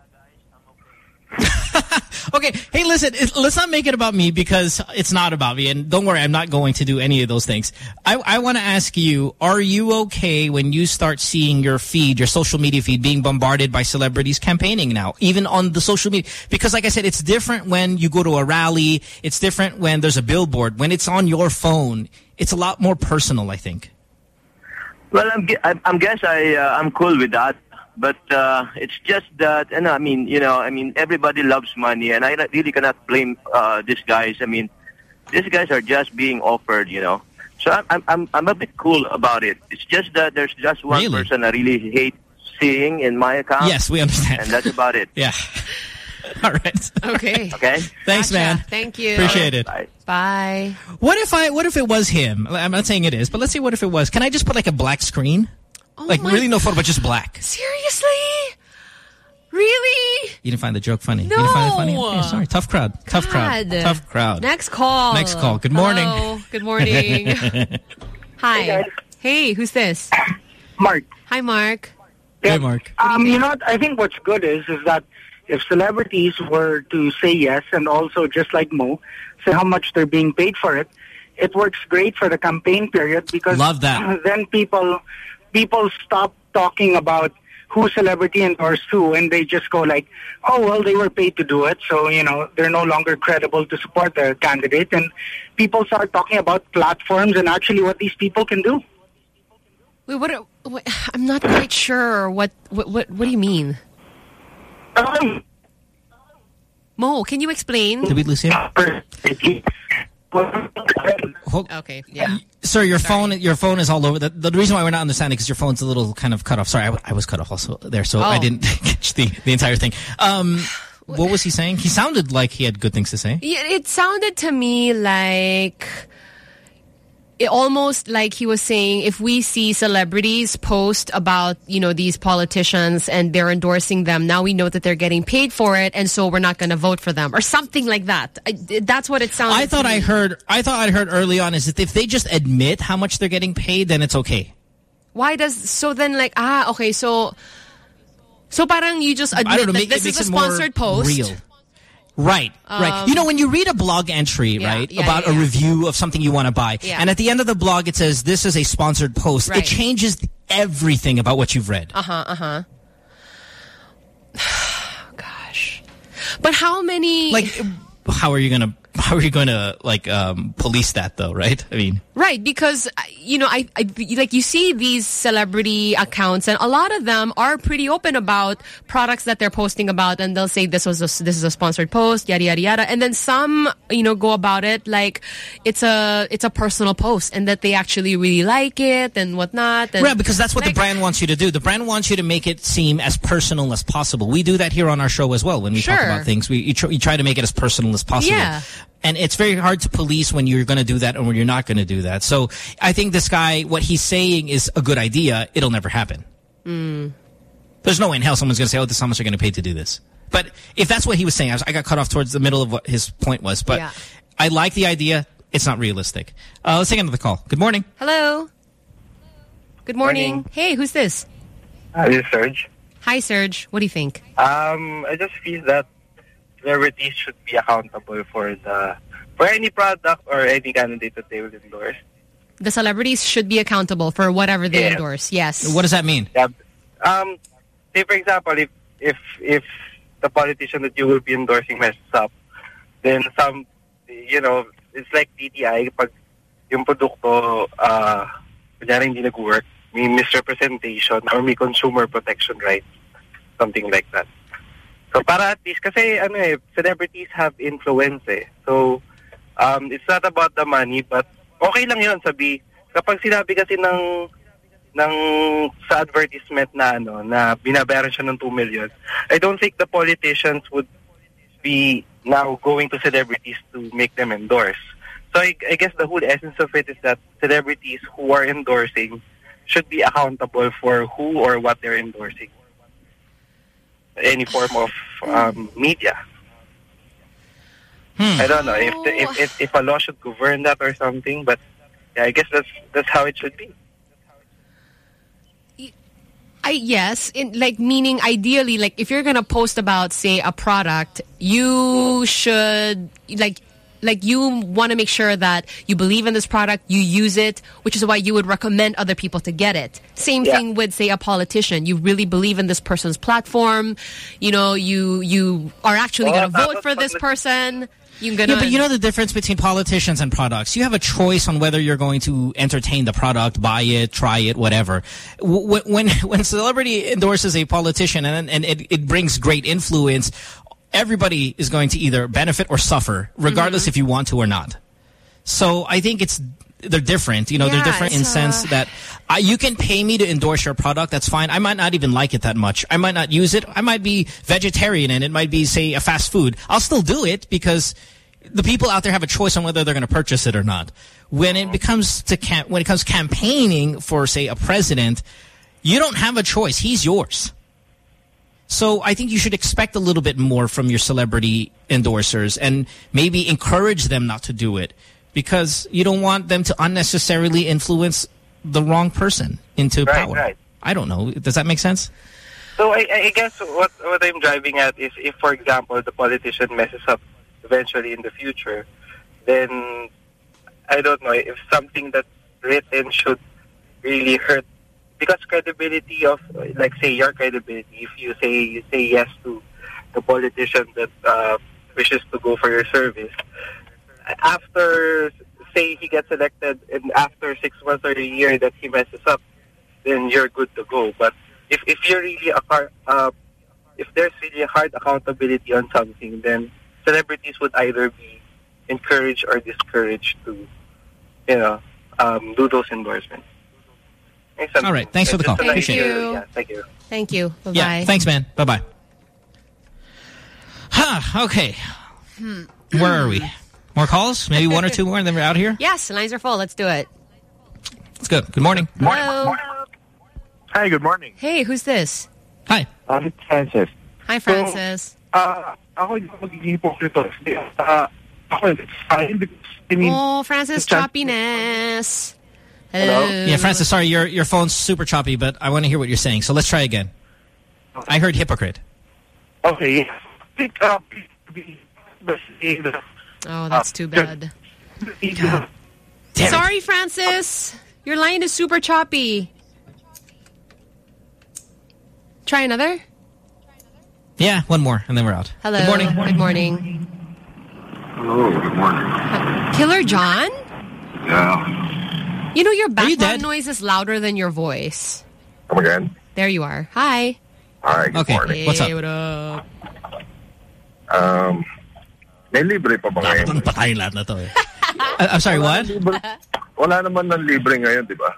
[LAUGHS] Okay, hey, listen, let's not make it about me because it's not about me. And don't worry, I'm not going to do any of those things. I, I want to ask you, are you okay when you start seeing your feed, your social media feed being bombarded by celebrities campaigning now, even on the social media? Because like I said, it's different when you go to a rally. It's different when there's a billboard. When it's on your phone, it's a lot more personal, I think. Well, I'm, I'm, I'm guess I, uh, I'm cool with that. But uh, it's just that, and I mean, you know, I mean, everybody loves money, and I really cannot blame uh, these guys. I mean, these guys are just being offered, you know. So I'm, I'm, I'm, I'm a bit cool about it. It's just that there's just one Really? person I really hate seeing in my account. Yes, we understand. And that's about it. [LAUGHS] Yeah. [LAUGHS] All right. Okay. [LAUGHS] Okay. Thanks, Gotcha. man. Thank you. Appreciate it. Bye. What if I? What if it was him? I'm not saying it is, but let's say what if it was? Can I just put like a black screen? Like Oh my- really no photo, but just black. Seriously? Really? You didn't find the joke funny. You didn't find it funny? No. Okay, sorry. Tough crowd. Tough crowd. Tough crowd. Next call. Next call. Good morning. Hello. Good morning. [LAUGHS] Hi. Hey, who's this? Mark. Hi, Mark. Hey, Mark. Um, you know what? I think what's good is is that if celebrities were to say yes and also just like Mo, say how much they're being paid for it, it works great for the campaign period because Love that. then people people stop talking about who celebrity endorsed who and they just go like, oh well they were paid to do it, so you know they're no longer credible to support their candidate and people start talking about platforms and actually what these people can do. Wait, what, are- what? I'm not quite sure. What? What? What, what do you mean? Um, Mo, can you explain? Did we lose him? Okay. Yeah. Sir, your phone your phone is all over. The, the reason why we're not understanding because your phone's a little kind of cut off. Sorry, I was cut off also there, so I Oh. didn't [LAUGHS] catch the, the entire thing. Um, [SIGHS] what was he saying? He sounded like he had good things to say. Yeah, it sounded to me like it almost like he was saying if we see celebrities post about you know these politicians and they're endorsing them now we know that they're getting paid for it and so we're not going to vote for them or something like that I, that's what it sounded I thought I heard I thought I heard early on is that if they just admit how much they're getting paid, then it's okay. why does so then like ah okay so so parang you just I admit don't know. that Make, this is a sponsored post Real. Right, right. Um, You know, when you read a blog entry, Yeah, right, yeah, about yeah, a review of something you want to buy, and at the end of the blog it says, this is a sponsored post, Right. it changes everything about what you've read. Uh-huh, uh-huh. [SIGHS] Gosh. But how many... Like, how are you going to, [LAUGHS] how are you going to, like, um, police that though, right? I mean, Right, because uh, you know, I, I like you see these celebrity accounts, and a lot of them are pretty open about products that they're posting about, and they'll say this was a, this is a sponsored post, yada yada yada, and then some you know go about it like it's a it's a personal post, and that they actually really like it and whatnot. And Right, because that's what like, the brand wants you to do. The brand wants you to make it seem as personal as possible. We do that here on our show as well. When we talk about things, we you try to make it as personal as possible. Yeah. And it's very hard to police when you're going to do that and when you're not going to do that. So I think this guy, what he's saying is a good idea. It'll never happen. Mm. There's no way in hell someone's going to say, oh, this is how much they're going to pay to do this. But if that's what he was saying, I, was, I got cut off towards the middle of what his point was. But Yeah. I like the idea. It's not realistic. Uh, let's take another call. Good morning. Hello. Good morning. Morning. Hey, who's this? Hi, this is Serge. Hi, Serge. What do you think? Um, I just feel that celebrities should be accountable for the for any product or any candidate that they will endorse. The celebrities should be accountable for whatever they Yeah. endorse. Yes. What does that mean? Yeah. Um, say for example, if if if the politician that you will be endorsing messes up, then some, you know, it's like DTI pag yung produkto uh kunyari hindi nag-work, may misrepresentation or may consumer protection rights, something like that. So para at least, kasi ano eh, celebrities have influence eh. So, um, it's not about the money, but okay lang yun sabi. Kapag sinabi kasi ng ng sa advertisement na ano na binabayaran siya ng 2 million, I don't think the politicians would be now going to celebrities to make them endorse. So I, I guess the whole essence of it is that celebrities who are endorsing should be accountable for who or what they're endorsing. Any form of um, media. I don't know if, the, if if if a law should govern that or something, but yeah, I guess that's that's how it should be. I yes, in like meaning ideally, like if you're gonna post about say a product, you should like like you want to make sure that you believe in this product, you use it, which is why you would recommend other people to get it. Same thing with say a politician. You really believe in this person's platform, you know, you you are actually Oh, gonna vote for this person. Gonna Yeah, but you know the difference between politicians and products. You have a choice on whether you're going to entertain the product, buy it, try it, whatever. W- When [LAUGHS] when celebrity endorses a politician and and it, it brings great influence, everybody is going to either benefit or suffer, regardless if you want to or not. So I think it's they're different. You know, Yeah, they're different in sense that uh, you can pay me to endorse your product. That's fine. I might not even like it that much. I might not use it. I might be vegetarian and it might be, say, a fast food. I'll still do it because the people out there have a choice on whether they're going to purchase it or not. When it becomes to cam when it comes campaigning for, say, a president, you don't have a choice. He's yours. So I think you should expect a little bit more from your celebrity endorsers and maybe encourage them not to do it because you don't want them to unnecessarily influence the wrong person into Right, power. right. I don't know. Does that make sense? So I, I guess what what I'm driving at is if, for example, the politician messes up eventually in the future, then I don't know if something that's written should really hurt because credibility of like say your credibility. If you say you say yes to the politician that uh, wishes to go for your service, after say he gets elected and after six months or a year that he messes up, then you're good to go. But if if you're really a car, uh, if there's really hard accountability on something, then celebrities would either be encouraged or discouraged to, you know, um, do those endorsements. Thanks, All right. Thanks for the call. an Appreciate idea. you. Yeah, thank you. Thank you. Bye-bye. Yeah. Thanks, man. Bye-bye. Huh. Okay. Hmm. Where are we? More calls? Maybe one or two more and then we're out here? Yes, lines are full. Let's do it. Let's go. Good morning. Hello. Hi, good morning. Hey, who's this? Hi. I'm Francis. Hi, Francis. Ako yung magiging hipokrito. Ako, hindi I mean, oh, Francis, the choppiness. Hello? Yeah, Francis, sorry, your your phone's super choppy, but I want to hear what you're saying. So let's try again. I heard hypocrite. Okay. Pick up, be, be, Oh, that's too bad. God. Sorry, Francis. Your line is super choppy. Try another. Yeah, one more, and then we're out. Hello. Good morning. Good morning. Hello, good morning. Killer John? Yeah. You know your background dead? noise is louder than your voice. Come again? There you are. Hi. Hi, good Okay, morning. what's up? Hey, what up? Um, may libre pa ba ngayon? patayin lahat na to eh. I- I'm sorry, what? Wala naman ng libre ngayon, di ba?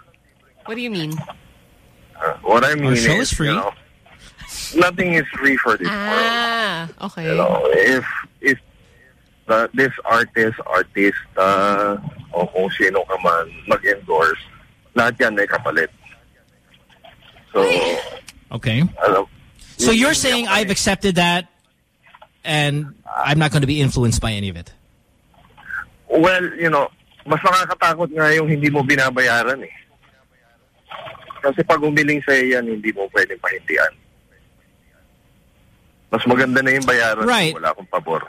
What do you mean? Uh, what I mean Our show is, is free. you know, nothing is free for this world. Ah, okay. You know, if if this artist, artist, uh, o kung sino ka man mag-endorse, lahat yan may kapalit. So, Okay. alam, So you're saying I've accepted that and I'm not going to be influenced by any of it? well, you know, mas nakakatakot nga yung hindi mo binabayaran eh. Kasi pag umiling sa'yo yan, hindi mo pwedeng pahindihan. Mas maganda na yung bayaran Right. wala akong pabor.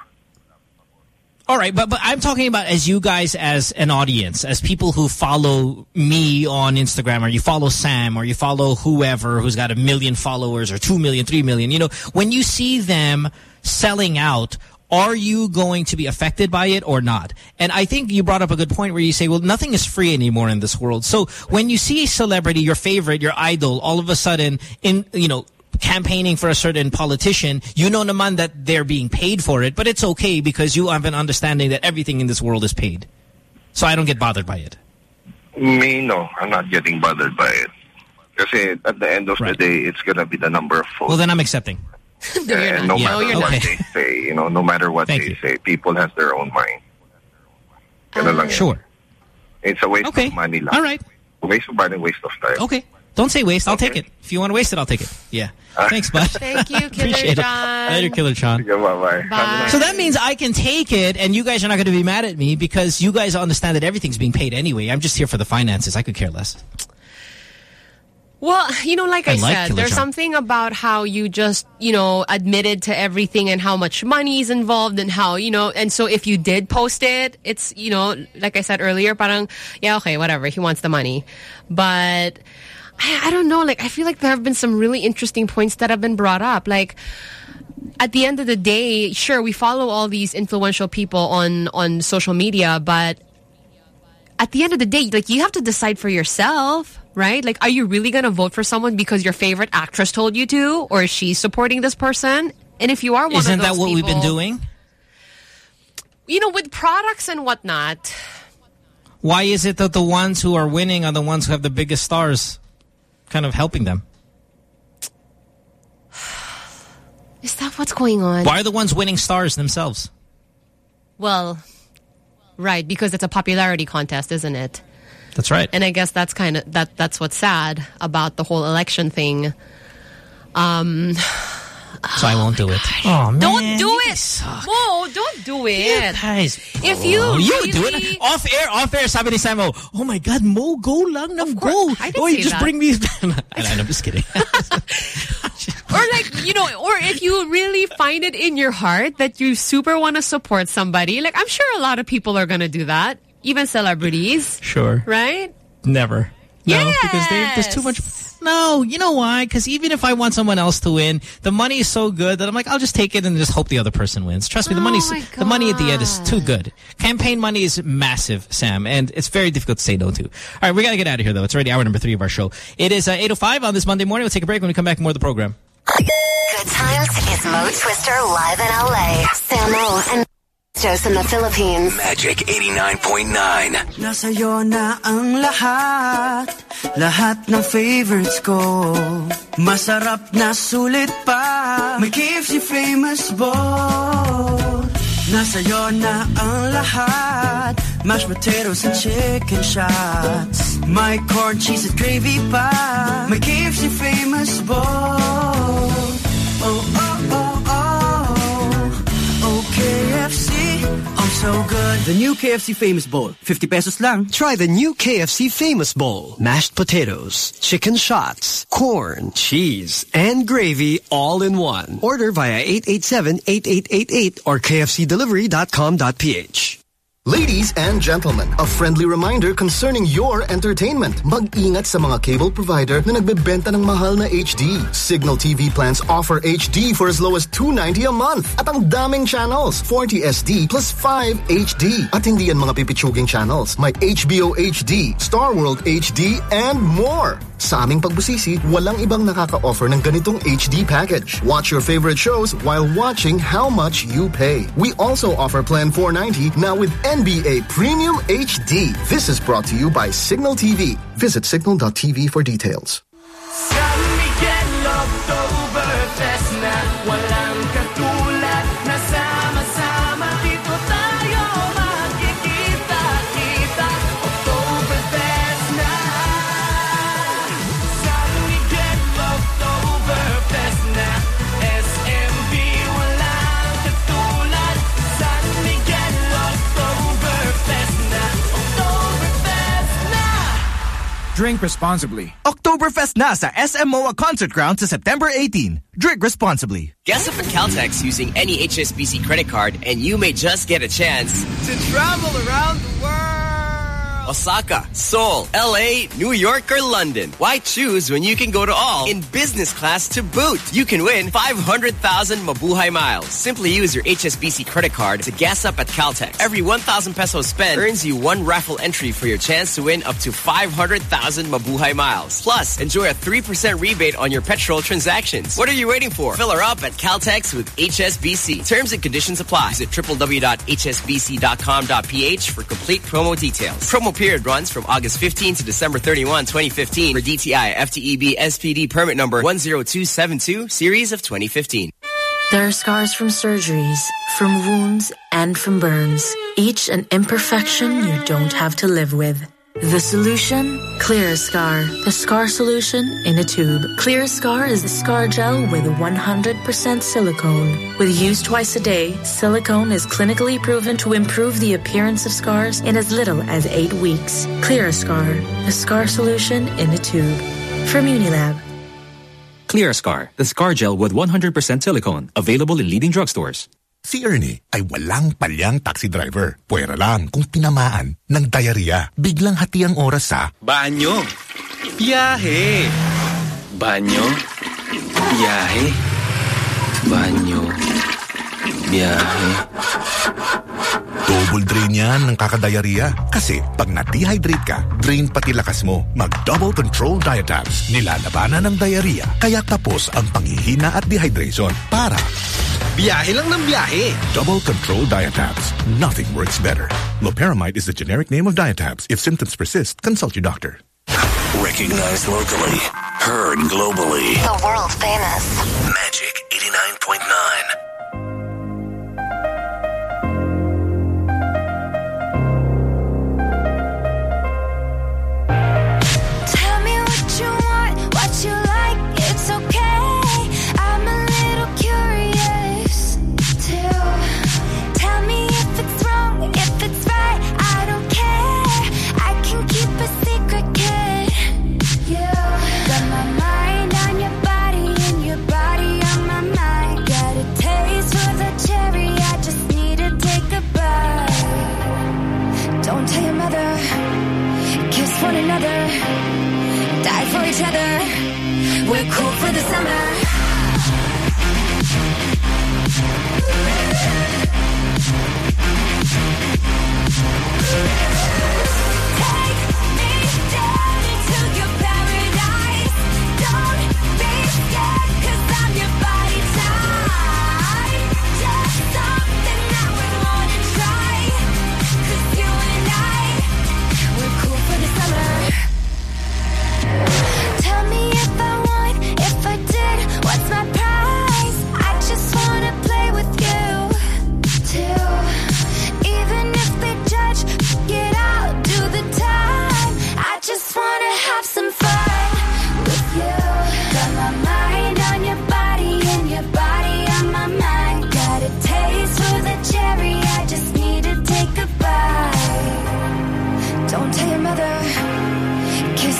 All right, but but I'm talking about as you guys as an audience, as people who follow me on Instagram, or you follow Sam, or you follow whoever who's got a million followers, or two million, three million. You know, when you see them selling out, are you going to be affected by it or not? And I think you brought up a good point where you say, well, nothing is free anymore in this world. So when you see a celebrity, your favorite, your idol, all of a sudden in you know campaigning for a certain politician, you know naman that they're being paid for it, but it's okay because you have an understanding that everything in this world is paid. So I don't get bothered by it. Me, no. I'm not getting bothered by it. Kasi at the end of the day, it's gonna be the number of votes. Well, then I'm accepting. [LAUGHS] no Yeah. matter No, what they say, you know, no matter what they say, people has their own mind. Yan. Sure. It's a waste Okay. of money lang. All right. Waste of money, waste of time. Okay. Don't say waste. I'll take it. If you want to waste it, I'll take it. Yeah. Thanks, bud. [LAUGHS] Thank you, Killer Appreciate John. it. Later, Killer John. bye-bye. Bye. So that means I can take it and you guys are not going to be mad at me because you guys understand that everything's being paid anyway. I'm just here for the finances. I could care less. Well, you know, like I, I like said, Killer there's John. something about how you just, you know, admitted to everything and how much money is involved and how, you know, and so if you did post it, it's, you know, like I said earlier, parang, yeah, okay, whatever, he wants the money. But I, I don't know, like, I feel like there have been some really interesting points that have been brought up. Like, at the end of the day, sure, we follow all these influential people on, on social media, but at the end of the day, like you have to decide for yourself, right? Like, are you really going to vote for someone because your favorite actress told you to, or is she supporting this person? And if you are one Isn't that what we've been doing? You know, with products and whatnot, Why is it that the ones who are winning are the ones who have the biggest stars kind of helping them? is that what's going on? Why are the ones winning stars themselves? Well, right, because it's a popularity contest, isn't it? That's right. And I guess that's kind of that. That's what's sad about the whole election thing. Um, So I won't do it. Oh, man. don't do it, Mo. Don't do it, guys. If you Oh, you really, do it off air, off air. Sabi ni Samo, oh my God, Mo, go lang ng go. I didn't oh, you just that. bring me. [LAUGHS] and I'm just kidding. [LAUGHS] or like you know, or if you really find it in your heart that you super want to support somebody, like I'm sure a lot of people are gonna do that, even celebrities, sure. right? Never. No, because they, there's too much no, you know why? Because even if I want someone else to win, the money is so good that I'm like, I'll just take it and just hope the other person wins. Trust me, the money's the money at the end is too good. Campaign money is massive, Sam, and it's very difficult to say no to. All right, we gotta get out of here though. It's already hour number three of our show. It is uh, 8:05 on this Monday morning. We'll take a break when we come back. More of the program. Good times is Mo Twister live in LA. Samo and Jos in the Philippines. Magic 89.9. Nasa'yo na ang lahat. Lahat ng favorites ko. Masarap na sulit pa. May KFC famous bowl Nasa'yo na ang lahat. Mashed potatoes and chicken shots. My corn, cheese and gravy pa. May KFC famous bowl so good The new KFC Famous Bowl. 50 pesos lang. Try the new KFC Famous Bowl. Mashed potatoes, chicken shots, corn, cheese, and gravy all in one. Order via 887-8888 or kfcdelivery.com.ph. Ladies and gentlemen, a friendly reminder concerning your entertainment. Mag-ingat sa mga cable provider na nagbebenta ng mahal na HD. Signal TV plans offer HD for as low as 290 a month. At ang daming channels, 40 SD plus 5 HD. At hindi yan mga pipitsuging channels. May HBO HD, Star World HD, and more. Sa aming pagbusisi, walang ibang nakaka-offer ng ganitong HD package. Watch your favorite shows while watching how much you pay. We also offer Plan 490 now with NBA Premium HD. This is brought to you by Signal TV. Visit signal.tv for details. Drink responsibly. Oktoberfest na sa SM MOA Concert Ground to September 18. Drink responsibly. Guess up at Caltex using any HSBC credit card and you may just get a chance To travel around the world Osaka, Seoul, LA, New York, or London. Why choose when you can go to all in business class to boot? You can win 500,000 Mabuhay miles. Simply use your HSBC credit card to gas up at Caltex. Every 1,000 pesos spent earns you one raffle entry for your chance to win up to 500,000 Mabuhay miles. Plus, enjoy a 3% rebate on your petrol transactions. What are you waiting for? Fill her up at Caltex with HSBC. Terms and conditions apply. Visit www.hsbc.com.ph for complete promo details. Promo period runs from August 15 to December 31, 2015 for DTI FTEB SPD permit number 10272 series of 2015. There are scars from surgeries, from wounds, and from burns. Each an imperfection you don't have to live with. The solution? Clear Scar. The scar solution in a tube. Clear Scar is a scar gel with 100% silicone. With use twice a day, silicone is clinically proven to improve the appearance of scars in as little as eight weeks. Clear Scar. The scar solution in a tube. From Unilab. Clear Scar, the scar gel with 100% silicone. Available in leading drugstores. Si Ernie ay walang palyang taxi driver. Pwera lang kung tinamaan ng diarrhea. Biglang hati ang oras sa Banyo. Biyahe. Banyo. Biyahe. Banyo. Biyahe. double drain yan ng kakadiarrhea. Kasi pag na-dehydrate ka, drain pati lakas mo. Mag-double control diatabs. Nilalabanan ng diarrhea. Kaya tapos ang panghihina at dehydration para Biyahe lang ng biyahe. Double Control Diatabs. Nothing works better. Loperamide is the generic name of Diatabs. If symptoms persist, consult your doctor. Recognized locally, heard globally. The world famous. Magic 89.9. Tell your mother kiss one another, die for each other. We're cool for the summer.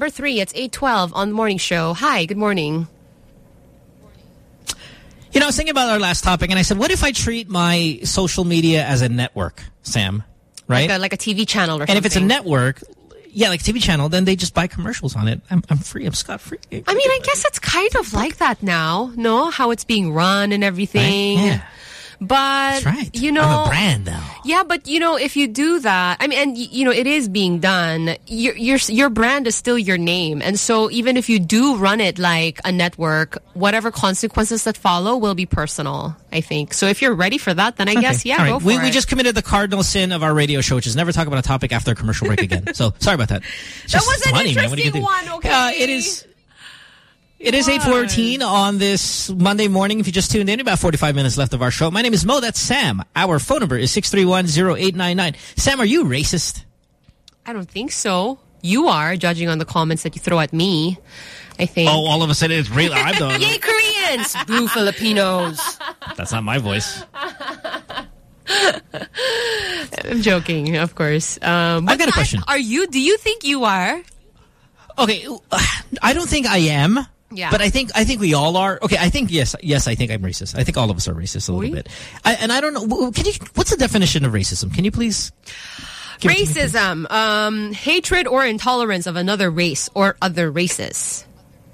Number three. It's 812 on the morning show. Hi, good morning. You know, I was thinking about our last topic, and I said, what if I treat my social media as a network, Sam? Right? Like a, like a TV channel or and something. if it's a network, yeah, like TV channel, then they just buy commercials on it. I'm, I'm free. I'm scot-free. I mean, I guess it's kind of like that now, no? How it's being run and everything. Yeah. But, right. you know... Brand, though. Yeah, but, you know, if you do that, I mean, and, you know, it is being done, your, your, your brand is still your name. And so even if you do run it like a network, whatever consequences that follow will be personal, I think. So if you're ready for that, then I Okay. guess, yeah, right. go for we, it. we just committed the cardinal sin of our radio show, which is never talk about a topic after a commercial break again. [LAUGHS] So sorry about that. It's That was an funny, man. What are you interesting do? one, okay? Uh, it is. It is 8.14 on this Monday morning. If you just tuned in, about 45 minutes left of our show. My name is Mo. That's Sam. Our phone number is 631-0899. Sam, are you racist? I don't think so. You are, judging on the comments that you throw at me, I think. Oh, all of a sudden it's real. I'm the... [LAUGHS] Yay, Koreans! [LAUGHS] Blue Filipinos. That's not my voice. [LAUGHS] I'm joking, of course. Um, I've got a question. Are you? Do you think you are? Okay, [SIGHS] I don't think I am. Yeah. But I think I think we all are. Okay, I think yes, yes. I think I'm racist. I think all of us are racist a little bit. I, and I don't know. Can you? What's the definition of racism? Can you please? to me? Racism, um, hatred or intolerance of another race or other races,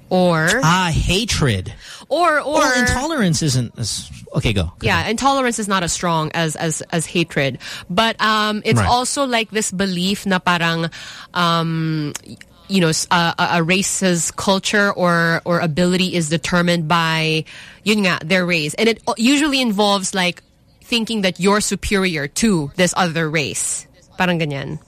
or Ah, hatred. or or Well, intolerance isn't. As, okay, go. yeah, intolerance is not as strong as as as hatred, but um, it's Right. also like this belief na parang um, you know, a race's culture or or ability is determined by yun nga, their race, and it usually involves like thinking that you're superior to this other race. Parang ganyan.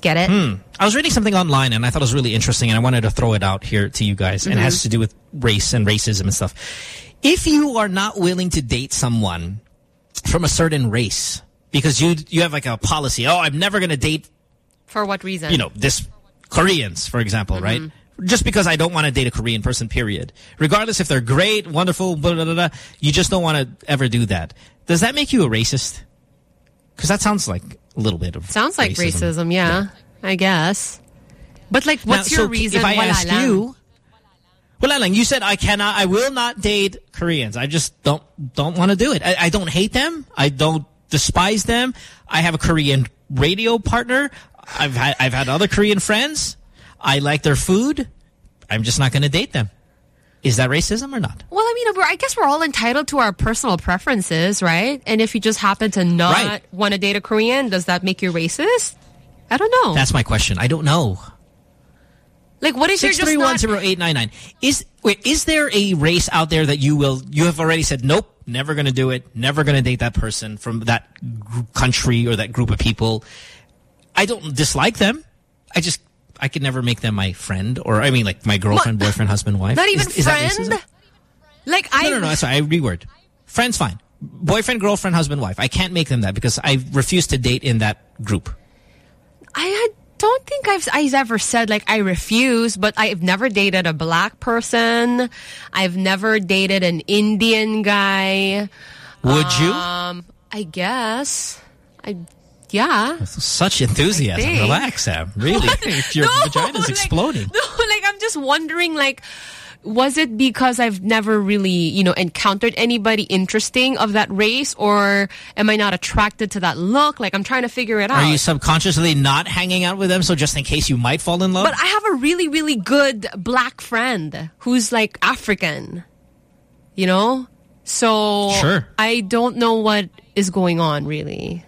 Get it? Hmm. I was reading something online and I thought it was really interesting and I wanted to throw it out here to you guys. And it has Mhm. to do with race and racism and stuff. If you are not willing to date someone from a certain race, because you you have like a policy. Oh, I'm never going to date For what reason? you know, this Koreans, for example, mm-hmm. right? Just because I don't want to date a Korean person, period. Regardless if they're great, wonderful, blah, blah, blah, blah, you just don't want to ever do that. Does that make you a racist? Because that sounds like a little bit of Sounds like racism, yeah, I guess. But like, what's Now, your so reason? If I ask lang. you, well, lang, you said I cannot, I will not date Koreans. I just don't don't want to do it. I, I don't hate them. I don't despise them. I have a Korean radio partner. I've had I've had other Korean friends. I like their food. I'm just not going to date them. Is that racism or not? Well, I mean, I guess we're all entitled to our personal preferences, right? And if you just happen to not Right. want to date a Korean, does that make you racist? I don't know. That's my question. I don't know. like, what if you're just three not... zero eight nine nine. Is wait? Is there a race out there that you will? You have already said nope, never going to do it. Never going to date that person from that country or that group of people. I don't dislike them. I just I could never make them my friend or I mean like my girlfriend, boyfriend, husband, wife. Not even is, is friend? Like, I... No, no, no. That's I reword. Friends, fine. Boyfriend, girlfriend, husband, wife. I can't make them that because I refuse to date in that group. I don't think I've, I've ever said like I refuse, but I've never dated a black person. I've never dated an Indian guy. Would you? Um, I guess. I, yeah. Such enthusiasm. Relax, Sam. Really, [LAUGHS] your No, vagina's like- exploding. No, like I'm just wondering, like, was it because I've never really, you know, encountered anybody interesting of that race, or am I not attracted to that look? Like, I'm trying to figure it out. Are you subconsciously not hanging out with them so just in case you might fall in love? But I have a really, really good black friend who's like African. You know? So Sure. I don't know what is going on really.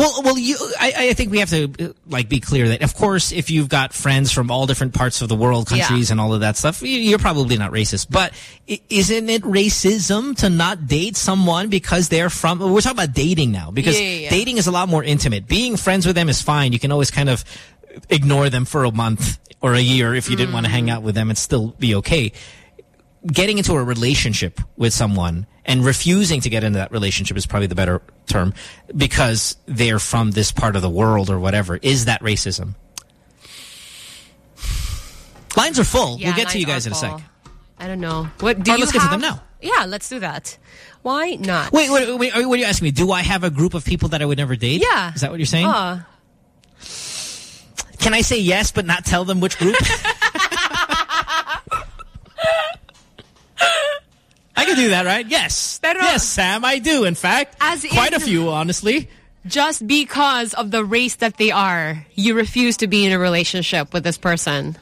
Well, well, you, I, I think we have to uh, like be clear that, of course, if you've got friends from all different parts of the world, countries, Yeah. and all of that stuff, you- you're probably not racist. But isn't it racism to not date someone because they're from? We're talking about dating now because Yeah, yeah, dating is a lot more intimate. Being friends with them is fine. You can always kind of ignore them for a month or a year if you didn't want to hang out with them and still be okay. Getting into a relationship with someone and refusing to get into that relationship is probably the better term because they're from this part of the world or whatever. Is that racism? Lines are full. Yeah, we'll get to you guys in a sec. I don't know. What do Or you let's get to them now. Yeah, let's do that. Why not? Wait, wait, wait, what are you asking me? Do I have a group of people that I would never date? Yeah. Is that what you're saying? Uh, Can I say yes but not tell them which group? [LAUGHS] I can do that, right? Yes. Pero- yes, Sam, I do. In fact, As quite a few, honestly. just because of the race that they are, you refuse to be in a relationship with this person.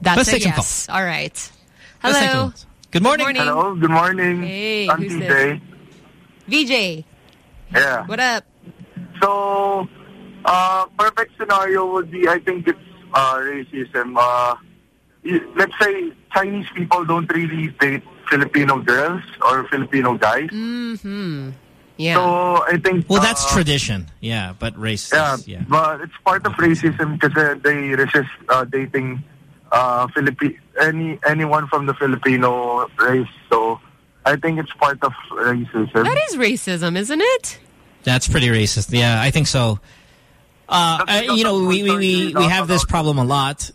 That's Let's a take some yes. All right. Let's take Hello. calls. Good morning. Hello, good morning. Hey, I'm who's TJ. VJ, Yeah. what up? So, uh, perfect scenario would be, I think it's uh, racism. Uh, y- let's say Chinese people don't really date Filipino girls or Filipino guys. Mm-hmm. Yeah. So, I think... Well, that's uh, tradition. Yeah, but race. Yeah, yeah. but it's part of racism because they resist uh, dating uh, Philippi any anyone from the Filipino race. So I think it's part of racism. That is racism, isn't it? That's pretty racist. Yeah, I think so. Uh, I- you know, we, we, we, we have this problem a lot.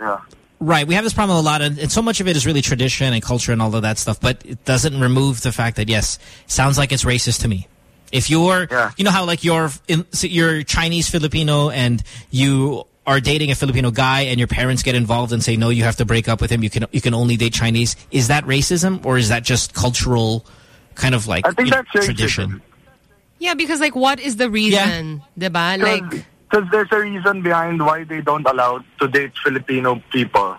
Yeah. Right. We have this problem a lot, and, and so much of it is really tradition and culture and all of that stuff, but it doesn't remove the fact that, yes, sounds like it's racist to me. If you're, you know how like you're, in, so you're Chinese Filipino and you are dating a Filipino guy and your parents get involved and say, no, you have to break up with him. You can, you can only date Chinese. Is that racism or is that just cultural kind of like I think you know, tradition? Yeah, because like, what is the reason, diba? Like, Because there's a reason behind why they don't allow to date Filipino people.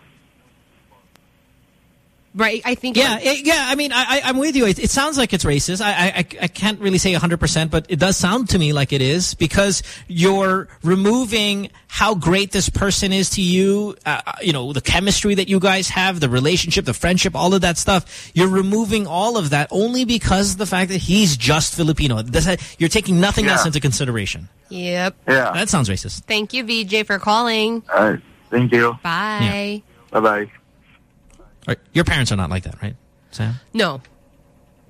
Right? I think. Yeah, it- yeah. I mean, I, I, I'm with you. It, it sounds like it's racist. I, I, I- I can't really say 100%, but it does sound to me like it is because you're removing how great this person is to you. Uh, uh, you know, the chemistry that you guys have, the relationship, the friendship, all of that stuff. You're removing all of that only because of the fact that he's just Filipino. That's- You're taking nothing else into consideration. Yep. Yeah. That sounds racist. Thank you, VJ, for calling. All right. Thank you. Bye. Bye-bye. Right. Your parents are not like that, right, Sam? No.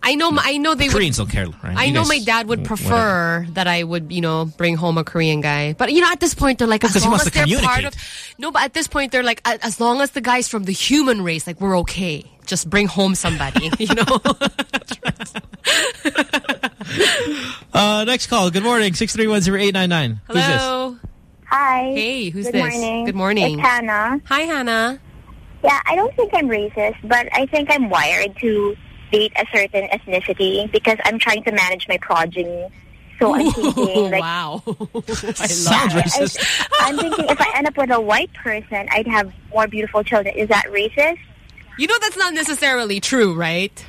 I know. I know they would. Koreans don't care, right? I You know guys- my dad would prefer that I would, you know, bring home a Korean guy. But you know, at this point, they're like, as Because he long wants as to they're part of. No, but at this point, they're like, as long as the guy's from the human race, like we're okay. Just bring home somebody, [LAUGHS] you know. [LAUGHS] Uh, next call. Good morning. 6310899. Who's this? Hello. Hi. Hey, who's Good this? morning. Good morning. It's Hannah. Hi, Hannah. Yeah, I don't think I'm racist, but I think I'm wired to date a certain ethnicity because I'm trying to manage my progeny. So I'm thinking, like, wow. [LAUGHS] I Sounds Yeah, racist. I, am thinking if I end up with a white person, I'd have more beautiful children. Is that racist? You know that's not necessarily true, right?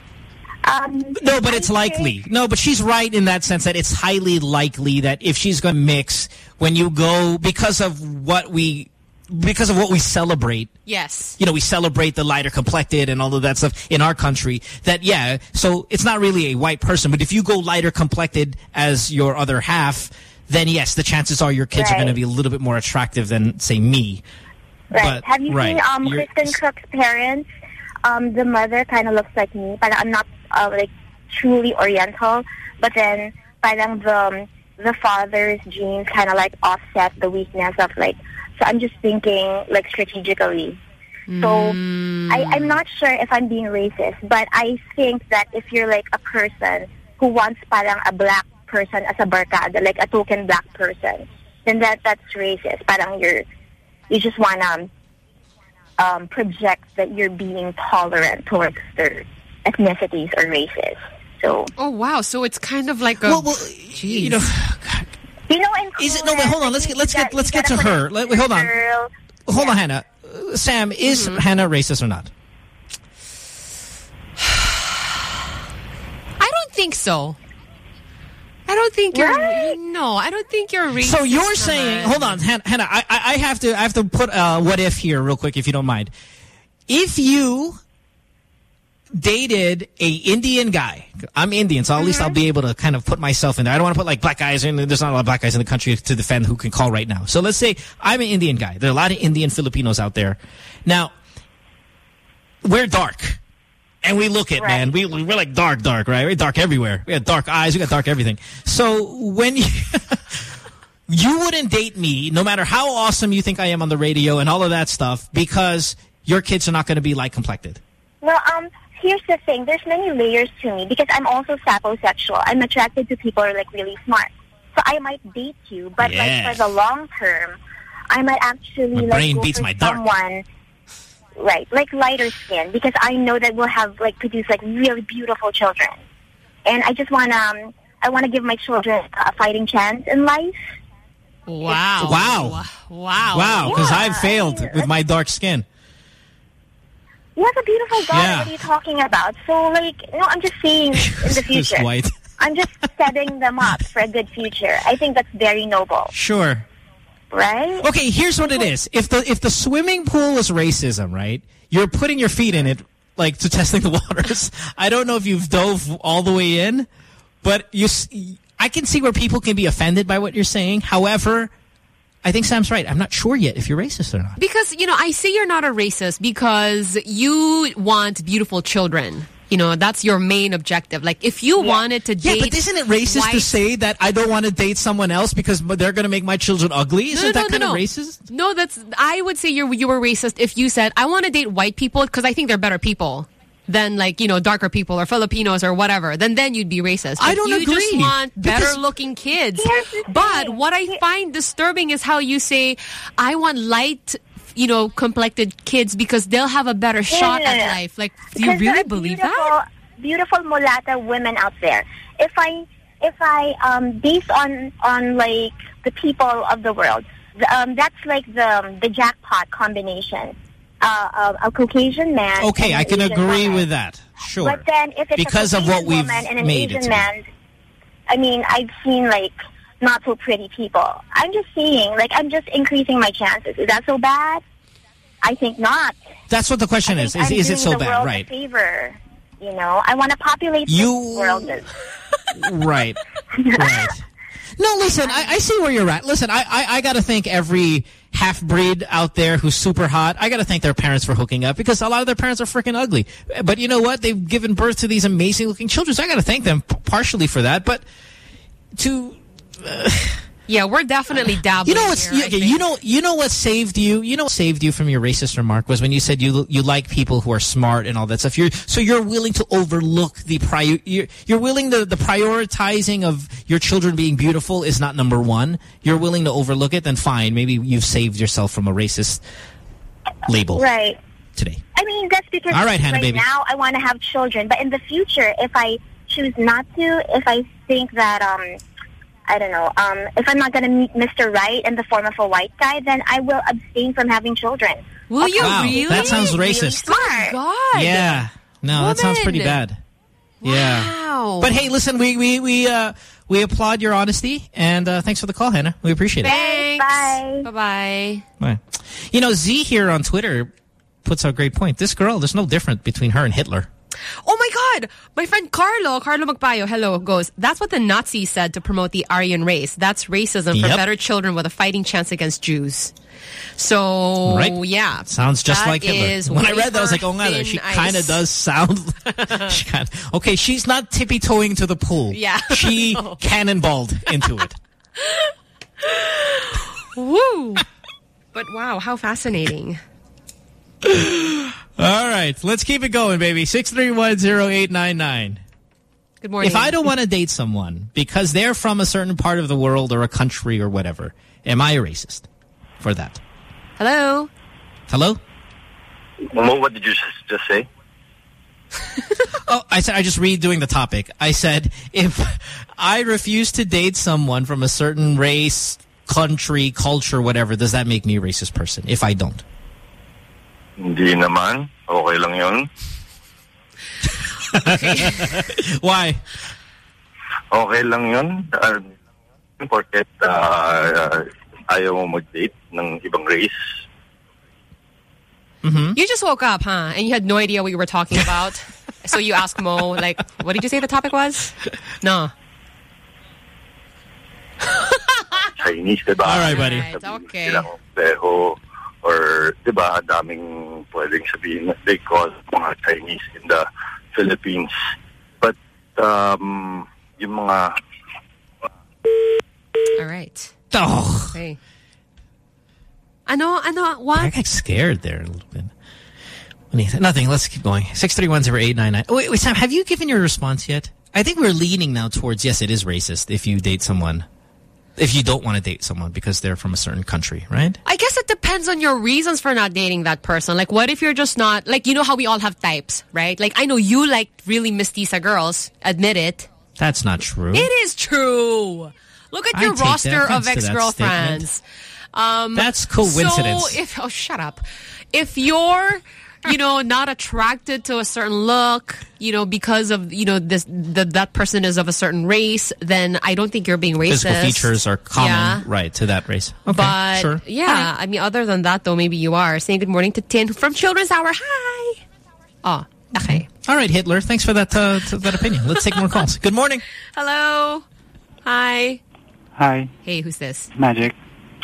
Um, No, but it's likely. No, but she's right in that sense that it's highly likely that if she's going to mix when you go because of what we because of what we celebrate Yes. you know, we celebrate the lighter complected and all of that stuff in our country that, yeah, so it's not really a white person, but if you go lighter complected as your other half, then yes, the chances are your kids are going to be a little bit more attractive than, say, me. Right. But, Have you right, seen um, Kristen Crook's parents? Um, the mother kind of looks like me, but I'm not uh, like truly Oriental. But then, parang the um, the father's genes kind of like offset the weakness of like. So I'm just thinking like strategically. So I, I'm not sure if I'm being racist, but I think that if you're like a person who wants parang a black person as a barkada, like a token black person, then that that's racist. Parang you're you just want to um, project that you're being tolerant towards their ethnicities or races. So, Oh wow, so it's kind of like a. Well, well, Jeez. you know, you know, in is it, no, wait, hold on, let's get, let's get, let's get to her. Let, wait, hold on. girl. Hold on, Hannah. Uh, Sam, is Mm-hmm. Hannah racist or not? [SIGHS] I don't think so. I don't think you're. No, I don't think you're racist. So you're saying, hold on, Han- Hannah, I, I I have to, I have to put uh, what if here real quick, if you don't mind. If you dated a Indian guy, I'm Indian, so at least I'll be able to kind of put myself in there. I don't want to put like black guys in. There's not a lot of black guys in the country to defend who can call right now. So let's say I'm an Indian guy. There are a lot of Indian Filipinos out there. Now, we're dark. And we look it, man. We, we're like dark, dark, right? We're dark everywhere. We got dark eyes. We got dark everything. So when you, [LAUGHS] you wouldn't date me, no matter how awesome you think I am on the radio and all of that stuff, because your kids are not going to be light complected. Well, um, here's the thing. There's many layers to me because I'm also sapiosexual. I'm attracted to people who are like really smart. So I might date you, but Yes. like for the long term, I might actually My like brain go beats for my dark. someone right, like lighter skin because I know that we'll have like produce like really beautiful children. And I just want to um I want to give my children a fighting chance in life. Wow. Wow. Wow. Wow, because I've failed with my dark skin. You have a beautiful daughter. Yeah. What are you talking about? So, like, no, I'm just saying [LAUGHS] in the future. white. I'm just setting them up for a good future. I think that's very noble, Sure. right? Okay, here's what it is. If the if the swimming pool is racism, right? You're putting your feet in it, like to testing the [LAUGHS] waters. I don't know if you've dove all the way in, but you, I can see where people can be offended by what you're saying. However, I think Sam's right. I'm not sure yet if you're racist or not. Because, you know, I say you're not a racist because you want beautiful children. You know, that's your main objective. Like, if you wanted to date... Yeah, but isn't it racist to say that I don't want to date someone else because they're going to make my children ugly? Isn't no, that no, kind no, of racist? No, that's... I would say you you were racist if you said, I want to date white people because I think they're better people than, like, you know, darker people or Filipinos or whatever. Then then you'd be racist. I don't you just agree, want because- better-looking kids. But what I find disturbing is how you say, I want light... You know, complected kids because they'll have a better shot at Yeah. life. Like, do you really believe that? Beautiful mulata women out there. If I, if I, um, based on on like the people of the world, um, that's like the the jackpot combination. Uh, uh, a Caucasian man. Okay, I can Asian agree woman. with that. Sure. But then if it's Because a of what we've woman and an made Asian man, I mean, I've seen like not so pretty people. I'm just seeing, like, I'm just increasing my chances. Is that so bad? I think not. That's what the question is. Is, is it so bad? a Right. favor. You know, I want to populate You- world. [LAUGHS] Right. [LAUGHS] right. No, listen, I, I see where you're at. Listen, I, I, I got to thank every half breed out there who's super hot, I got to thank their parents for hooking up because a lot of their parents are freaking ugly. But you know what? They've given birth to these amazing looking children. So I got to thank them partially for that. But to uh, Yeah, we're definitely dabbling. you know what's here, you, okay, you know you know what saved you you know what saved you from your racist remark was when you said you you like people who are smart and all that stuff you're so you're willing to overlook the prior you're, you're willing to the prioritizing of your children being beautiful is not number one you're willing to overlook it then fine maybe you've saved yourself from a racist label Right. today I mean, that's because All right, Hannah, right baby. now I want to have children. But in the future, if I choose not to, if I think that, um, I don't know, um, if I'm not going to meet Mr. Right in the form of a white guy, then I will abstain from having children. Will you Wow, really? that sounds Really racist. smart. God. yeah no that sounds pretty Woman. bad yeah Wow. but hey listen we we we uh we applaud your honesty and uh thanks for the call Hannah we appreciate it Thanks. Bye. Bye-bye. You know, Z here on Twitter puts out a great point. This girl, there's no difference between her and Hitler. Oh my God! My friend Carlo, Carlo Magpayo, hello, goes, that's what the Nazis said to promote the Aryan race. That's racism for better children with a fighting chance against Jews. So, Right. yeah. Sounds just like Hitler. When I read that, I was like, oh, God, she kind of does sound... [LAUGHS] she kinda, okay, she's not tippy-toeing to the pool. Yeah. [LAUGHS] She No. cannonballed into it. [LAUGHS] Woo! But wow, how fascinating. [LAUGHS] All right, let's keep it going, baby. 6310899. Good morning. If I don't want to date someone because they're from a certain part of the world or a country or whatever, am I a racist for that? Hello? Hello? Mo, what did you just- just say? [LAUGHS] Oh, I said I just redoing the topic. I said if I refuse to date someone from a certain race, country, culture, whatever, does that make me a racist person? If I don't, Hindi naman. Okay lang yun. [LAUGHS] why? Okay lang yun. Uh, porket uh, uh, ayaw mo mag-date ng ibang race. You just woke up, huh? And you had no idea what you were talking about. [LAUGHS] so you asked Mo, like, what did you say the topic was? No. Chinese, diba? All right, buddy. Right, okay. Silang peho or, diba, daming pwedeng sabihin na they call mga Chinese in the Philippines. But, um, yung mga All right. Oh, Okay. Ano, ano, I what? I got scared there a little bit. What do you think? Nothing. Let's keep going. Six three one zero eight nine nine. Wait, wait, Sam. Have you given your response yet? I think we're leaning now towards yes, it is racist if you date someone, if you don't want to date someone because they're from a certain country, right? I guess it depends on your reasons for not dating that person. Like, what if you're just not, like, you know how we all have types, right? Like, I know you like really mestiza girls. Admit it. That's not true. It is true. Look at your roster of to that ex-girlfriends. Um, That's coincidence. So if, oh, shut up. If you're, you know, not attracted to a certain look, you know, because of, you know, this, the, that person is of a certain race, then I don't think you're being racist. Physical features are common, Yeah. right, to that race. Okay, But sure. yeah, I mean, other than that, though, maybe you are. Saying good morning to Tin from Children's Hour. Hi. Oh, okay. All right, Hitler. Thanks for that uh, to that opinion. Let's take more calls. Good morning. Hello. Hi. Hi, Hey, who's this? Magic.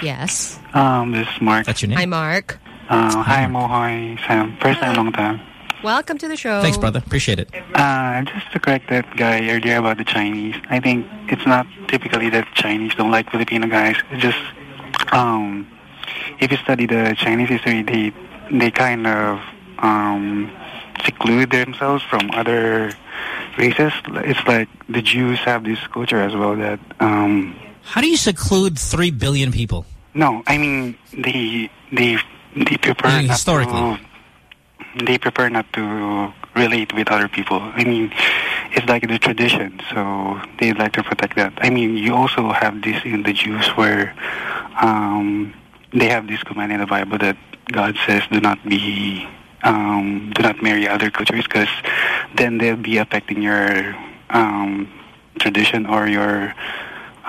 Yes. Um, this is Mark. That's your name? Hi, Mark. Uh, hi, Mo. Hi, Sam. First time, long time. Welcome to the show. Thanks, brother. Appreciate it. Uh, just to correct that guy earlier about the Chinese, I think it's not typically that Chinese don't like Filipino guys. It's just, um, if you study the Chinese history, they they kind of um, seclude themselves from other races. It's like the Jews have this culture as well that um, How do you seclude three billion people? No, I mean they they they prefer I mean, not historically. to they prefer not to relate with other people. I mean, it's like the tradition, so they like to protect that. I mean, you also have this in the Jews where um, they have this command in the Bible that God says, "Do not be." Um, do not marry other cultures because then they'll be affecting your um, tradition or your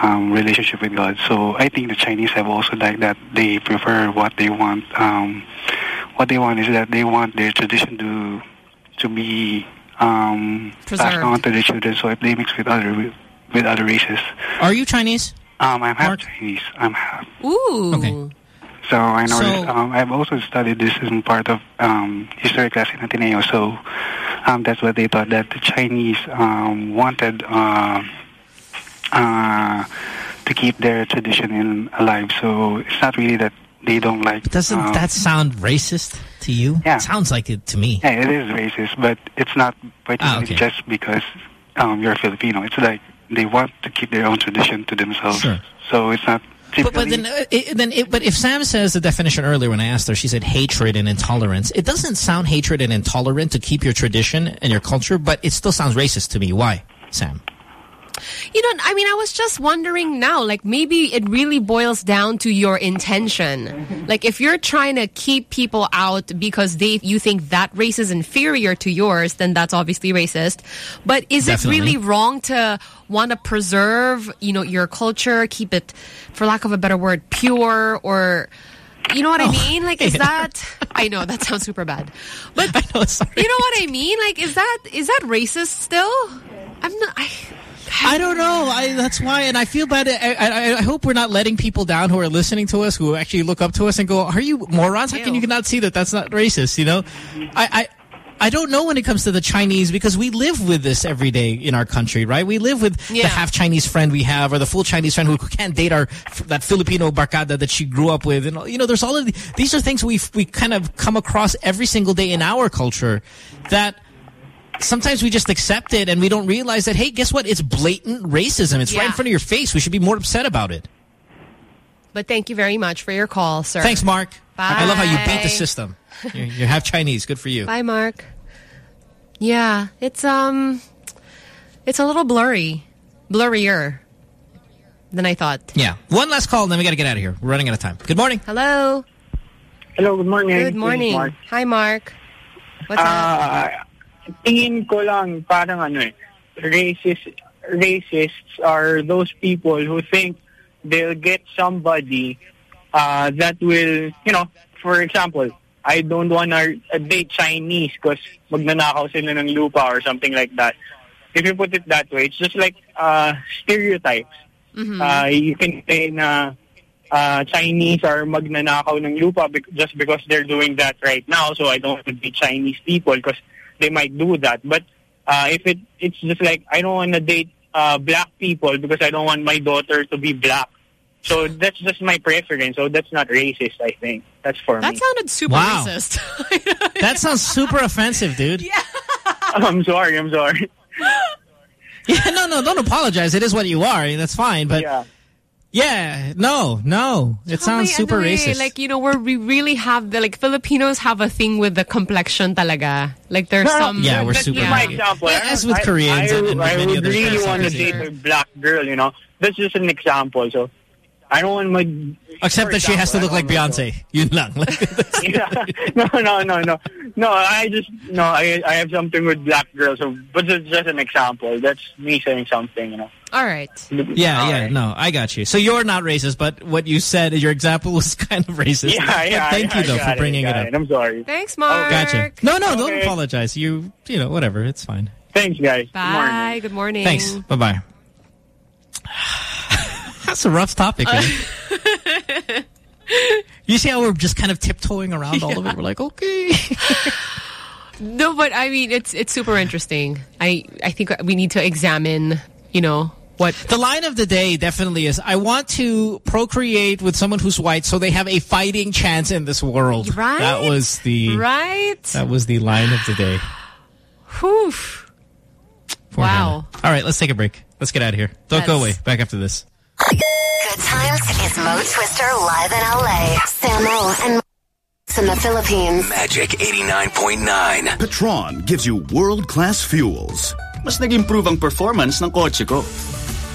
um, relationship with God. So I think the Chinese have also like that. They prefer what they want. Um, what they want is that they want their tradition to to be um, passed Preserved. on to their children. So if they mix with other with other races, Are you Chinese? um, I'm half Chinese. I'm half. Ooh. Okay. So I know So- um, I've also studied this in part of um, history class in Ateneo. So um, that's what they thought that the Chinese um, wanted uh, uh, to keep their tradition in alive. So it's not really that they don't like. Doesn't um, that sound racist to you? Yeah. sounds like it to me. Yeah, it is racist, but it's not particularly Ah, okay. just because um, you're Filipino. It's like they want to keep their own tradition to themselves. Sure. So it's not. But, but then, uh, it, then it, but if Sam says the definition earlier when I asked her, she said hatred and intolerance. It doesn't sound hatred and intolerant to keep your tradition and your culture, but it still sounds racist to me. Why, Sam? You know, I mean, I was just wondering now, like maybe it really boils down to your intention. Like if you're trying to keep people out because they you think that race is inferior to yours, then that's obviously racist. But is Definitely. it really wrong to want to preserve, you know, your culture, keep it, for lack of a better word, pure or you know what I oh, mean? Like, is that? I know that sounds super bad, [LAUGHS] but know, you know what I mean? Like, is that is that racist still? I'm not. I, I don't know. I, that's why, and I feel bad. I, I, I hope we're not letting people down who are listening to us, who actually look up to us and go, "Are you morons? How can you not see that that's not racist?" You know, I, I, I don't know when it comes to the Chinese because we live with this every day in our country, right? We live with the half Chinese friend we have, or the full Chinese friend who can't date our that Filipino barcada that she grew up with, and you know, there's all of the, these are things we we kind of come across every single day in our culture that sometimes we just accept it and we don't realize that, hey, guess what? It's blatant racism. It's right in front of your face. We should be more upset about it. But thank you very much for your call, sir. Thanks, Mark. Bye. I love how you beat the system. You're, you're half Chinese. Good for you. Bye, Mark. Yeah, it's um, it's a little blurry, blurrier than I thought. Yeah. One last call and then we got to get out of here. We're running out of time. Good morning. Hello. Hello, good morning. Good morning. Mark. Hi, Mark. What's up? Tingin ko lang parang ano eh, racist, racists are those people who think they'll get somebody uh, that will, you know, for example, I don't want to date Chinese because magnanakaw sila ng lupa or something like that. If you put it that way, it's just like uh, stereotypes. Uh, you can say na uh, Chinese are magnanakaw ng lupa bec- just because they're doing that right now. So I don't want to be Chinese people because they might do that. But uh, if it it's just like I don't want to date uh, black people because I don't want my daughter to be black. So that's just my preference. So that's not racist. I think that's for That me. sounded super Wow. racist. [LAUGHS] That sounds super offensive, dude. [LAUGHS] Yeah. [LAUGHS] I'm sorry. I'm sorry. Yeah, no, no, don't apologize. It is what you are. That's fine. But yeah, no, no. It sounds super ano eh, racist. Like, you know, where we really have the, like, Filipinos have a thing with the complexion talaga. Like, there's No, no, some... Yeah, we're that's super just my example. Yeah, as with I- Koreans I, and- and I many would other really countries. want to date a black girl. You know, that's just an example. So I don't want my. Except for that she has to look like I don't know. Beyonce. Yun lang. [LAUGHS] yeah. [LAUGHS] No, no, no, no, no. I just no. I I have something with black girls. So, but it's just an example. That's me saying something. You know. All right. Yeah, yeah, no, I got you. So you're not racist, but what you said, your example was [LAUGHS] kind of racist. Yeah, But yeah. thank I- you though for bringing I it got up. I'm sorry. Thanks, Mark. Gotcha. No, no, don't apologize. You, you know, whatever. It's fine. Thanks, guys. Bye. Good morning. Thanks. Bye bye. That's a rough topic. Man. Uh, eh? [LAUGHS] you see how we're just kind of tiptoeing around all of it? We're like, okay. [LAUGHS] No, but I mean, it's it's super interesting. I I think we need to examine, you know, what The line of the day definitely is, I want to procreate with someone who's white so they have a fighting chance in this world. Right? That was the right. that was the line of the day. Whew. Wow. Hannah. All right, let's take a break. Let's get out of here. Don't go away. Back after this. Good times is Mo Twister live in LA. Samo and Mo in the Philippines. Magic 89.9. Petron gives you world-class fuels. Mas nag-improve ang performance ng kotse ko.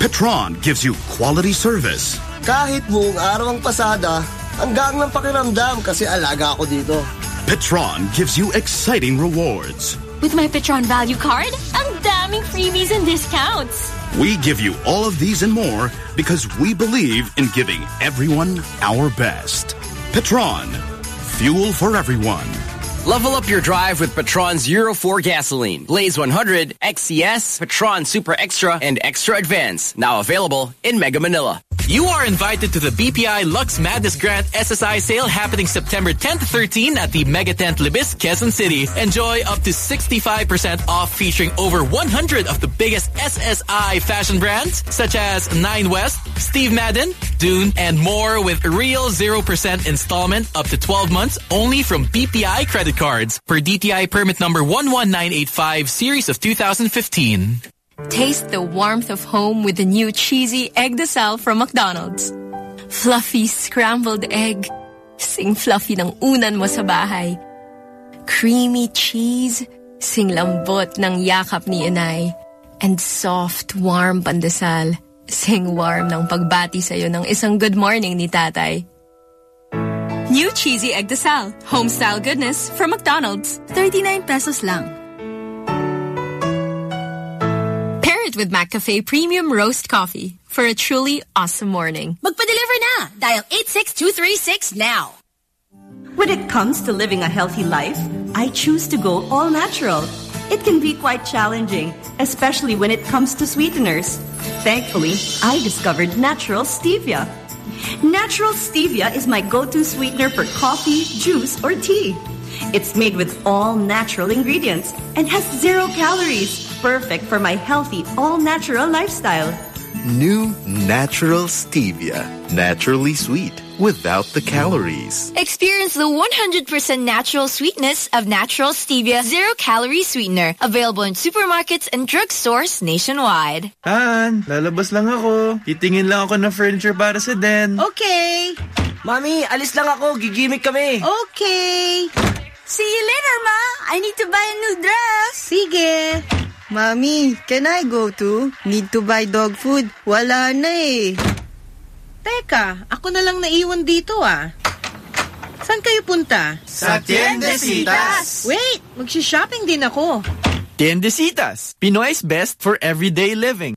Petron gives you quality service. Kahit buong araw ang pasada, hanggang ng pakiramdam kasi alaga ako dito. Petron gives you exciting rewards. With my Petron Value Card, ang daming freebies and discounts. We give you all of these and more because we believe in giving everyone our best. Petron, fuel for everyone. Level up your drive with Petron's Euro 4 gasoline. Blaze 100, XCS, Petron Super Extra, and Extra Advance. Now available in Mega Manila. You are invited to the BPI Lux Madness Grant SSI sale happening September 10 to 13 at the Mega Tent Libis, Quezon City. Enjoy up to 65% off featuring over 100 of the biggest SSI fashion brands such as Nine West, Steve Madden, Dune, and more with real 0% installment up to 12 months only from BPI credit cards per DTI permit number 11985 series of 2015. Taste the warmth of home with the new cheesy egg de sal from McDonald's. Fluffy scrambled egg. Sing fluffy ng unan mo sa bahay. Creamy cheese. Sing lambot ng yakap ni inay. And soft, warm pandesal. Sing warm ng pagbati sa'yo ng isang good morning ni tatay. New cheesy egg de sal. Home style goodness from McDonald's. 39 pesos lang. Pair it with McCafe Premium Roast Coffee for a truly awesome morning. Magpa-deliver na! Dial 86236 now. When it comes to living a healthy life, I choose to go all natural. It can be quite challenging, especially when it comes to sweeteners. Thankfully, I discovered natural stevia. Natural stevia is my go-to sweetener for coffee, juice, or tea. It's made with all natural ingredients and has zero calories, perfect for my healthy, all-natural lifestyle. New Natural Stevia. Naturally sweet without the calories. Experience the 100% natural sweetness of natural stevia zero calorie sweetener. Available in supermarkets and drugstores nationwide. Han, lalabas lang ako. Titingin lang ako ng furniture para sa den. Okay. Mami, alis lang ako. Gigimik kami. Okay. See you later, Ma. I need to buy a new dress. Sige. Mommy, can I go too? Need to buy dog food. Wala na eh. Teka, ako na lang naiwan dito ah. Saan kayo punta? Sa Tiendesitas. Wait, magsha-shopping din ako. Tiendesitas. Pinoy's best for everyday living.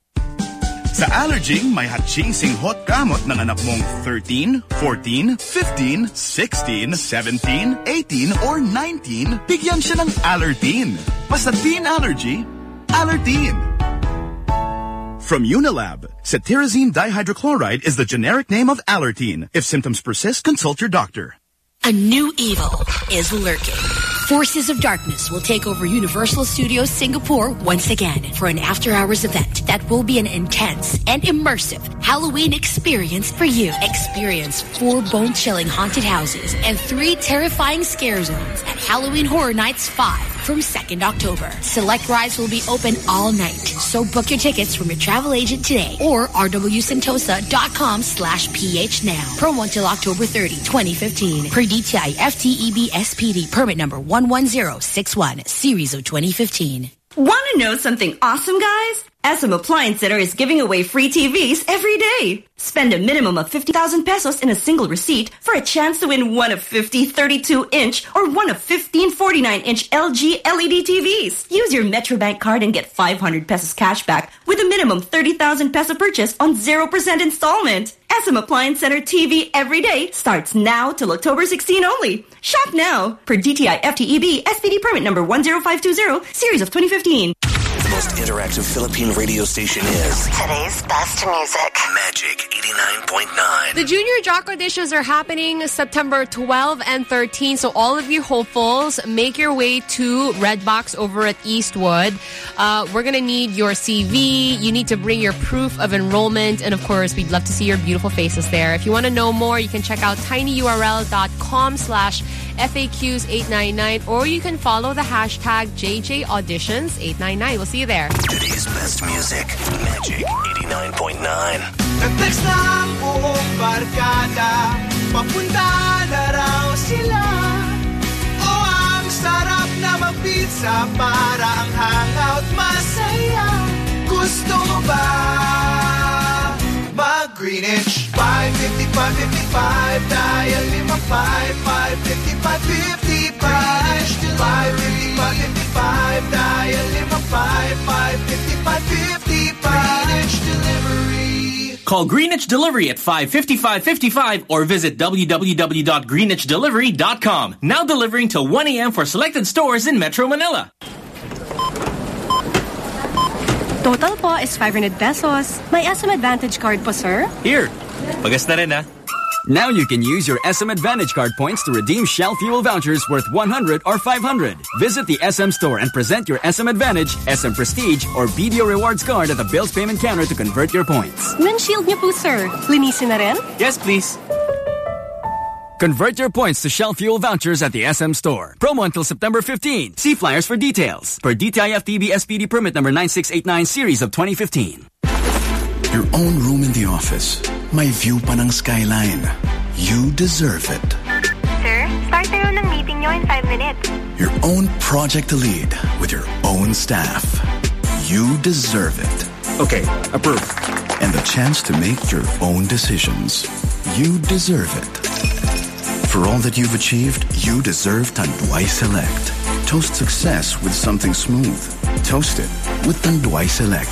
Sa Allerging, may hot-chasing hot gamot ng anak mong 13, 14, 15, 16, 17, 18, or 19, bigyan siya ng Allertine. Basta teen allergy, Allerteen. From Unilab, cetirizine dihydrochloride is the generic name of Allerteen. If symptoms persist, consult your doctor. A new evil is lurking. Forces of Darkness will take over Universal Studios Singapore once again for an after-hours event that will be an intense and immersive Halloween experience for you. Experience four bone-chilling haunted houses and three terrifying scare zones at Halloween Horror Nights 5 from 2nd October. Select rides will be open all night, so book your tickets from your travel agent today or rwsentosa.com slash ph now. Promo until October 30, 2015. Per DTI FTEB SPD permit number 11061, series of 2015. Want to know something awesome, guys? SM Appliance Center is giving away free TVs every day. Spend a minimum of 50,000 pesos in a single receipt for a chance to win one of 50 32-inch or one of 15 49-inch LG LED TVs. Use your Metrobank card and get 500 pesos cash back with a minimum 30,000 peso purchase on 0% installment. SM Appliance Center TV every day starts now till October 16 only. Shop now per DTI FTEB SPD permit number 10520 series of 2015. The most interactive Philippine radio station is Today's best music. Magic 89.9. The Junior Jock auditions are happening September 12 and 13. So all of you hopefuls, make your way to Redbox over at Eastwood. Uh, we're going to need your CV. You need to bring your proof of enrollment. And of course, we'd love to see your beautiful faces there. If you want to know more, you can check out tinyurl.com slash FAQs 899 or you can follow the hashtag JJ Auditions 899. We'll see you there. Today's best music. Magic 89.9. Nag-text na ang buong barkada Papunta na raw sila O ang sarap na mag-pizza Para ang hangout masaya Gusto mo ba mag-Greenwich? 550, 555 Dial 55, 550, 555 550, 555 Dial 55, 550, 555 Greenwich Delivery Call Greenwich Delivery at 55555 or visit www.greenwichdelivery.com. Now delivering till 1 a.m. for selected stores in Metro Manila. Total po is 500 pesos. May SM Advantage card po, sir? Here, Pagas na rin, ah. Now you can use your SM Advantage card points to redeem Shell fuel vouchers worth 100 or 500. Visit the SM store and present your SM Advantage, SM Prestige, or BDO Rewards card at the bills payment counter to convert your points. Windshield niyo po, sir. Linisin na rin? Yes, please. Convert your points to Shell fuel vouchers at the SM store. Promo until September 15. See flyers for details. Per DTI FTB SPD permit number 9689 series of 2015. Your own room in the office. May view pa ng skyline. You deserve it. Sir, start na yun ng meeting nyo in 5 minutes. Your own project to lead with your own staff. You deserve it. Okay, approved. And the chance to make your own decisions. You deserve it. For all that you've achieved, you deserve Tanduay Select. Toast success with something smooth. Toast it with Tanduay Select,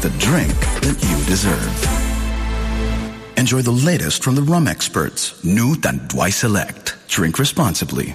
the drink that you deserve. Enjoy the latest from the rum experts. New Tanduay Select. Drink responsibly.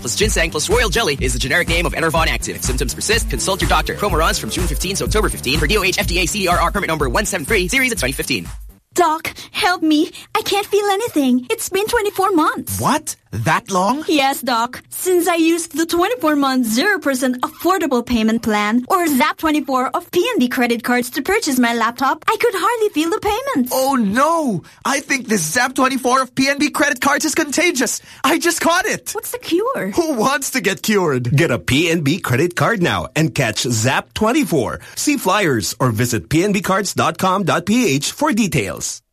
plus ginseng plus royal jelly is the generic name of Enervon Active. If symptoms persist, consult your doctor. Promo runs from June 15 to October 15 for DOH FDA CDRR permit number 173 series of 2015. Doc, help me. I can't feel anything. It's been 24 months. What? That long? Yes, Doc. Since I used the 24-month 0% affordable payment plan or ZAP24 of PNB credit cards to purchase my laptop, I could hardly feel the payments. Oh no! I think this ZAP24 of PNB credit cards is contagious. I just caught it. What's the cure? Who wants to get cured? Get a PNB credit card now and catch ZAP24. See flyers or visit pnbcards.com.ph for details.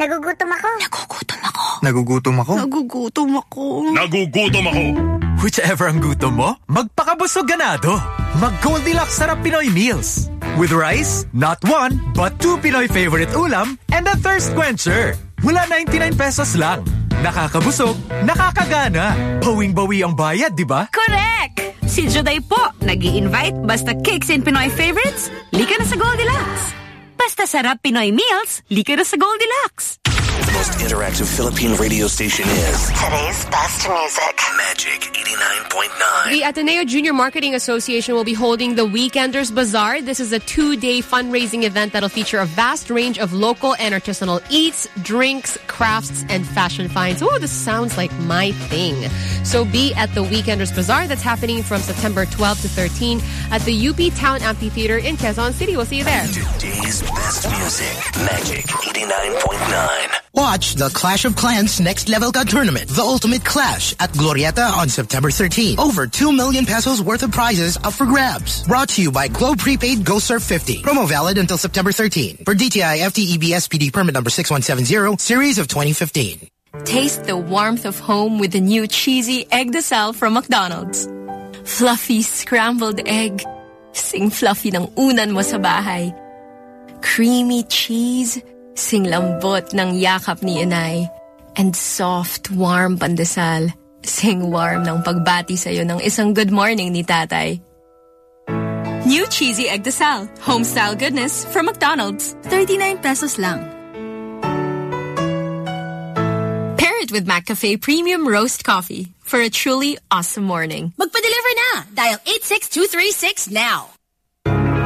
Nagugutom ako. Nagugutom ako. Nagugutom ako. Nagugutom ako. Whichever ang gutom mo, magpakabusog ganado. Mag-Goldilocks Sarap Pinoy Meals. With rice, not one, but two Pinoy favorite ulam and a thirst quencher. Mula 99 pesos lang. Nakakabusog, nakakagana. Bawing-bawi ang bayad, di ba? Correct! Si Juday po, nag invite basta cakes and Pinoy favorites, lika na sa Goldilocks. Basta sarap Pinoy meals, lika na sa Goldilocks. The most interactive Philippine radio station is Today's best music. Magic 89.9. The Ateneo Junior Marketing Association will be holding the Weekenders Bazaar. This is a two-day fundraising event that'll feature a vast range of local and artisanal eats, drinks, crafts, and fashion finds. Oh, this sounds like my thing. So be at the Weekenders Bazaar that's happening from September 12 to 13 at the UP Town Amphitheater in Quezon City. We'll see you there. Today's best music. Magic 89.9. Watch the Clash of Clans Next Level Card Tournament, the ultimate clash at Glorietta on September 13. Over 2 million pesos worth of prizes up for grabs. Brought to you by Globe Prepaid Go Surf 50. Promo valid until September 13. For DTI FTEB SPD permit number 6170, series of 2015. Taste the warmth of home with the new cheesy egg de sal from McDonald's. Fluffy scrambled egg. Sing fluffy ng unan mo sa bahay. Creamy cheese. Sing lambot ng yakap ni inay. And soft, warm pandesal. Sing warm ng pagbati sa'yo ng isang good morning ni tatay. New cheesy egg de sal. Home style goodness from McDonald's. 39 pesos lang. Pair it with McCafe Premium Roast Coffee for a truly awesome morning. Magpa-deliver na! Dial 86236 now.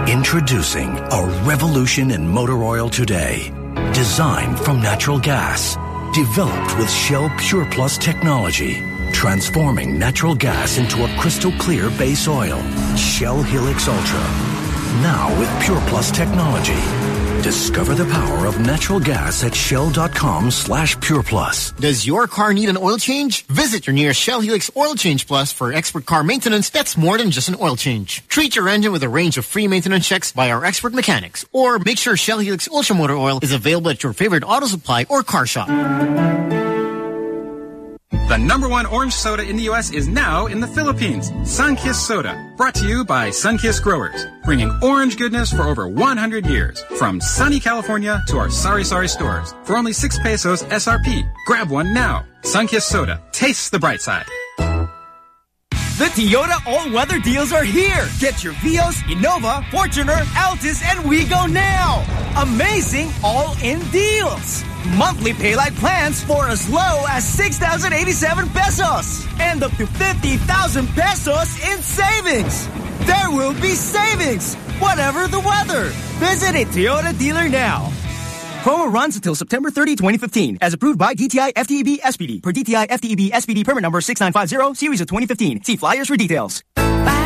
Introducing a revolution in motor oil today. Designed from natural gas. Developed with Shell Pure Plus technology. Transforming natural gas into a crystal clear base oil. Shell Helix Ultra. Now with Pure Plus technology. Discover the power of natural gas at shell.com slash pureplus. Does your car need an oil change? Visit your nearest Shell Helix Oil Change Plus for expert car maintenance that's more than just an oil change. Treat your engine with a range of free maintenance checks by our expert mechanics. Or make sure Shell Helix Ultra Motor Oil is available at your favorite auto supply or car shop. The number one orange soda in the U.S. is now in the Philippines. Sunkist Soda. Brought to you by Sunkist Growers. Bringing orange goodness for over 100 years. From sunny California to our sorry sorry stores. For only 6 pesos SRP. Grab one now. Sunkist Soda. taste the bright side. The Toyota all-weather deals are here. Get your Vios, Innova, Fortuner, Altis, and Wigo now. Amazing all-in deals. Monthly pay-like plans for as low as 6,087 pesos. And up to 50,000 pesos in savings. There will be savings, whatever the weather. Visit a Toyota dealer now. Promo runs until September 30, 2015, as approved by DTI FTEB SPD per DTI FTEB SPD permit number 6950, series of 2015. See flyers for details. Parang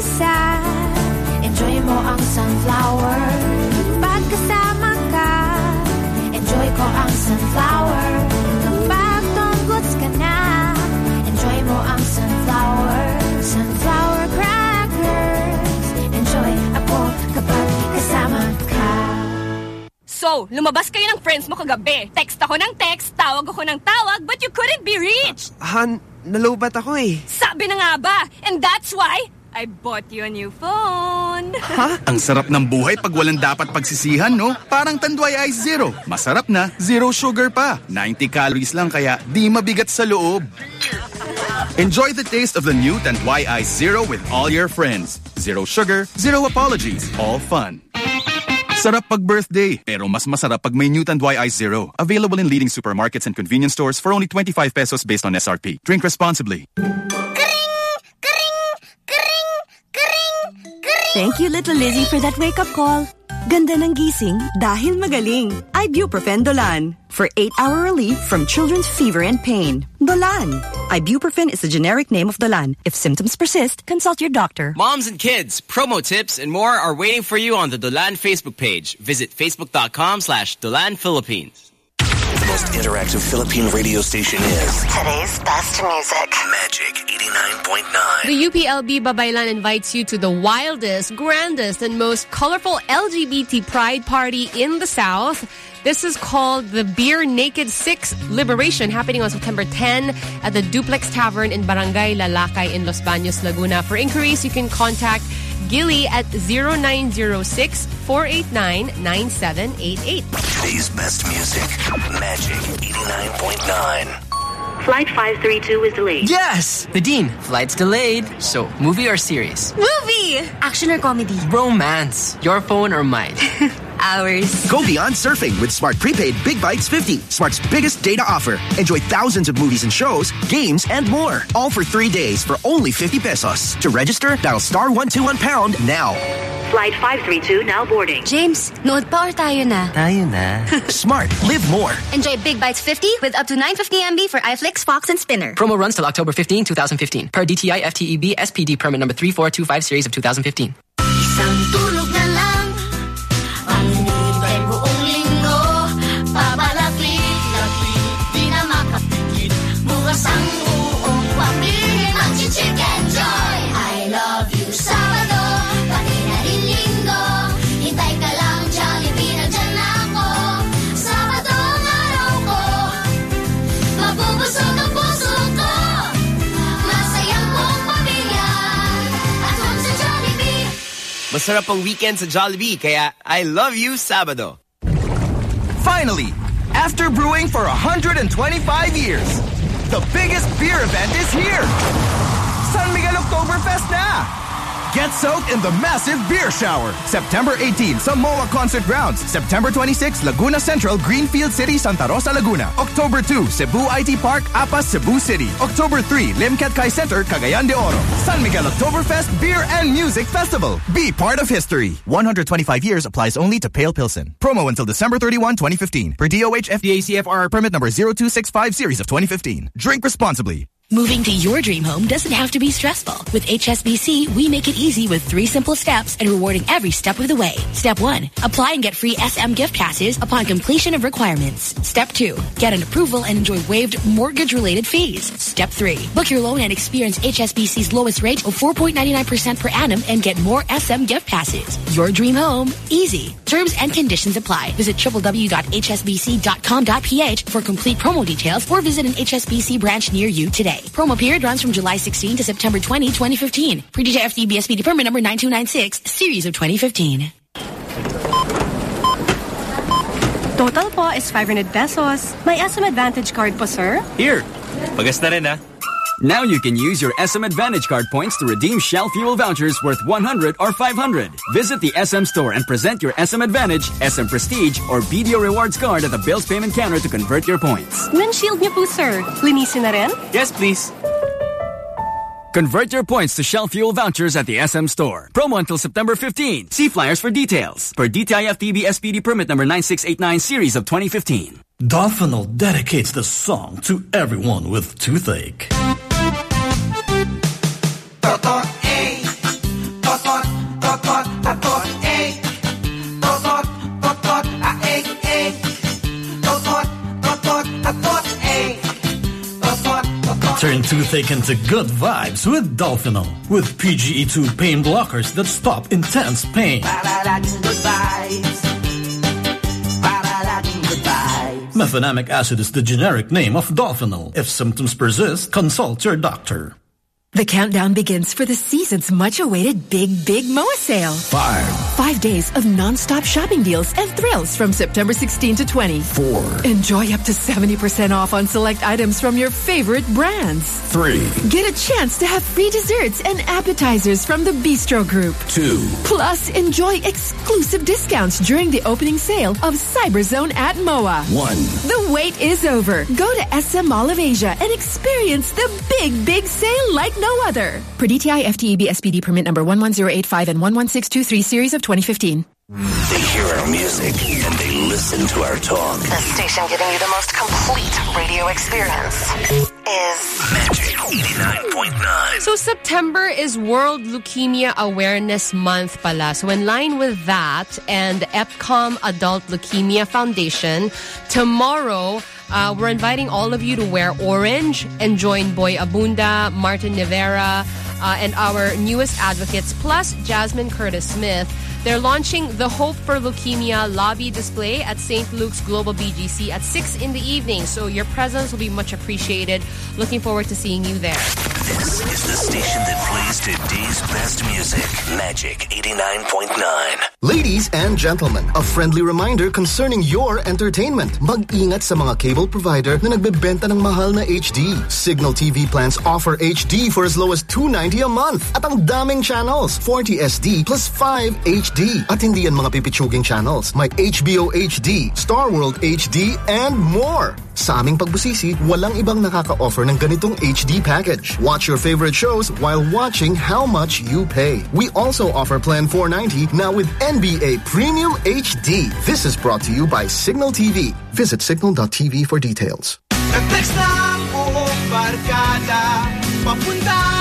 nag-iisa Enjoy mo ang sunflower Kapag kasama ka Enjoy ko ang sunflower Kapag tunggots ka na Enjoy mo ang sunflower Sunflower crackers Enjoy ako kapag kasama ka So, lumabas kayo ng friends mo kagabi. Text ako ng text, tawag ako ng tawag, but you couldn't be reached. Han, nalobat ako eh. Sabi na nga ba? And that's why I bought you a new phone. Ang sarap ng buhay pag walang dapat pagsisihan, no? Parang Tanduay Ice Zero. Masarap na, zero sugar pa. 90 calories lang kaya di mabigat sa loob. Enjoy the taste of the new Tanduay Ice Zero with all your friends. Zero sugar, zero apologies, all fun. Sarap pag birthday, pero mas masarap pag may new Tanduay Ice Zero. Available in leading supermarkets and convenience stores for only 25 pesos based on SRP. Drink responsibly. Thank you, Little Lizzie, for that wake-up call. Ganda ng gising dahil magaling. Ibuprofen Dolan for 8-hour relief from children's fever and pain. Dolan. Ibuprofen is the generic name of Dolan. If symptoms persist, consult your doctor. Moms and kids, promo tips, and more are waiting for you on the Dolan Facebook page. Visit facebook.com slash Dolan Philippines. The most interactive Philippine radio station is Today's best music. Magic 89.9. The UPLB Babaylan invites you to the wildest, grandest, and most colorful LGBT pride party in the South. This is called the Beer Naked 6 Liberation, happening on September 10 at the Duplex Tavern in Barangay Lalakay in Los Baños, Laguna. For inquiries, you can contact Gilly at 0906-489-9788. Today's best music. Magic 89.9. Flight 532 is delayed. Yes! Nadine, flight's delayed. So, movie or series? Movie! Action or comedy? Romance. Your phone or mine? [LAUGHS] Ours. Go beyond surfing with Smart Prepaid Big Bytes 50, Smart's biggest data offer. Enjoy thousands of movies and shows, games, and more. All for three days for only 50 pesos. To register, dial star 121 pound now. Flight 532 now boarding. James, nood pa or tayo na? Tayo na. [LAUGHS] Smart, live more. Enjoy Big Bytes 50 with up to 950 MB for iFlix, Fox, and Spinnr. Promo runs till October 15, 2015. Per DTI FTEB SPD permit number 3425 series of 2015. Masarap ang weekend sa Jollibee, kaya I love you, Sabado. Finally, after brewing for 125 years, the biggest beer event is here. San Miguel Oktoberfest na! Get soaked in the massive beer shower. September 18, Samoa Concert Grounds. September 26, Laguna Central, Greenfield City, Santa Rosa, Laguna. October 2, Cebu IT Park, Apas, Cebu City. October 3, Limketkai Center, Cagayan de Oro. San Miguel Oktoberfest Beer and Music Festival. Be part of history. 125 years applies only to Pale Pilsen. Promo until December 31, 2015. Per DOH FDA CFR permit number 0265 series of 2015. Drink responsibly. Moving to your dream home doesn't have to be stressful. With HSBC, we make it easy with three simple steps and rewarding every step of the way. Step one, apply and get free SM gift passes upon completion of requirements. Step two, get an approval and enjoy waived mortgage-related fees. Step three, book your loan and experience HSBC's lowest rate of 4.99% per annum and get more SM gift passes. Your dream home, easy. Terms and conditions apply. Visit www.hsbc.com.ph for complete promo details or visit an HSBC branch near you today. Promo period runs from July 16 to September 20, 2015. Per DJ FTB SPD permit number 9296, series of 2015. Total po is 500 pesos. May SM Advantage card po, sir? Here, pagas na rin ah. Now you can use your SM Advantage card points to redeem Shell fuel vouchers worth 100 or 500. Visit the SM store and present your SM Advantage, SM Prestige, or BDO Rewards card at the bills payment counter to convert your points. Windshield niyo po, sir. Linisin na rin? Yes, please. Convert your points to Shell fuel vouchers at the SM store. Promo until September 15. See flyers for details. Per DTI FTB SPD permit number 9689 series of 2015. Dolfenal dedicates the song to everyone with toothache. Turn toothache into good vibes with Dolfenal. With PGE2 pain blockers that stop intense pain. Mefenamic acid is the generic name of Dolfenal. If symptoms persist, consult your doctor. The countdown begins for the season's much-awaited Big Big MOA sale. Five. Five days of non-stop shopping deals and thrills from September 16 to 20. Four. Enjoy up to 70% off on select items from your favorite brands. Three. Get a chance to have free desserts and appetizers from the Bistro Group. Two. Plus, enjoy exclusive discounts during the opening sale of Cyberzone at MOA. One. The wait is over. Go to SM Mall of Asia and experience the big, big sale like no other. Per DTI FTEB SPD permit number 11085 and 11623 series of 2015. They hear our music and they listen to our talk. The station giving you the most complete radio experience is Magic 89.9. So September is World Leukemia Awareness Month pala. So in line with that and EPCOM Adult Leukemia Foundation, tomorrow uh, we're inviting all of you to wear orange and join Boy Abunda, Martin Rivera, uh, and our newest advocates, plus Jasmine Curtis Smith. They're launching the Hope for Leukemia lobby display at St. Luke's Global BGC at 6 in the evening. So your presence will be much appreciated. Looking forward to seeing you there. This is the station that plays today's best music. Magic 89.9. Ladies and gentlemen, a friendly reminder concerning your entertainment. Mag-ingat sa mga cable provider na nagbebenta ng mahal na HD. Cignal TV plans offer HD for as low as $2.90 a month. At ang daming channels, 40 SD plus 5 HD. At hindi yan mga pipitsuging channels. May HBO HD, Star World HD, and more. Sa aming pagbusisi, walang ibang nakaka-offer ng ganitong HD package. Watch your favorite shows while watching how much you pay. We also offer Plan 490 now with NBA Premium HD. This is brought to you by Signal TV. Visit signal.tv for details. Nag-text na ang buong barkada Papunta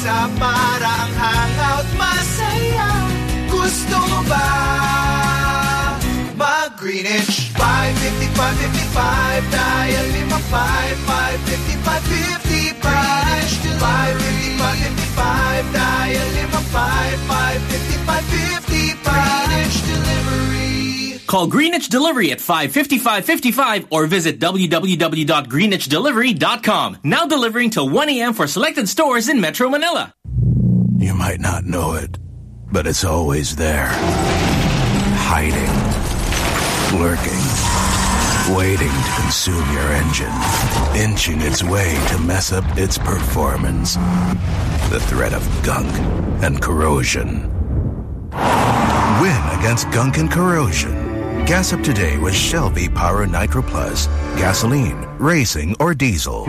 mag-pizza Para ang hangout masaya. Gusto mo ba? mag-Greenwich? 555 55 Dial 55 555 55 Greenwich 555 Dial 55 555 Greenwich Delivery Call Greenwich Delivery at 555-55 or visit www.greenwichdelivery.com. Now delivering till 1 a.m. for selected stores in Metro Manila. You might not know it, but it's always there. Hiding. Lurking. waiting to consume your engine, inching its way to mess up its performance. The threat of gunk and corrosion. Win against gunk and corrosion. Gas up today with Shell V-Power Nitro Plus, gasoline, racing, or diesel.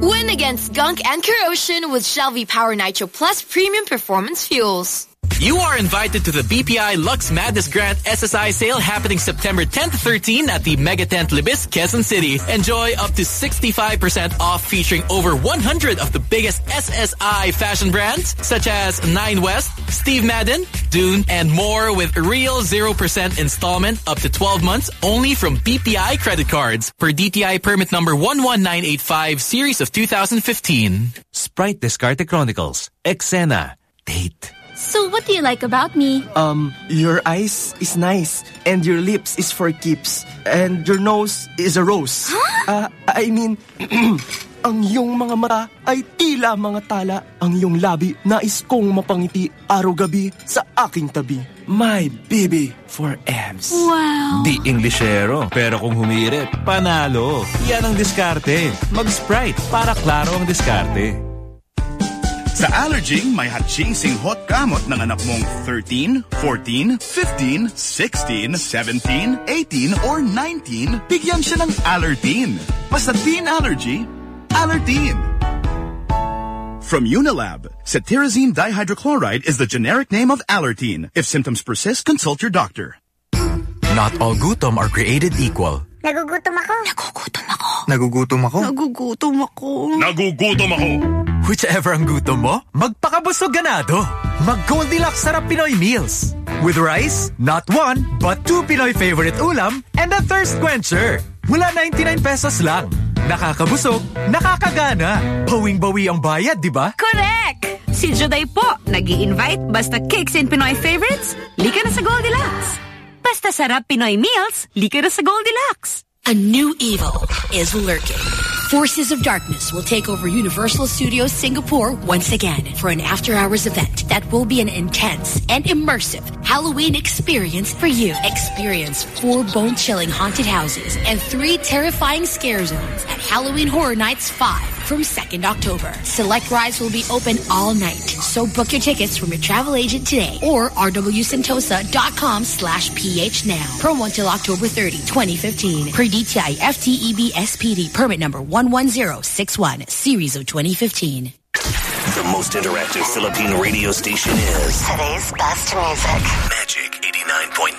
Win against gunk and corrosion with Shell V-Power Nitro Plus Premium Performance Fuels. You are invited to the BPI Lux Madness Grant SSI sale happening September 10 to 13 at the Mega Tent Libis, Quezon City. Enjoy up to 65% off featuring over 100 of the biggest SSI fashion brands such as Nine West, Steve Madden, Dune, and more with real 0% installment up to 12 months only from BPI credit cards per DTI permit number 11985 series of 2015. Sprite Diskarte Chronicles. Exena. Date. So what do you like about me? Um, your eyes is nice, and your lips is for keeps, and your nose is a rose. Uh, I mean, [CLEARS THROAT] ang iyong mga mata ay tila mga tala. Ang iyong labi nais kong mapangiti araw-gabi sa aking tabi. My baby for abs. Wow. Di Englishero. Pero kung humirit, panalo. Yan ang diskarte. Mag-Sprite para klaro ang diskarte. Sa Allerging, may hot-chasing hot gamot ng anak mong 13, 14, 15, 16, 17, 18, or 19, bigyan siya ng Allertine. Basta teen allergy, Allertine. From Unilab, cetirizine dihydrochloride is the generic name of Allertine. If symptoms persist, consult your doctor. Not all gutom are created equal. Nagugutom ako. Nagugutom ako. Nagugutom ako. Nagugutom ako. Nagugutom ako. Whichever ang gutom mo, magpakabusog ganado. Mag-Goldilocks Sarap Pinoy Meals. With rice, not one, but two Pinoy favorite ulam, and a thirst quencher. Mula 99 pesos lang. Nakakabusog, nakakagana. Bawing-bawi ang bayad, di ba? Correct! Si Juday po, nag invite basta cakes and Pinoy favorites, lika na sa Goldilocks. Basta sarap Pinoy meals, lika na sa Goldilocks. A new evil is lurking. Forces of Darkness will take over Universal Studios Singapore once again for an after-hours event that will be an intense and immersive Halloween experience for you. Experience four bone-chilling haunted houses and three terrifying scare zones at Halloween Horror Nights 5 from 2nd October. Select rides will be open all night, so book your tickets from your travel agent today or rwsentosa.com slash ph now. Promo until October 30, 2015. Per DTI FTEB SPD permit number 11061, series of 2015. The most interactive Philippine radio station is Today's best music. Magic 89.9.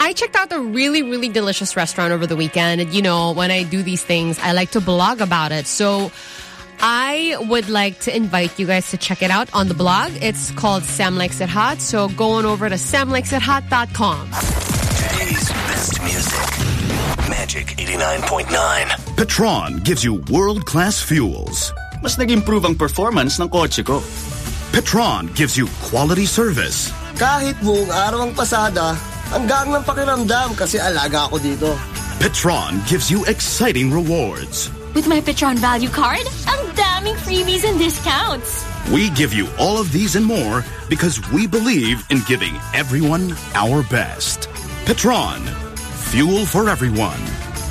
I checked out a really, really delicious restaurant over the weekend. You know, when I do these things, I like to blog about it. So I would like to invite you guys to check it out on the blog. It's called Sam Likes It Hot. So go on over to samlikesithot.com. Today's best music. Magic 89.9. Petron gives you world-class fuels. Mas nag-improve ang performance ng kotse ko. Petron gives you quality service. Kahit buong araw ang pasada, ang gaan ng pakiramdam kasi alaga ako dito. Petron gives you exciting rewards. With my Petron Value Card, ang daming freebies and discounts. We give you all of these and more because we believe in giving everyone our best. Petron, fuel for everyone.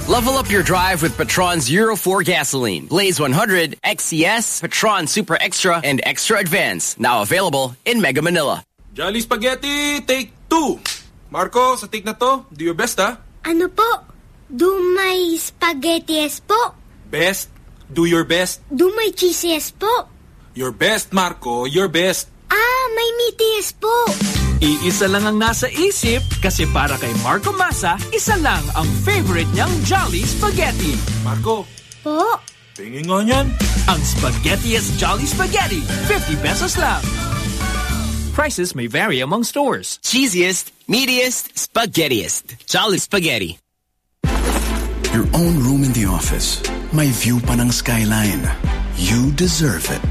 Level up your drive with Petron's Euro 4 gasoline. Blaze 100, XCS, Petron Super Extra, and Extra Advance. Now available in Mega Manila. Jolly Spaghetti, take two. Marco, sa take na to, do your best ha. Ano po? Do my spaghettiest po? Best, do your best. Do my cheesiest po? Your best, Marco, your best. Ah, may meatiest po. Iisa lang ang nasa isip kasi para kay Marco Masa, isa lang ang favorite niyang Jolly Spaghetti. Marco. Po? Tingin nga niyan. Ang spaghettiest Jolly Spaghetti, 50 pesos lang. Prices may vary among stores. Cheesiest, meatiest, spaghettiest. Jolly Spaghetti. Your own room in the office. May view pa ng skyline. You deserve it.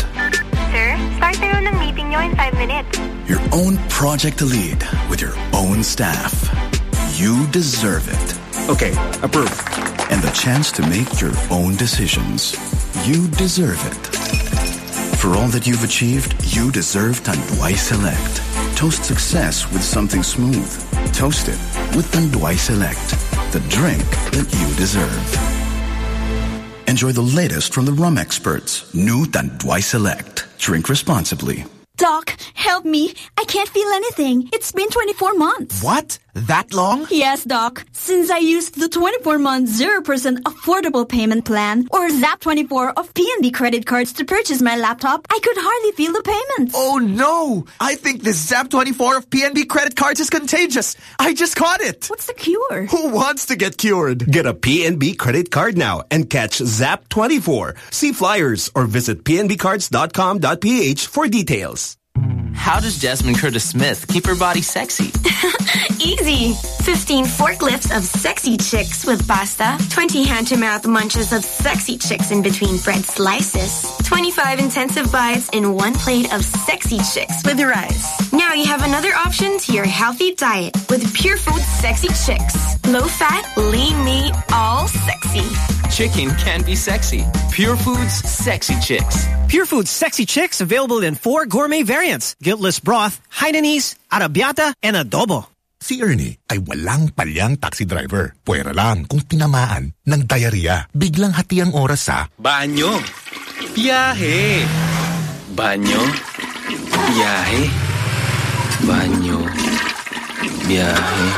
Sir, start na ng meeting nyo in 5 minutes. Your own project to lead with your own staff. You deserve it. Okay, approve. And the chance to make your own decisions. You deserve it. For all that you've achieved, you deserve Tanduay Select. Toast success with something smooth. Toast it with Tanduay Select. The drink that you deserve. Enjoy the latest from the rum experts. New Tanduay Select. Drink responsibly. Doc, help me. I can't feel anything. It's been 24 months. What? That long? Yes, Doc. Since I used the 24-month 0% affordable payment plan or ZAP24 of PNB credit cards to purchase my laptop, I could hardly feel the payments. Oh no! I think this ZAP24 of PNB credit cards is contagious. I just caught it. What's the cure? Who wants to get cured? Get a PNB credit card now and catch ZAP24. See flyers or visit pnbcards.com.ph for details. How does Jasmine Curtis Smith keep her body sexy? [LAUGHS] Easy. 15 forklifts of sexy chicks with pasta, 20 hand-to-mouth munches of sexy chicks in between bread slices, 25 intensive bites in one plate of sexy chicks with rice. Now you have another option to your healthy diet with Pure Food Sexy Chicks. Low fat, lean meat, all sexy. Chicken can be sexy. Pure Foods Sexy Chicks. Pure Foods Sexy Chicks available in four gourmet variants. Guiltless broth, Hainanese, arrabbiata, and adobo. Si Ernie ay walang palyang taxi driver. Pwera lang kung tinamaan ng diarrhea. Biglang hati ang oras sa Banyo. Biyahe. Banyo. Biyahe. Banyo. Biyahe.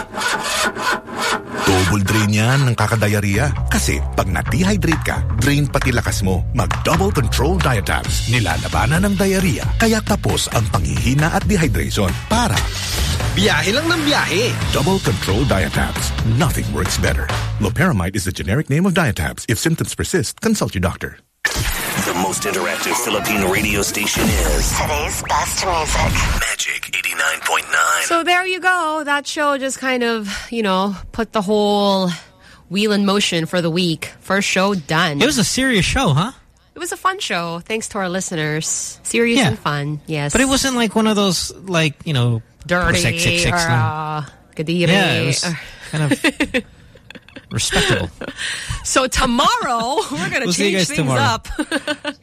Double drain yan ng kakadiarrhea. Kasi pag na-dehydrate ka, drain pati lakas mo. Mag-double control diatabs. Nilalabanan ng diarrhea. Kaya tapos ang panghihina at dehydration para Biyahe lang ng biyahe. Double Control Diatabs. Nothing works better. Loperamide is the generic name of Diatabs. If symptoms persist, consult your doctor. The most interactive Philippine radio station is Today's best music. Magic 89.9. So there you go. That show just kind of, you know, put the whole wheel in motion for the week. First show done. It was a serious show, huh? It was a fun show, thanks to our listeners. Serious Yeah. and fun, yes. But it wasn't like one of those, like, you know, dirty six, six, six, or no. uh, kadiri. Yeah, it was kind of [LAUGHS] respectable. [LAUGHS] So tomorrow we're gonna We'll change things tomorrow. up. [LAUGHS]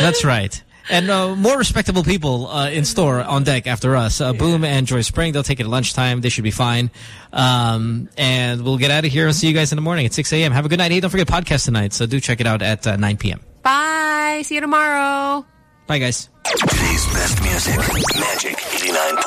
That's right. And uh, more respectable people uh, in store on deck after us. Uh, Boom and Joy Spring, they'll take it at lunchtime. They should be fine. Um, and we'll get out of here and see you guys in the morning at 6 a.m. Have a good night. Hey, don't forget podcast tonight, so do check it out at uh, 9 p.m. Bye. See you tomorrow. Bye, guys. Today's best music. Magic 89.9.